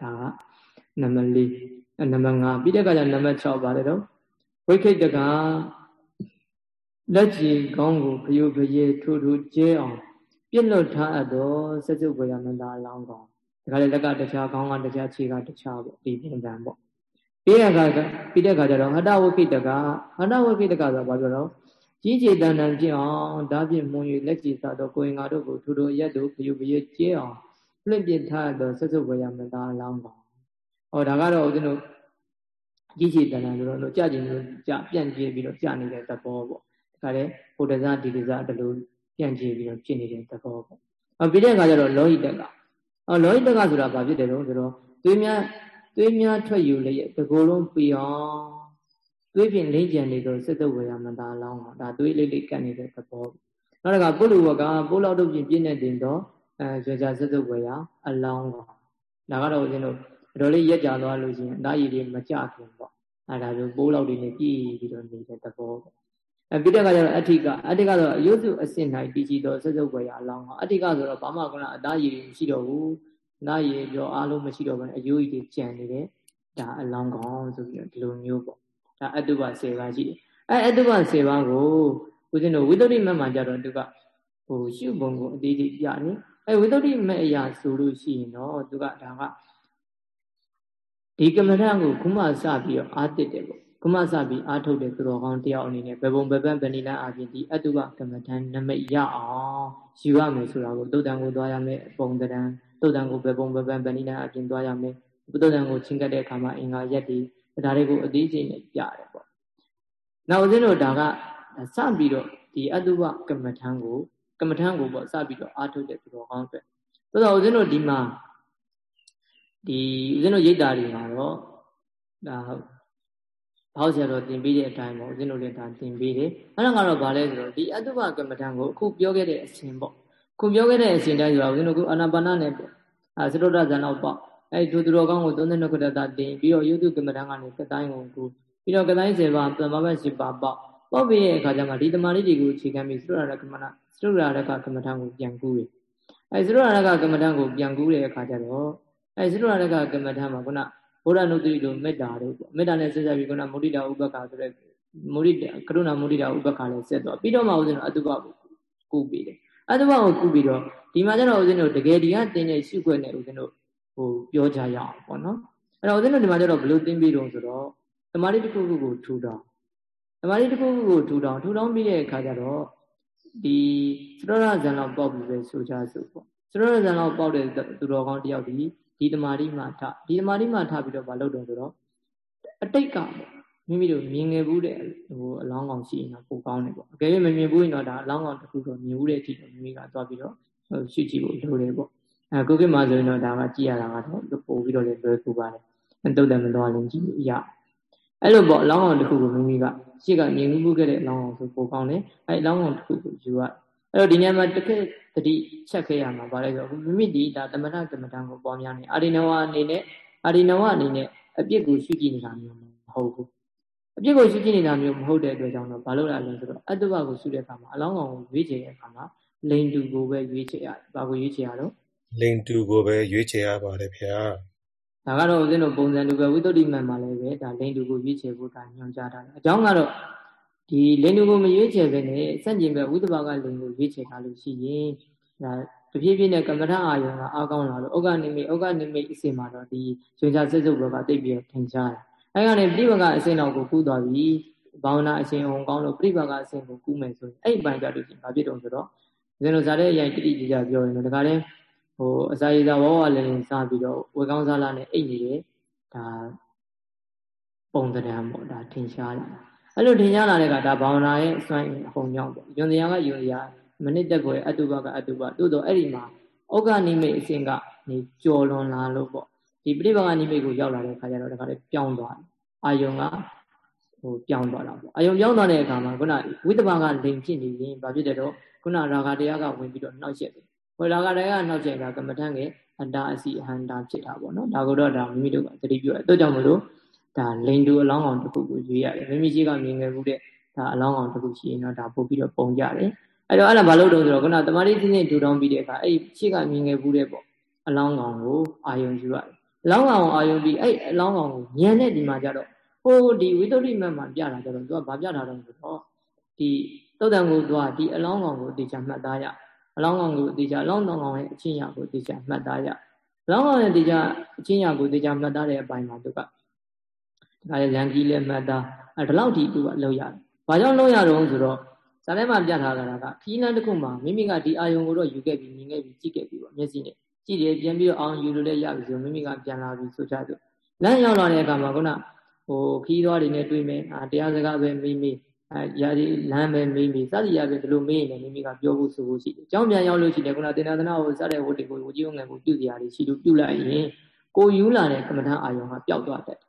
Speaker 1: ဒါက နံပါတ်၄နံပါတ်5ပြီးတဲ့အခါကျနံပါတ်6ပါတယ်တော့ဝိခိတ်တကလက်ကြည်ကောင်းကိုဖယုဖယေထူထူကျဲအောင်ပြစ်လွတ်ထားအပ်သောစက်စုပ်ဝေယမန္တာအလောင်းကောင်ဒါကလည်းလက်ကတခြားကောင်းကတခြားခြေကတခြားပေါ့ဒီပုံစံပေါ့ပြီးတဲ့အခါကပြီးတဲ့အခါကျတော့ဟတဝိခိတကဟတဝိခိတကဆိုတာဘာပြောတော့ကြီးကြည်တန်တန်ဖြစ်အောင်ဒါဖြင့်မွန်၍လက်ကြည်စားသောကိုယ်ငါတို့ကိုထူထူရက်တို့ဖယုဖယေကျဲအောင်လွင့်ပြထားသောစက်စုပ်ဝေယမန္တာအလောင်းကောင် ဟောဒါကတော့ဦးဇင်းတို့ကြီးကြီးတန်တန်ဆိုတော့လို့ကြကြင်လို့ကြပြန့်ပြေးပြီးတော့ကြနေတဲ့သဘောပေါ့ဒါကြတဲ့ဟိုတစားဒီတစားတလို့ပြန့်ပြေးပြီးတော့ဖြစ်နေတဲ့သဘောပေါ့အော်ပြီးတဲ့အခါကျတော့လောဟိတကအော်လောဟိတကဆိုတာဘာဖြစ်တယ်လို့ဆိုတော့သွေးများသွေးများထွက်ယူလျက်တကိုယ်လုံးပြီးအောင်သွေးပြင်လိမ့်ကြံနေတော့စစ်တုပ်ဝေရမတာလောင်းတာဒါသွေးလေးလေးကတ်နေတဲ့သဘောနောက်တစ်ခါပုလူဝကပိုးလောက်တော့ပြင်ပြင်းနေတင်တော့အဲဇေဇာစစ်တုပ်ဝေရအလောင်းပါဒါကတော့ဦးဇင်းတို့အ တော်လေးရက်ကြသွားလို့ရှိရင်အသားရည်တွေမကြခင်ပေါ့အဲဒါဆိုပိုးလောက်တွေနဲ့ပြည်ပြီးတော့နေတဲ့သဘောပေါ့အဲပြီးတဲ့အခါကျတော့အဋ္ဌိကအဋ္ဌိကဆိုအယုစုအစင်၌တည်ကြည်သောစစုပ်ွယ်ရအလောင်းဟာအဋ္ဌိကဆိုတော့ဘာမှကအသားရည်တွေမရှိတော့ဘူးနာရည်ပြောအားလုံးမရှိတော့ဘူးအယုကြီးတွေကြံနေတယ်ဒါအလောင်းကောင်ဆိုပြီးတော့ဒီလိုမျိုးပေါ့ဒါအတုပ10ပါးရှိတယ်အဲအတုပ10ပါးကိုဦးဇင်းတို့ဝိသုဒ္ဓိမတ်မှာကြတော့သူကဟိုရှုပုံကိုအသေးသေးပြတယ်အဲဝိသုဒ္ဓိမတ်အရာဆိုလို့ရှိရင်တော့သူကဒါက ဒီကမ္မထကိုခုမှစပြီးတော့အာတစ်တယ်ပေါ့ခုမှစပြီးအာထုတ်တဲ့သူတော်ကောင်းတယောက်အနေနဲ့ဘယ်ပုံဘယ်ပန်းဗဏိလအပြင်ဒီအတုကကမ္မထနမိတ်ရအောင်ယူရမယ်ဆိုတာကိုတုတ်တန်ကိုသွားရမယ်ပုံတံတုတ်တန်ကိုဘယ်ပုံဘယ်ပန်းဗဏိလအပြင်သွားရမယ်တုတ်တန်ကိုချင်းကပ်တဲ့အခါမှာအင်္ဂါရက်ဒီဒါတွေကိုအသေးစိတ်နဲ့ပြရတယ်ပေါ့နောက်ဦးဇင်းတို့ဒါကစပြီးတော့ဒီအတုပကမ္မထကိုကမ္မထကိုပေါ့စပြီးတော့အာထုတ်တဲ့သူတော်ကောင်းအတွက်သို့တော့ဦးဇင်းတို့ဒီမှာ ဒီဦးဇင်းတို့ရိတ်တာတွေမှာတော့ဒါဘောက်ဆရာတော်သင်ပေးတဲ့အတိုင်းပေါ့ဦးဇင်းတို့လည်းဒါသင်ပေးတယ်အဲ့ဒါကတော့ဗာလဲဆိုတော့ဒီအတုပကမ္မဋ္ဌာန်းကိုအခုပြောခဲ့တဲ့အစဉ်ပေါ့ခုပြောခဲ့တဲ့အစဉ်တိုင်းဆိုတာဦးဇင်းတို့ကအာနာပါနနဲ့ပေါ့အဲသရုဒ္ဒဇန်တော့ပေါ့အဲ့ဒီသူတော်ကောင်းကို32ခုတတတင်ပြီးတော့ယုတုကမ္မဋ္ဌာန်းကနေကတိုင်းကိုကူပြီးတော့ကတိုင်းစေပါပမဘတ်ရှိပါပေါ့ပေါ့ပြီးရဲ့အခါကျမှဒီတမာလေးတွေကိုအခြေခံပြီးသရုဒ္ဒရကမ္မဋ္ဌာန်းသရုဒ္ဒရကကမ္မဋ္ဌာန်းကိုပြန်ကူတယ်အဲသရုဒ္ဒရကကမ္မဋ္ဌာန်းကိုပြန်ကူတဲ့အခါကျတော့ အဲစိတ္တရကကမ္မထမ်းမှာခုနဘုရားနုတ္တိလိုမေတ္တာတို့ပေါ့မေတ္တာနဲ့ဆက်ဆက်ပြီးခုနမုဒိတာဥပ္ပခါဆိုတဲ့မုဒိတာကရုဏာမုဒိတာဥပ္ပခါလည်းဆက်တော့ပြီးတော့မှဦးဇင်းတို့အတုပကိုကုပြီးတယ်အတုပကိုကုပြီးတော့ဒီမှာကျတော့ဦးဇင်းတို့တကယ်ဒီကတင်းတဲ့ရှုခွက်နဲ့ဦးဇင်းတို့ဟိုပြောကြရအောင်ပေါ့နော်အဲ့တော့ဦးဇင်းတို့ဒီမှာကျတော့ဘယ်လိုတင်းပြီးတော့ဆိုတော့တမာတိတစ်ခုခုကိုထူထောင်တမာတိတစ်ခုခုကိုထူထောင်ထူထောင်ပြီးတဲ့အခါကျတော့ဒီသရရဇံလောက်ပေါက်ပြီးပဲဆိုကြစို့ပေါ့သရရဇံလောက်ပေါက်တဲ့သူတော်ကောင်းတယောက်ဒီ ဒီတမာတိမှထဒီတမာတိမှထပြီးတော့မလုပ်တော့ဆိုတော့အတိတ်ကပေါ့မိမိတို့မြင်ငယ်ဘူးတဲ့ဟိုအလောင်းကောင်ရှိရင်တော့ပိုကောင်းတယ်ပေါ့အကယ်၍မမြင်ဘူးရင်တော့ဒါအလောင်းကောင်တစ်ခုတော့မြင်ဘူးတဲ့အထိတော့မိမိကသွားပြီးတော့ရှုကြည့်ဖို့လိုတယ်ပေါ့အဲကိုကိမှဆိုရင်တော့ဒါကကြည့်ရတာကတော့ပို့ပြီးတော့လည်းလွယ်ကူပါတယ်တုတ်တယ်မတော်ရင်ကြည့်လို့ရအဲ့လိုပေါ့အလောင်းကောင်တစ်ခုကိုမိမိကရှေ့ကမြင်မှုခဲ့တဲ့အလောင်းကောင်ဆိုပိုကောင်းတယ်အဲ့အလောင်းကောင်တစ်ခုကိုယူရ အဲ့တော့ဒီနေရာမှာတစ်ခက်တတိချက်ခဲ့ရမှာဗါလဲဆိုတော့မိမိဒီဒါတမထကမ္မထံကိုပွားများနေအာရိနဝအနေနဲ့အာရိနဝအနေနဲ့အပြစ်ကိုရှုကြည့်နေတာမျိုးမဟုတ်ဘူးအပြစ်ကိုရှုကြည့်နေတာမျိုးမဟုတ်တဲ့အတွက်ကြောင့်တော့ဘာလို့လဲလဲဆိုတော့အတ္တဘကိုရှုတဲ့အခါမှာအလောင်းကောင်ကိုရွေးချယ်တဲ့အခါမှာလိန်တူကိုပဲရွေးချယ်ရတယ်။ဘာကိုရွေးချယ်ရတော့
Speaker 2: လိန်တူကိုပဲရွေးချယ်ရပါတယ်ဗျာ။
Speaker 1: ဒါကတော့ဦးဇင်းတို့ပုံစံတူပဲဝိသုဒ္ဓိမှန်မှာလည်းပဲဒါလိန်တူကိုရွေးချယ်ဖို့ဒါညွှန်ကြားတာ။အကြောင်းကတော့ ဒီလိန်တူကိုမရွေးချယ်ပဲနဲ့စန့်ကျင်ပဲဝိသဘာကလိန်ကိုရွေးချယ်ထားလို့ရှိရင်ဒါတဖြည်းဖြည်းနဲ့ကမ္မထအာယုံကအားကောင်းလာလို့ဩဃနိမိတ်ဩဃနိမိတ်အစင်မှာတော့ဒီရွှေချစစ်စုပ်ဘက်ကတိတ်ပြီးထင်ရှားတယ်။အဲကနေပြိပကအစင်တော်ကိုကူးသွားပြီဘာဝနာအရှင်အောင်ကောင်းလို့ပြိပကအစင်ကိုကူးမယ်ဆိုရင်အဲ့ဒီပိုင်းကြလို့ရှိရင်ဘာဖြစ်တုံးဆိုတော့ဦးဇင်းတို့ဇာတဲ့အရင်တိတိကျကျပြောရင်တော့ဒါကလည်းဟိုအစာရည်သာဝဝလည်းစပြီးတော့ဝေကောင်းစားလာနဲ့အိတ်နေတယ်ဒါပုံတံပေါ့ဒါထင်ရှားလာ အဲ့လိုထင်ရှားလာတဲ့ကဒါဘာဝနာရဲ့အစွမ်းအဟုန်ကြောင့်ပေါ့ယွန်တရားကယွန်တရားမနစ်တက်ကိုအတုပကအတုပတိုးတော့အဲ့ဒီမှာဩဃနိမိတ်အစဉ်ကနေကြော်လွန်လာလို့ပေါ့ဒီပြိပကနိမိတ်ကိုရောက်လာတဲ့ခါကျတော့ဒါကလည်းပြောင်းသွားတယ်အာယုံကဟိုပြောင်းသွားတာပေါ့အာယုံပြောင်းသွားတဲ့အခါမှာခုနဝိတ္တဘာကလိန်ဖြစ်နေရင်ဘာဖြစ်တယ်တော့ခုနရာဂတရားကဝင်ပြီးတော့နှောက်ရက်တယ်ဟိုရာဂတရားကနှောက်ရက်ကကမ္မထံကအတ္တအစီအဟန္တာဖြစ်တာပေါ့နော်ဒါကိုတော့ဒါမိမိတို့ကသတိပြုရအဲကြောင့်မလို့ ဒါလိန်တူအလောင်းကောင်တစ်ခုကိုရွေးရတယ်မိမိရှိကမြင်ငယ်မှုတဲ့ဒါအလောင်းကောင်တစ်ခုရှိရင်တော့ဒါပို့ပြီးတော့ပုံကြတယ်အဲ့တော့အဲ့ဒါဘာလို့တုံးဆိုတော့ခုနတမာတိတင်းတင်းဒူတောင်းပြီးတဲ့အခါအဲ့ရှိကမြင်ငယ်မှုတဲ့ပေါ့အလောင်းကောင်ကိုအာယုံယူရတယ်အလောင်းကောင်ကိုအာယုံပြီးအဲ့အလောင်းကောင်ကိုညံတဲ့ဒီမှာကြတော့ဟိုဒီဝိသုဒ္ဓိမတ်မှာပြတာကြတော့သူကဘာပြတာတော့ဆိုတော့ဒီသုတ်တန်ကိုသွားဒီအလောင်းကောင်ကိုတေချာမှတ်သားရအလောင်းကောင်ကိုတေချာအလောင်းကောင်ကောင်ရဲ့အချင်းရာကိုတေချာမှတ်သားရအလောင်းကောင်ရဲ့တေချာအချင်းရာကိုတေချာမှတ်သားတဲ့အပိုင်းမှာသူက ဒါလည်းလန်ကြီးလည်းမှတ်သားအဲဒီလောက်ထိသူကလောက်ရတယ်။ဘာကြောင့်လောက်ရတော့ဆိုတော့ဇာထဲမှာပြထားတာကခီးလန်းတစ်ခုမှာမိမိကဒီအာယုံကိုတော့ယူခဲ့ပြီးမြင်ခဲ့ပြီးကြည့်ခဲ့ပြီးပေါ့မျက်စိနဲ့ကြည့်တယ်ပြန်ပြီးတော့အောင်ယူလို့လည်းရပြီဆိုမိမိကပြန်လာပြီးဆိုကြသူလမ်းရောက်လာတဲ့အခါမှာခုနဟိုခီးသွားတွေနဲ့တွေ့မယ်အာတရားစကားပဲမိမိအဲရာဒီလမ်းပဲမိမိစသည်ရပဲဒီလိုမေးရင်လည်းမိမိကပြောဖို့ဆိုဖို့ရှိတယ်။ကြောင်းပြန်ရောက်လို့ရှိတယ်ခုနတင်နာသနာကိုစတဲ့ဝတ်တွေကိုဝကြီးငယ်ကိုပြုစရာတွေရှိလို့ပြုလိုက်ရင်ကိုယူလာတဲ့ကမ္မထအာယုံကပျောက်သွားတယ်။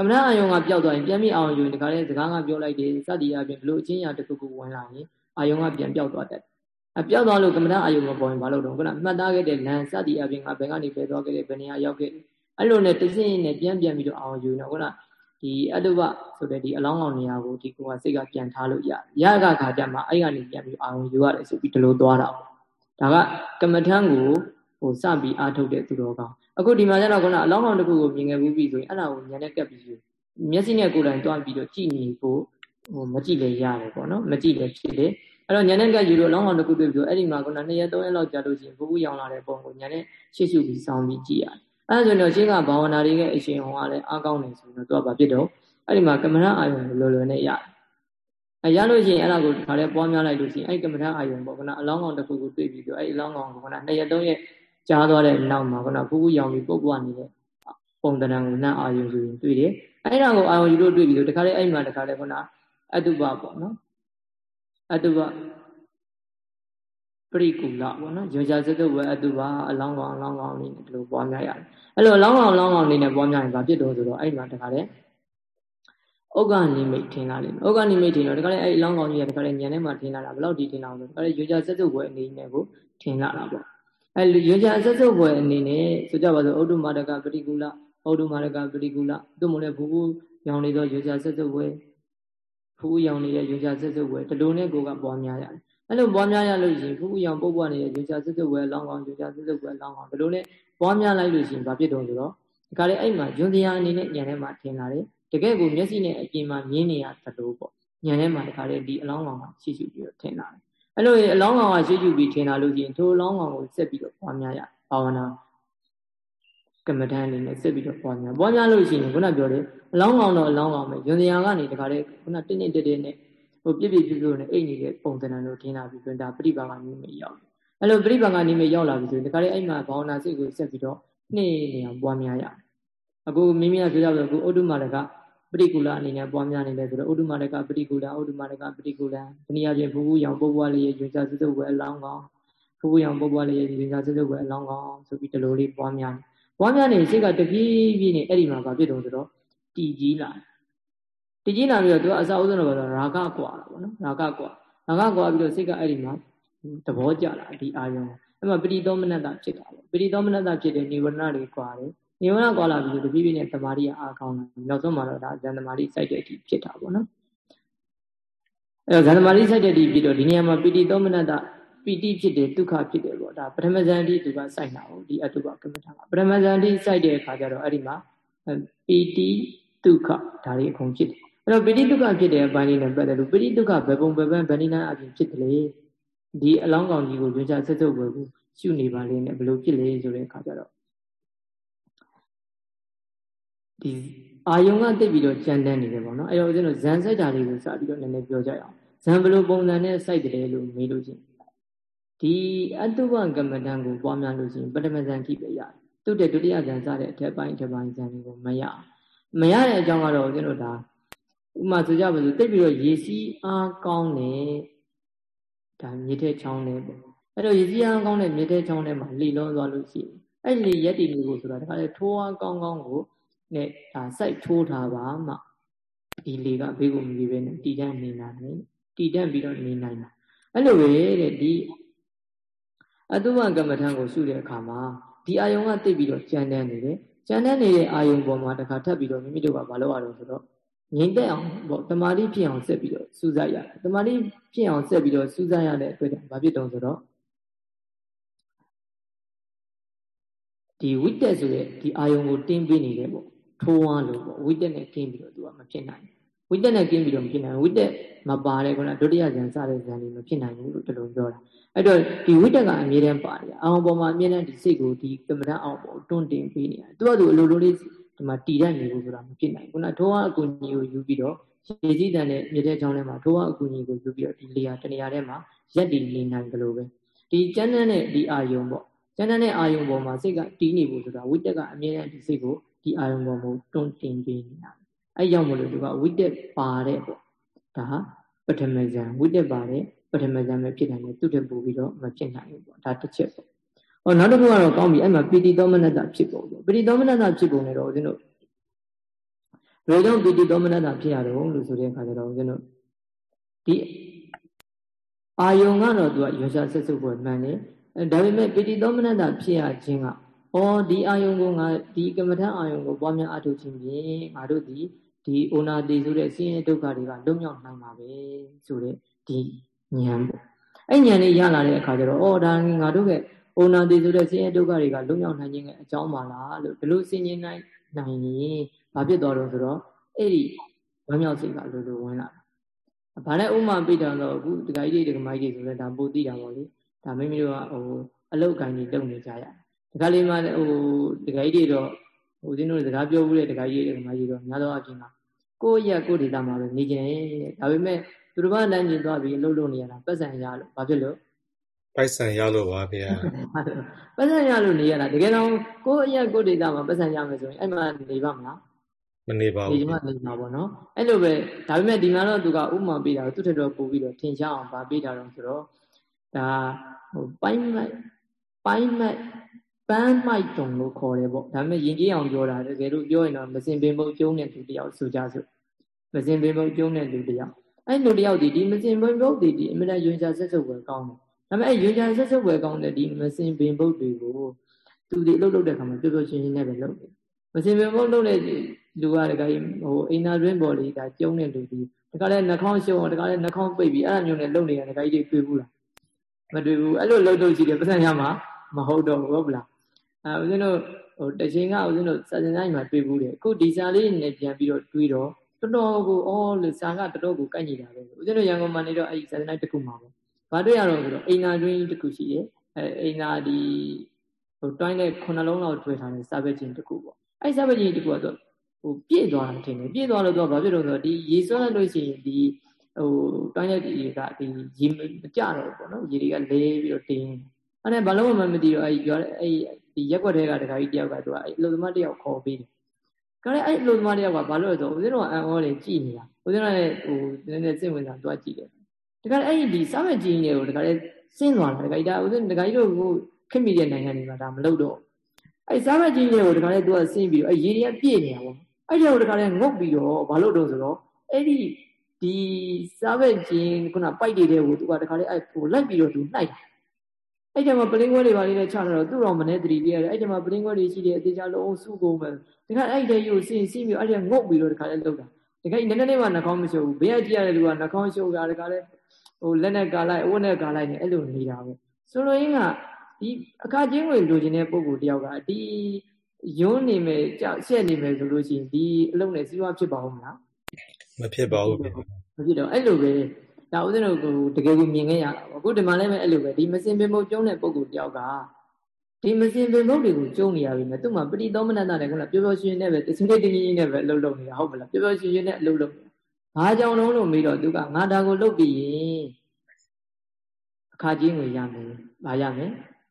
Speaker 1: ကမ္မထအာယုံကပျောက်သွားရင်ပြန်ပြီးအောင်ယူရင်ဒီခါလေးစကားကပြောလိုက်တယ်စသည်ရပြင်ဒီလိုအချင်းရာတစ်ခုခုဝင်လာရင်အာယုံကပြန်ပျောက်သွားတယ်။အပျောက်သွားလို့ကမ္မထအာယုံမပေါ်ရင်ဘာလို့တော့ခုနမှတ်သားခဲ့တဲ့လမ်းစသည်အပြင်ကဘယ်ကနေပဲသွားခဲ့တယ်ဘယ်နေရာရောက်ခဲ့တယ်။အဲ့လိုနဲ့တစင်းနဲ့ပြန်ပြန်ပြီးတော့အောင်ယူနေခုနဒီအတုပဆိုတဲ့ဒီအလောင်းကောင်နေရာကိုဒီကိုကစိတ်ကပြန်ထားလို့ရရကခါကြမှာအဲ့ကနေပြန်ပြီးအာရုံယူရတယ်ဆိုပြီးဒီလိုသွားတာပေါ့ဒါကကမ္မထမ်းကို ဟိုစပြီးအားထုတ်တဲ့သူတော်ကောင်းအခုဒီမှာကျတော့ခုနအလောင်းကောင်တစ်ခုကိုမြင်ခဲ့ဘူးပြီဆိုရင်အဲ့ဒါကိုညာနဲ့ကပ်ပြီးမျက်စိနဲ့ကိုယ်တိုင်တွားပြီးတော့ကြည့်နေဖို့ဟိုမကြည့်လည်းရတယ်ပေါ့နော်မကြည့်လည်းဖြစ်တယ်အဲ့တော့ညာနဲ့ကပ်ယူလို့အလောင်းကောင်တစ်ခုတွေ့ပြီးတော့အဲ့ဒီမှာခုန2ရက်3ရက်လောက်ကြာလို့ရှိရင်ဘူးဘူးရောင်လာတဲ့ပုံကိုညာနဲ့ရှေ့ရှုပြီးစောင်းပြီးကြည့်ရတယ်အဲဒါဆိုတော့ရှင်းကဘာဝနာတွေရဲ့အရှင်ဟောကလည်းအားကောင်းနေဆိုတော့သူကဘာဖြစ်တော့အဲ့ဒီမှာကမ္မထအာယုံလိုလိုနဲ့ရတယ်အဲရလို့ရှိရင်အဲ့ဒါကိုဒါလည်းပွားများလိုက်လို့ရှိရင်အဲ့ကမ္မထအာယုံပေါ့ကနအလောင်းကောင်တစ်ခုကိုတွေ့ပြီးတော့အဲ့အလောင်းကောင်ကကနနှစ်ရက်သုံးရက် ကြားသွားတဲ့နောက်မှာကနဖူးဖူးရောင်ပြီးပုတ်ပွားနေတဲ့ပုံတဏ္ဍာကိုနတ်အာယုံဆိုရင်တွေ့တယ်အဲ့ဒါကိုအာယုံယူလို့တွေ့ပြီးတော့တခါလေအဲ့မှာတခါလေကနအတုပပေါ့နော်အတုပပရိကူလပေါ့နော်ယောဇာစတုဝေအတုပါအလောင်းကောင်အလောင်းကောင်အနေနဲ့ဒီလိုပွားများရတယ်အဲ့လိုအလောင်းကောင်အလောင်းကောင်အနေနဲ့ပွားများရင်ဘာဖြစ်တော့ဆိုတော့အဲ့မှာတခါလေဥက္ကနိမိတ်ထင်လာလိမ့်မယ်ဥက္ကနိမိတ်ထင်တော့တခါလေအဲ့အလောင်းကောင်ကြီးကတခါလေညံထဲမှာထင်လာတာဘယ်လောက်ဒီထင်လာအောင်ဆိုတခါလေယောဇာစတုဝေအနေနဲ့ကိုထင်လာတာပေါ့ အဲ့ယောဇာစတုဝေအနေနဲ့ဆိုကြပါစို့ဩဒုမာတကပရိကူလဩဒုမာတကပရိကူလသူ့မလဲဘူးဘူးရောင်နေတော့ယောဇာစတုဝေဖူးရောင်နေတဲ့ယောဇာစတုဝေတလူနဲ့ကိုကပွားများရတယ်အဲ့လိုပွားများရလို့ရှိရင်ဖူးဖူးရောင်ပုတ်ပွားနေတဲ့ယူချာစစ်စစ်ဝဲလောင်းကောင်ယူချာစစ်စစ်ဝဲလောင်းကောင်ဒီလိုနဲ့ပွားများလိုက်လို့ရှိရင်ဘာဖြစ်တော့ဆိုတော့ဒီကလေးအဲ့မှာယွန်တရားအနေနဲ့ညံထဲမှာထင်လာတယ်တကယ်ကိုမျက်စိနဲ့အပြင်မှာမြင်နေရသလိုပေါ့ညံထဲမှာဒီကလေးဒီအလောင်းကောင်ကရှိရှိပြီးတော့ထင်လာတယ် အဲ့လိုအလောင်းကောင်ကရှိရှိပြီးထင်လာလို့ရှိရင်ထိုအလောင်းကောင်ကိုဆက်ပြီးတော့ပွားများရဘာဝနာကမ္မဋ္ဌာန်းအနေနဲ့ဆက်ပြီးတော့ပွားများပွားများလို့ရှိရင်ခုနပြောတယ်အလောင်းကောင်တော့အလောင်းကောင်ပဲယွန်တရားကနေဒီကလေးခုနတင်းတင်းတင်းတင်းနဲ့ဟိုပြည့်ပြည့်ပြည့်ပြည့်နဲ့အိတ်နေတဲ့ပုံသဏ္ဍာန်တို့ထင်လာပြီးဆိုရင်ဒါပရိပါကနိမိတ်ရောက်အဲ့လိုပရိပါကနိမိတ်ရောက်လာပြီဆိုရင်ဒီခါလေးအဲ့မှာဘာဝနာစိတ်ကိုဆက်ပြီးတော့နှိမ့်နေအောင်ပွားများရအခုမိမိကပြောကြလို့အခုဩဒုမာရက ပရိကူလအနေနဲ့ပွားများနေတယ်ဆိုတော့ဩဒုမာရကပရိကူလဩဒုမာရကပရိကူလဒီနေရာချင်းဘူးဘူးရောင်ပုတ်ပွားလေးရွှေစာစုစုပဲအလောင်းကောင်းဘူးဘူးရောင်ပုတ်ပွားလေးရွှေစာစုစုပဲအလောင်းကောင်းဆိုပြီးဒီလိုလေးပွားများနေပွားများနေစိတ်ကတပြေးပြေးနေအဲ့ဒီမှာဘာဖြစ်တုံးဆိုတော့တည်ကြီးလာတယ်တကြီးလာပြီးတော့သူကအစာအုပ်ဆုံးတော့ရာဂကွာတာပေါ့နော်ရာဂကွာရာဂကွာပြီးတော့စိတ်ကအဲ့ဒီမှာသဘောကျလာဒီအာယုံအဲ့မှာပရိသောမနတဖြစ်တာပေါ့ပရိသောမနတဖြစ်တဲ့နိဝရဏတွေကွာတယ် နိဝရဏကွာလာပြီးတပြည့်ပြည့်နဲ့သမာဓိကအားကောင်းလာနောက်ဆုံးမှာတော့ဒါဇန်သမာဓိစိုက်တဲ့အထိဖြစ်တာပေါ့နော်အဲ့တော့ဇန်သမာဓိစိုက်တဲ့အထိဖြစ်တော့ဒီနေရာမှာပရိသောမနတပီတိဖြစ်တယ်ဒုက္ခဖြစ်တယ်ပေါ့ဒါပထမဇန်တိသူကစိုက်တာဟုတ်ဒီအတုပကမ္မထာကပထမဇန်တိစိုက်တဲ့အခါကျတော့အဲ့ဒီမှာပီတိဒုက္ခဒါတွေအကုန်ဖြစ်တယ်အဲ့တော့ပီတိဒုက္ခဖြစ်တဲ့အပိုင်းလေးနဲ့ပတ်သက်လို့ပီတိဒုက္ခဘယ်ပုံဘယ်ပန်းဗဏိနာအပြင်ဖြစ်တယ်လေဒီအလောင်းကောင်ကြီးကိုရွှေချဆက်စုပ်ွယ်ကိုရှုနေပါလေနဲ့ဘယ်လိုဖြစ်လဲဆိုတဲ့အခါကျတော့ ဒီအာယုံကတိတ်ပြီးတော့ကြမ်းတမ်းနေတယ်ပေါ့နော်အဲ့တော့ဦးဇင်းတို့ဇန်စိုက်တာလေးကိုစပြီးတော့နည်းနည်းပြောကြရအောင်ဇန်ဘယ်လိုပုံစံနဲ့စိုက်တယ်လို့မေးလို့ချင်းဒီအတုဝကမ္မဋ္ဌာန်းကိုပွားများလို့ရှိရင်ပထမဇန်ကြည့်ပဲရတယ်သူတဲ့ဒုတိယဇန်စတဲ့အထက်ပိုင်းအထက်ပိုင်းဇန်တွေကိုမရမရတဲ့အကြောင်းကတော့ဦးဇင်းတို့ဒါဥမာဆိုကြပါစို့တိတ်ပြီးတော့ရေစီးအားကောင်းတယ်ဒါမြေထဲချောင်းတယ်ပေါ့အဲ့တော့ရေစီးအားကောင်းတဲ့မြေထဲချောင်းထဲမှာလှီလုံးသွားလို့ရှိရင်အဲ့ဒီရက်တည်နေဖို့ဆိုတာဒါကလည်းထိုးအားကောင်းကောင်းကို နဲ့ဒါစိုက်ထိုးထားပါမှဒီလေကဘေးကိုမပြေပဲနဲ့တည်တတ်နေနိုင်တယ်တည်တတ်ပြီးတော့နေနိုင်တာအဲ့လိုပဲတဲ့ဒီအတုဝကမ္မထံကိုရှုတဲ့အခါမှာဒီအာယုံကတိတ်ပြီးတော့ကြမ်းတမ်းနေတယ်ကြမ်းတမ်းနေတဲ့အာယုံပေါ်မှာတခါထပ်ပြီးတော့မိမိတို့ကမလုပ်ရတော့ဆိုတော့ငြိမ်သက်အောင်ပေါ့တမာတိဖြစ်အောင်ဆက်ပြီးတော့စူးစိုက်ရတယ်တမာတိဖြစ်အောင်ဆက်ပြီးတော့စူးစိုက်ရတဲ့အတွက်ကြောင့်ဘာဖြစ်တုံးဆိုတော့ဒီဝိတက်ဆိုတဲ့ဒီအာယုံကိုတင်းပေးနေတယ်ပေါ့ ထိုးဝါလို့ပေါ့ဝိတက်နဲ့ကင်းပြီးတော့သူကမဖြစ်နိုင်ဝိတက်နဲ့ကင်းပြီးတော့မဖြစ်နိုင်ဝိတက်မပါတဲ့ခုနဒုတိယဇန်စတဲ့ဇန်လေးမဖြစ်နိုင်ဘူးလို့ဒီလိုပြောတာအဲ့တော့ဒီဝိတက်ကအမြဲတမ်းပါတယ်အောင်ပေါ်မှာအမြဲတမ်းဒီစိတ်ကိုဒီကမ္မဋ္ဌာန်းအောင်ပေါ်တွန်းတင်ပေးနေတာသူကသူအလိုလိုလေးဒီမှာတည်တတ်နေဘူးဆိုတာမဖြစ်နိုင်ဘူးခုနထိုးဝါအကူကြီးကိုယူပြီးတော့ရေကြီးတန်တဲ့မြေတဲ့ချောင်းထဲမှာထိုးဝါအကူကြီးကိုယူပြီးတော့ဒီလေယာတနေရာထဲမှာရက်တည်နေနိုင်ကြလို့ပဲဒီကျန်းတဲ့ဒီအာယုံပေါ့ကျန်းတဲ့အာယုံပေါ်မှာစိတ်ကတီးနေဖို့ဆိုတာဝိတက်ကအမြဲတမ်းဒီစိတ်ကို ဒီအာယုံပေါ်မှာတွန်းတင်ပေးနေတာအဲကြောင့်မလို့သူကဝိတက်ပါတဲ့ပေါ့ဒါပထမဇန်ဝိတက်ပါတဲ့ပထမဇန်ပဲဖြစ်နိုင်တယ်သူတက်ပို့ပြီးတော့မဖြစ်နိုင်ဘူးပေါ့ဒါတစ်ချက်ပေါ့ဟောနောက်တစ်ခုကတော့ကောင်းပြီအဲ့မှာပီတိသောမနတဖြစ်ပုံပေါ့ပီတိသောမနတဖြစ်ပုံနဲ့တော့ဦးဇင်းတို့ဘယ်ကြောင့်ပီတိသောမနတဖြစ်ရတော့လို့ဆိုတဲ့အခါကျတော့ဦးဇင်းတို့ဒီအာယုံကတော့သူကရောရှားဆက်စုပ်ပေါ်မှန်တယ်ဒါပေမဲ့ပီတိသောမနတဖြစ်ရခြင်းက ဩဒီအာယုံကိုငါဒီကမ္မထအာယုံကိုပွားများအထုတ်ခြင်းဖြင့်ငါတို့ဒီဒီအိုနာတိဆိုတဲ့ဆင်းရဲဒုက္ခတွေကလွတ်မြောက်နိုင်ပါပဲဆိုတဲ့ဒီဉာဏ်ပေါ့အဲ့ဉာဏ်လေးရလာတဲ့အခါကျတော့ဩဒါငါတို့ကအိုနာတိဆိုတဲ့ဆင်းရဲဒုက္ခတွေကလွတ်မြောက်နိုင်ခြင်းရဲ့အကြောင်းပါလားလို့ဒီလိုဆင်ញင်နိုင်နိုင်ရင်ဘာဖြစ်သွားတော့ဆိုတော့အဲ့ဒီဝမ်းမြောက်စိတ်ကလိုလိုဝင်လာတာဘာလဲဥမာပြတာတော့အခုဒကာကြီးတွေဒကာမကြီးတွေဆိုလဲဒါပိုသိတာပေါ့လေဒါမိမိတို့ကဟိုအလုတ်ကိုင်းကြီးလုပ်နေကြရတယ် ဒီကလေးမှဟိုဒကာကြီးတွေတော့ဟိုဦးဇင်းတို့စကားပြောဘူးတဲ့ဒကာကြီးတွေဒကာမကြီးတော့များသောအားဖြင့်ကကိုယ့်ရက်ကိုယ့်ဒေတာမှာပဲနေကြတယ်ဒါပေမဲ့သူတို့ဘာလမ်းမြင်သွားပြီးလှုပ်လို့နေရတာပတ်စံရလို့ဘာဖြစ်လို့
Speaker 2: ပိုက်ဆံရလို့ပါဗျာ
Speaker 1: ပတ်စံရလို့နေရတာတကယ်တော့ကိုယ့်အရက်ကိုယ့်ဒေတာမှာပတ်စံရမယ်ဆိုရင်အဲ့မှာနေပါမလား
Speaker 2: မနေပါဘူး
Speaker 1: ဒီမှာနေမှာပေါ့နော်အဲ့လိုပဲဒါပေမဲ့ဒီမှာတော့သူကဥမာပေးတာသူထက်တော့ပို့ပြီးတော့ထင်ရှားအောင်ဗာပေးတာတော့ဆိုတော့ဒါဟိုပိုင်းမိုက်ပိုင်းမိုက် ပန်းမိုက်တုံလို့ခေါ်တယ်ပေါ့ဒါပေမဲ့ယဉ်ကျေးအောင်ပြောတာတကယ်လို့ပြောရင်တော့မစင်ပင်မုတ်ကျုံးတဲ့သူတယောက်ဆိုကြစို့မစင်ပင်မုတ်ကျုံးတဲ့လူတယောက်အဲ့လူတယောက်ဒီဒီမစင်ပင်မုတ်ဒီဒီအမြဲတမ်းယွန်ချဆက်စုပ်ွယ်ကောင်းတယ်ဒါပေမဲ့အဲ့ယွန်ချဆက်စုပ်ွယ်ကောင်းတဲ့ဒီမစင်ပင်မုတ်တွေကိုသူဒီအလုပ်လုပ်တဲ့ခါမှာပျော်ပျော်ရွှင်ရွှင်နဲ့ပဲလုပ်တယ်မစင်ပင်မုတ်လုပ်တဲ့လူကတကယ်ဟိုအိမ်နာတွင်းပေါ်လေးဒါကျုံးတဲ့လူဒီတကယ်လည်းနှာခေါင်းရှုံတကယ်လည်းနှာခေါင်းပိတ်ပြီးအဲ့လိုမျိုးနဲ့လုပ်နေတဲ့တကယ်ကြီးတွေ့ဘူးလားမတွေ့ဘူးအဲ့လိုလှုပ်လို့ရှိတယ်ပတ်စံရမှာမဟုတ်တော့ဘူးဟုတ်လား အဲဦးဇင်းတို့ဟိုတချိန်ကဦးဇင်းတို့စာစင်တိုင်းမှာတွေ့ဘူးတယ်အခုဒီစာလေးနဲ့ပြန်ပြီးတော့တွေးတော့တော်တော်ကိုအော်လို့စာကတော်တော်ကိုကိုက်နေတာပဲဦးဇင်းတို့ရန်ကုန်မှာနေတော့အဲ့ဒီစာစင်တိုင်းတစ်ခုမှာပေါ့ဘာတွေ့ရတော့ဆိုတော့အိမ်နာတွင်းတစ်ခုရှိရဲ့အဲအိမ်နာဒီဟိုတိုင်းနဲ့ခုနှလုံးလောက်တွေ့ထားတဲ့စာပဲချင်းတစ်ခုပေါ့အဲ့စာပဲချင်းတစ်ခုကတော့ဟိုပြည့်သွားတာထင်တယ်ပြည့်သွားလို့တော့ဘာဖြစ်လို့ဆိုတော့ဒီရေစွမ်းလိုက်လို့ရှိရင်ဒီဟိုတိုင်းရက်ဒီကဒီရေမကြတော့ပေါ့နော်ရေတွေကလဲပြီးတော့တင်းအဲ့ဒါဘာလို့မှမသိတော့အဲ့ပြောအဲ့ဒီ ရက်ွက်ထဲကတခါကြီးတယောက်ကသူကအဲ့အလုပ်သမားတယောက်ခေါ်ပေးတယ်။ဒါလည်းအဲ့အလုပ်သမားတယောက်ကဘာလို့လဲဆိုတော့ဦးဇင်းတို့ကအံ့ဩတယ်ကြည်နေတာ။ဦးဇင်းတို့လည်းဟိုနည်းနည်းစိတ်ဝင်စားသွားကြည့်တယ်။ဒါကလည်းအဲ့ဒီစားမဲ့ကြီးနေကိုဒါကလည်းစင်းသွားတာဒါကကြီးဒါဦးဇင်းဒါကကြီးတို့ကိုခက်မိတဲ့နိုင်ငံတွေမှာဒါမလုပ်တော့အဲ့စားမဲ့ကြီးနေကိုဒါကလည်းသူကစင်းပြီးတော့အဲ့ရေတွေကပြည့်နေတာပေါ့။အဲ့ဒီကိုဒါကလည်းငုတ်ပြီးတော့ဘာလို့တော့ဆိုတော့အဲ့ဒီဒီစားဘက်ချင်းခုနပိုက်တွေတဲ့ကိုသူကတခါလေအဲ့ကိုလိုက်ပြီးတော့သူနှိုက် အဲ့ကျမှပလင်းခွဲတွေပါလေးနဲ့ချတော့သူ့တော်မနဲ့တတိပြရတယ်အဲ့ကျမှပလင်းခွဲတွေရှိတယ်အသေးချာလုံးစုကုန်မယ်တခါအဲ့တဲ့ယူစင်စီးပြီးအဲ့တဲ့ငုတ်ပြီးတော့တခါလေလောက်တာတခါနည်းနည်းလေးမှနှာခေါင်းမရှုပ်ဘူးဘေးကကြည့်ရတဲ့လူကနှာခေါင်းရှုပ်တာတခါလေဟိုလက်နဲ့ကာလိုက်အဝတ်နဲ့ကာလိုက်နေအဲ့လိုနေတာပဲဆိုလိုရင်းကဒီအခါချင်းဝင်လိုချင်တဲ့ပုံကိုတယောက်ကဒီယွန်းနေမယ်ကြောက်ဆက်နေမယ်ဆိုလို့ရှိရင်ဒီအလုံးနဲ့စီးပွားဖြစ်ပါဦးမလား
Speaker 2: မဖြစ်ပါဘူးမ
Speaker 1: ဖြစ်တော့အဲ့လိုပဲ ဒါဥစဉ်တို့ကိုတကယ်ကိုမြင်ခဲ့ရတာပေါ့အခုဒီမှာလည်းပဲအဲ့လိုပဲဒီမစင်ပင်မုတ်ကျုံးတဲ့ပုံကိုတယောက်ကဒီမစင်ပင်မုတ်တွေကိုကျုံးနေရပြီမဲ့သူ့မှာပရိသောမနတနဲ့ခုနပျော်ပျော်ရွှင်နဲ့ပဲတစင်းလေးတင်းကြီးနဲ့ပဲအလုပ်လုပ်နေတာဟုတ်မလားပျော်ပျော်ရွှင်ရွှင်နဲ့အလုပ်လုပ်နေတာဘာကြောင့်လုံးလို့မေးတော့သူကငါဒါကိုလုပ်ပြီးရင်အခါကြီးငွေရမယ်။ဘာရမလဲ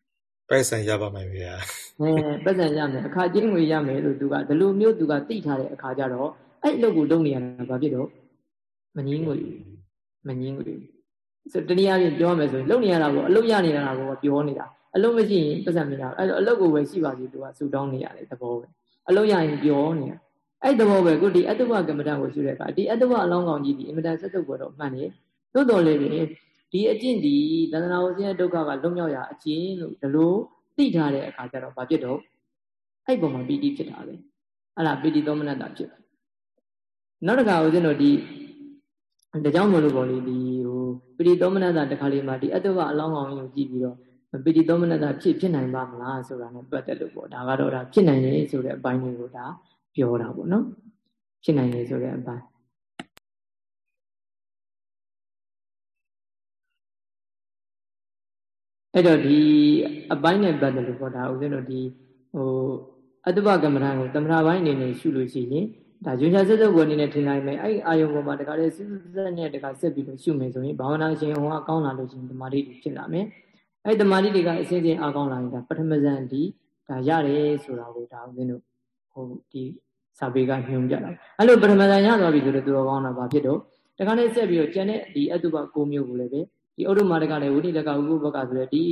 Speaker 1: ။
Speaker 2: ပိုက်ဆံရပါမယ်ဗျာ။
Speaker 1: အဲပိုက်ဆံရမယ်အခါကြီးငွေရမယ်လို့သူကဒီလိုမျိုးသူကသိထားတဲ့အခါကျတော့အဲ့အလုပ်ကိုလုပ်နေရတာဘာဖြစ်တော့မငင်းငွေ မငင်းငွေဆိုတနည်းအားဖြင့်ပြောမယ်ဆိုရင်လုပ်နေရတာကိုအလုပ်ရနေတာကိုပြောနေတာအလုပ်မရှိရင်ပတ်စံမရဘူးအဲ့တော့အလုပ်ကိုပဲရှိပါစေသူကဆူတောင်းနေရတယ်သဘောပဲအလုပ်ရရင်ပြောနေတာအဲ့သဘောပဲခုဒီအတ္တဝကမ္မဋ္ဌာန်းကိုရှုတဲ့အခါဒီအတ္တဝအလောင်းကောင်ကြီးဒီအင်မတန်ဆက်စုပ်ပေါ်တော့မှန်တယ်သို့တော်လည်းပဲဒီအကျင့်ဒီသန္တနာဝဆင်းရဲဒုက္ခကလွတ်မြောက်ရာအကျင့်လို့ဒီလိုသိထားတဲ့အခါကျတော့ဘာဖြစ်တော့အဲ့ပုံမှာပီတိဖြစ်တာပဲအဲ့ဒါပီတိသောမနတဖြစ်တယ်နောက်တစ်ခါဦးဇင်းတို့ဒီ ဒါကြောင့်မလို့ပေါ့လေဒီဟိုပီတိသောမနတတခါလေးမှာဒီအတ္တဝအလောင်းကောင်ကိုကြည့်ပြီးတော့ပီတိသောမနတဖြစ်ဖြစ်နိုင်ပါမလားဆိုတာနဲ့ပတ်သက်လို့ပေါ့ဒါကတော့ဒါဖြစ်နိုင်တယ်ဆိုတဲ့အပိုင်းတွေကိုဒါပြောတာပေါ့နော်ဖြစ်နိုင်တယ်ဆိုတဲ့အပိုင်းအဲ့တော့ဒီအပိုင်းနဲ့ပတ်သက်လို့ပေါ့ဒါဦးဇင်းတို့ဒီဟိုအတ္တပကမ္မဋ္ဌာန်းကိုသမထပိုင်းအနေနဲ့ရှုလို့ရှိရင် ဒါရွှေချဆက်စုပ်ကိုအနေနဲ့ထင်နိုင်မယ်အဲ့အာယုံပေါ်မှာတခါလေစစ်စစ်နဲ့တခါဆက်ပြီးတော့ရှုမယ်ဆိုရင်ဘာဝနာရှင်ဟောအကောင်းလာလို့ရှိရင်တမာတိဖြစ်လာမယ်အဲ့တမာတိတွေကအစဉ်စဉ်အကောင်းလာရင်ဒါပထမဇန်ဒီဒါရတယ်ဆိုတာကိုဒါဦးဇင်းတို့ဟိုဒီစာပေကညွှန်ပြတာအဲ့လိုပထမဇန်ရသွားပြီဆိုတော့သူတော်ကောင်းတာဘာဖြစ်တော့တခါလေဆက်ပြီးတော့ကျန်တဲ့ဒီအတုပ၉မျိုးကိုလည်းပဲဒီဩဒုမာတကလည်းဝိနိတကဥပုဘကဆိုတဲ့ဒီ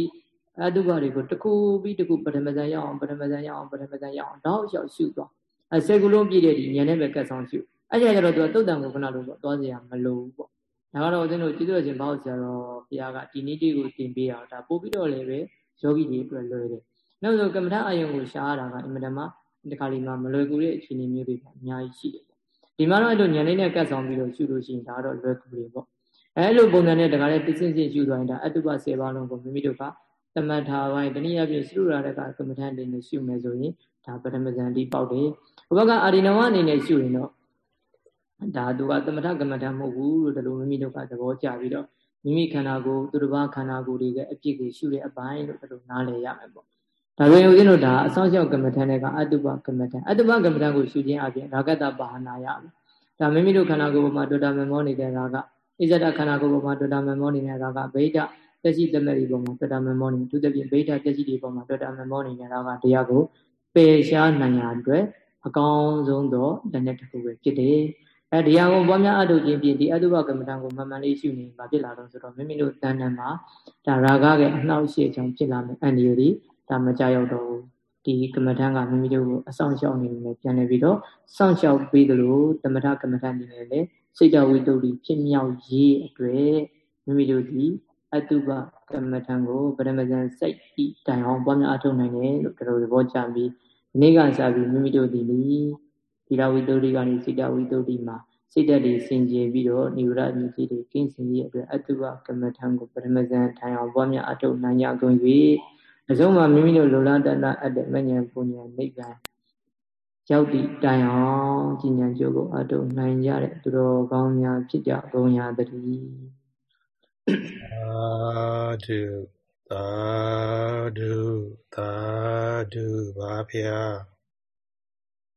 Speaker 1: အတုပတွေကိုတစ်ခုပြီးတစ်ခုပထမဇန်ရအောင်ပထမဇန်ရအောင်ပထမဇန်ရအောင်တောက်လျှောက်ရှုသွား အဲဆယ်ခုလုံးပြည့်တဲ့ဒီဉာဏ်နဲ့ပဲကတ်ဆောင်ရှုအဲ့ကြတော့သူကတုတ်တံကိုခဏလို့ပေါ့သွားစရာမလိုဘူးပေါ့ဒါကတော့ဦးဇင်းတို့ကျေးဇူးတော်ရှင်ဘောက်ဆရာတော်ဘုရားကဒီနေ့တွေကိုသင်ပေးအောင်ဒါပို့ပြီးတော့လည်းပဲယောဂီတွေအတွက်လွယ်တယ်နောက်ဆိုကမ္မထအာယုံကိုရှားရတာကအင်မတန်မှဒီခါလေးမှာမလွယ်ကူတဲ့အခြေအနေမျိုးတွေကအများကြီးရှိတယ်ဒီမှာတော့အဲ့လိုဉာဏ်လေးနဲ့ကတ်ဆောင်ပြီးတော့ရှုလို့ရှိရင်ဒါတော့လွယ်ကူတယ်ပေါ့အဲလိုပုံစံနဲ့တခါလေတစင်းစင်းရှုသွားရင်ဒါအတုပ10ပါးလုံးကိုမိမိတို့ကသမထပိုင်းတနည်းအားဖြင့်ရှုရတဲ့ကကမ္မထန်တွေနဲ့ရှုမယ်ဆိုရင်ဒါပထမဇန်တိပေါက်တယ် ဘုဘကအာရိနဝအနေနဲ့ရှုရင်တော့ဒါသူကသမထကမ္မထမဟုတ်ဘူးလို့ဒီလိုမိမိတို့ကသဘောကျပြီးတော့မိမိခန္ဓာကိုယ်သူတစ်ပါးခန္ဓာကိုယ်တွေကအပြစ်ကိုရှုတဲ့အပိုင်းလို့ဒီလိုနားလည်ရမယ်ပေါ့ဒါပေမဲ့ဦးဇင်းတို့ဒါအဆောင်ရှောက်ကမ္မထန်တွေကအတုပကမ္မထန်အတုပကမ္မထန်ကိုရှုခြင်းအပြင်ရာဂတပါဟနာရမယ်ဒါမိမိတို့ခန္ဓာကိုယ်ပေါ်မှာတွေ့တာမမောနေတဲ့ရာဂဣဇဒခန္ဓာကိုယ်ပေါ်မှာတွေ့တာမမောနေတဲ့ရာဂဗိဒတက်ရှိသမရီပေါ်မှာတွေ့တာမမောနေသူတပြည့်ဗိဒတက်ရှိတွေပေါ်မှာတွေ့တာမမောနေတဲ့ရာဂတရားကိုပယ်ရှားနိုင်ရအတွက် အကောင်းဆုံးသောလက်နက်တစ်ခုပဲဖြစ်တယ်။အဲဒီဟာကိုပွားများအထုတ်ခြင်းဖြင့်ဒီအတုပကမ္မဋ္ဌာန်းကိုမှန်မှန်လေးရှုနေမှာဖြစ်လာတော့ဆိုတော့မိမိတို့တဏ္ဍာမှာဒါရာဂရဲ့အနှောက်အယှက်ကြောင့်ဖြစ်လာမယ့်အန္တရာယ်ဒီဒါမကြောက်တော့ဘူး။ဒီကမ္မဋ္ဌာန်းကမိမိတို့ကိုအဆောင်ရှောက်နေနေပြန်နေပြီးတော့စောင့်ရှောက်ပေးသလိုသမထကမ္မဋ္ဌာန်းနေနဲ့လည်းစိတ်တော်ဝိတ္တုဖြစ်မြောက်ရေးအတွက်မိမိတို့ဒီအတုပကမ္မဋ္ဌာန်းကိုပရမဇန်စိတ်ဤတိုင်အောင်ပွားများအထုတ်နိုင်တယ်လို့တို့သဘောကျပြီး နေ့ကစပြီးမိမိတို့ဒီလီသီလဝိတ္တုကနေစိတ္တဝိတ္တုမှာစိတ်ဓာတ်တွေစင်ကြယ်ပြီးတော့နိဝရမြစ်ကြီးတွေကင်းစင်ရဲ့အတွက်အတုပကမ္မထံကိုပရမဇန်ထိုင်အောင်ပွားများအထုတ်နိုင်ကြကုန်၍အဆုံးမှာမိမိတို့လိုလားတတ်အပ်တဲ့မဉ္ဇဉ်ပူဉ္ဇဉ်နိဗ္ဗာန်ရောက်သည့်တိုင်အောင်ဉာဏ်ကြိုးကိုအထုတ်နိုင်ကြတဲ့သူတော်ကောင်းများဖြစ်ကြကုန်ရသတည်း
Speaker 2: အာတု သာဓုသာဓုပါဗျာ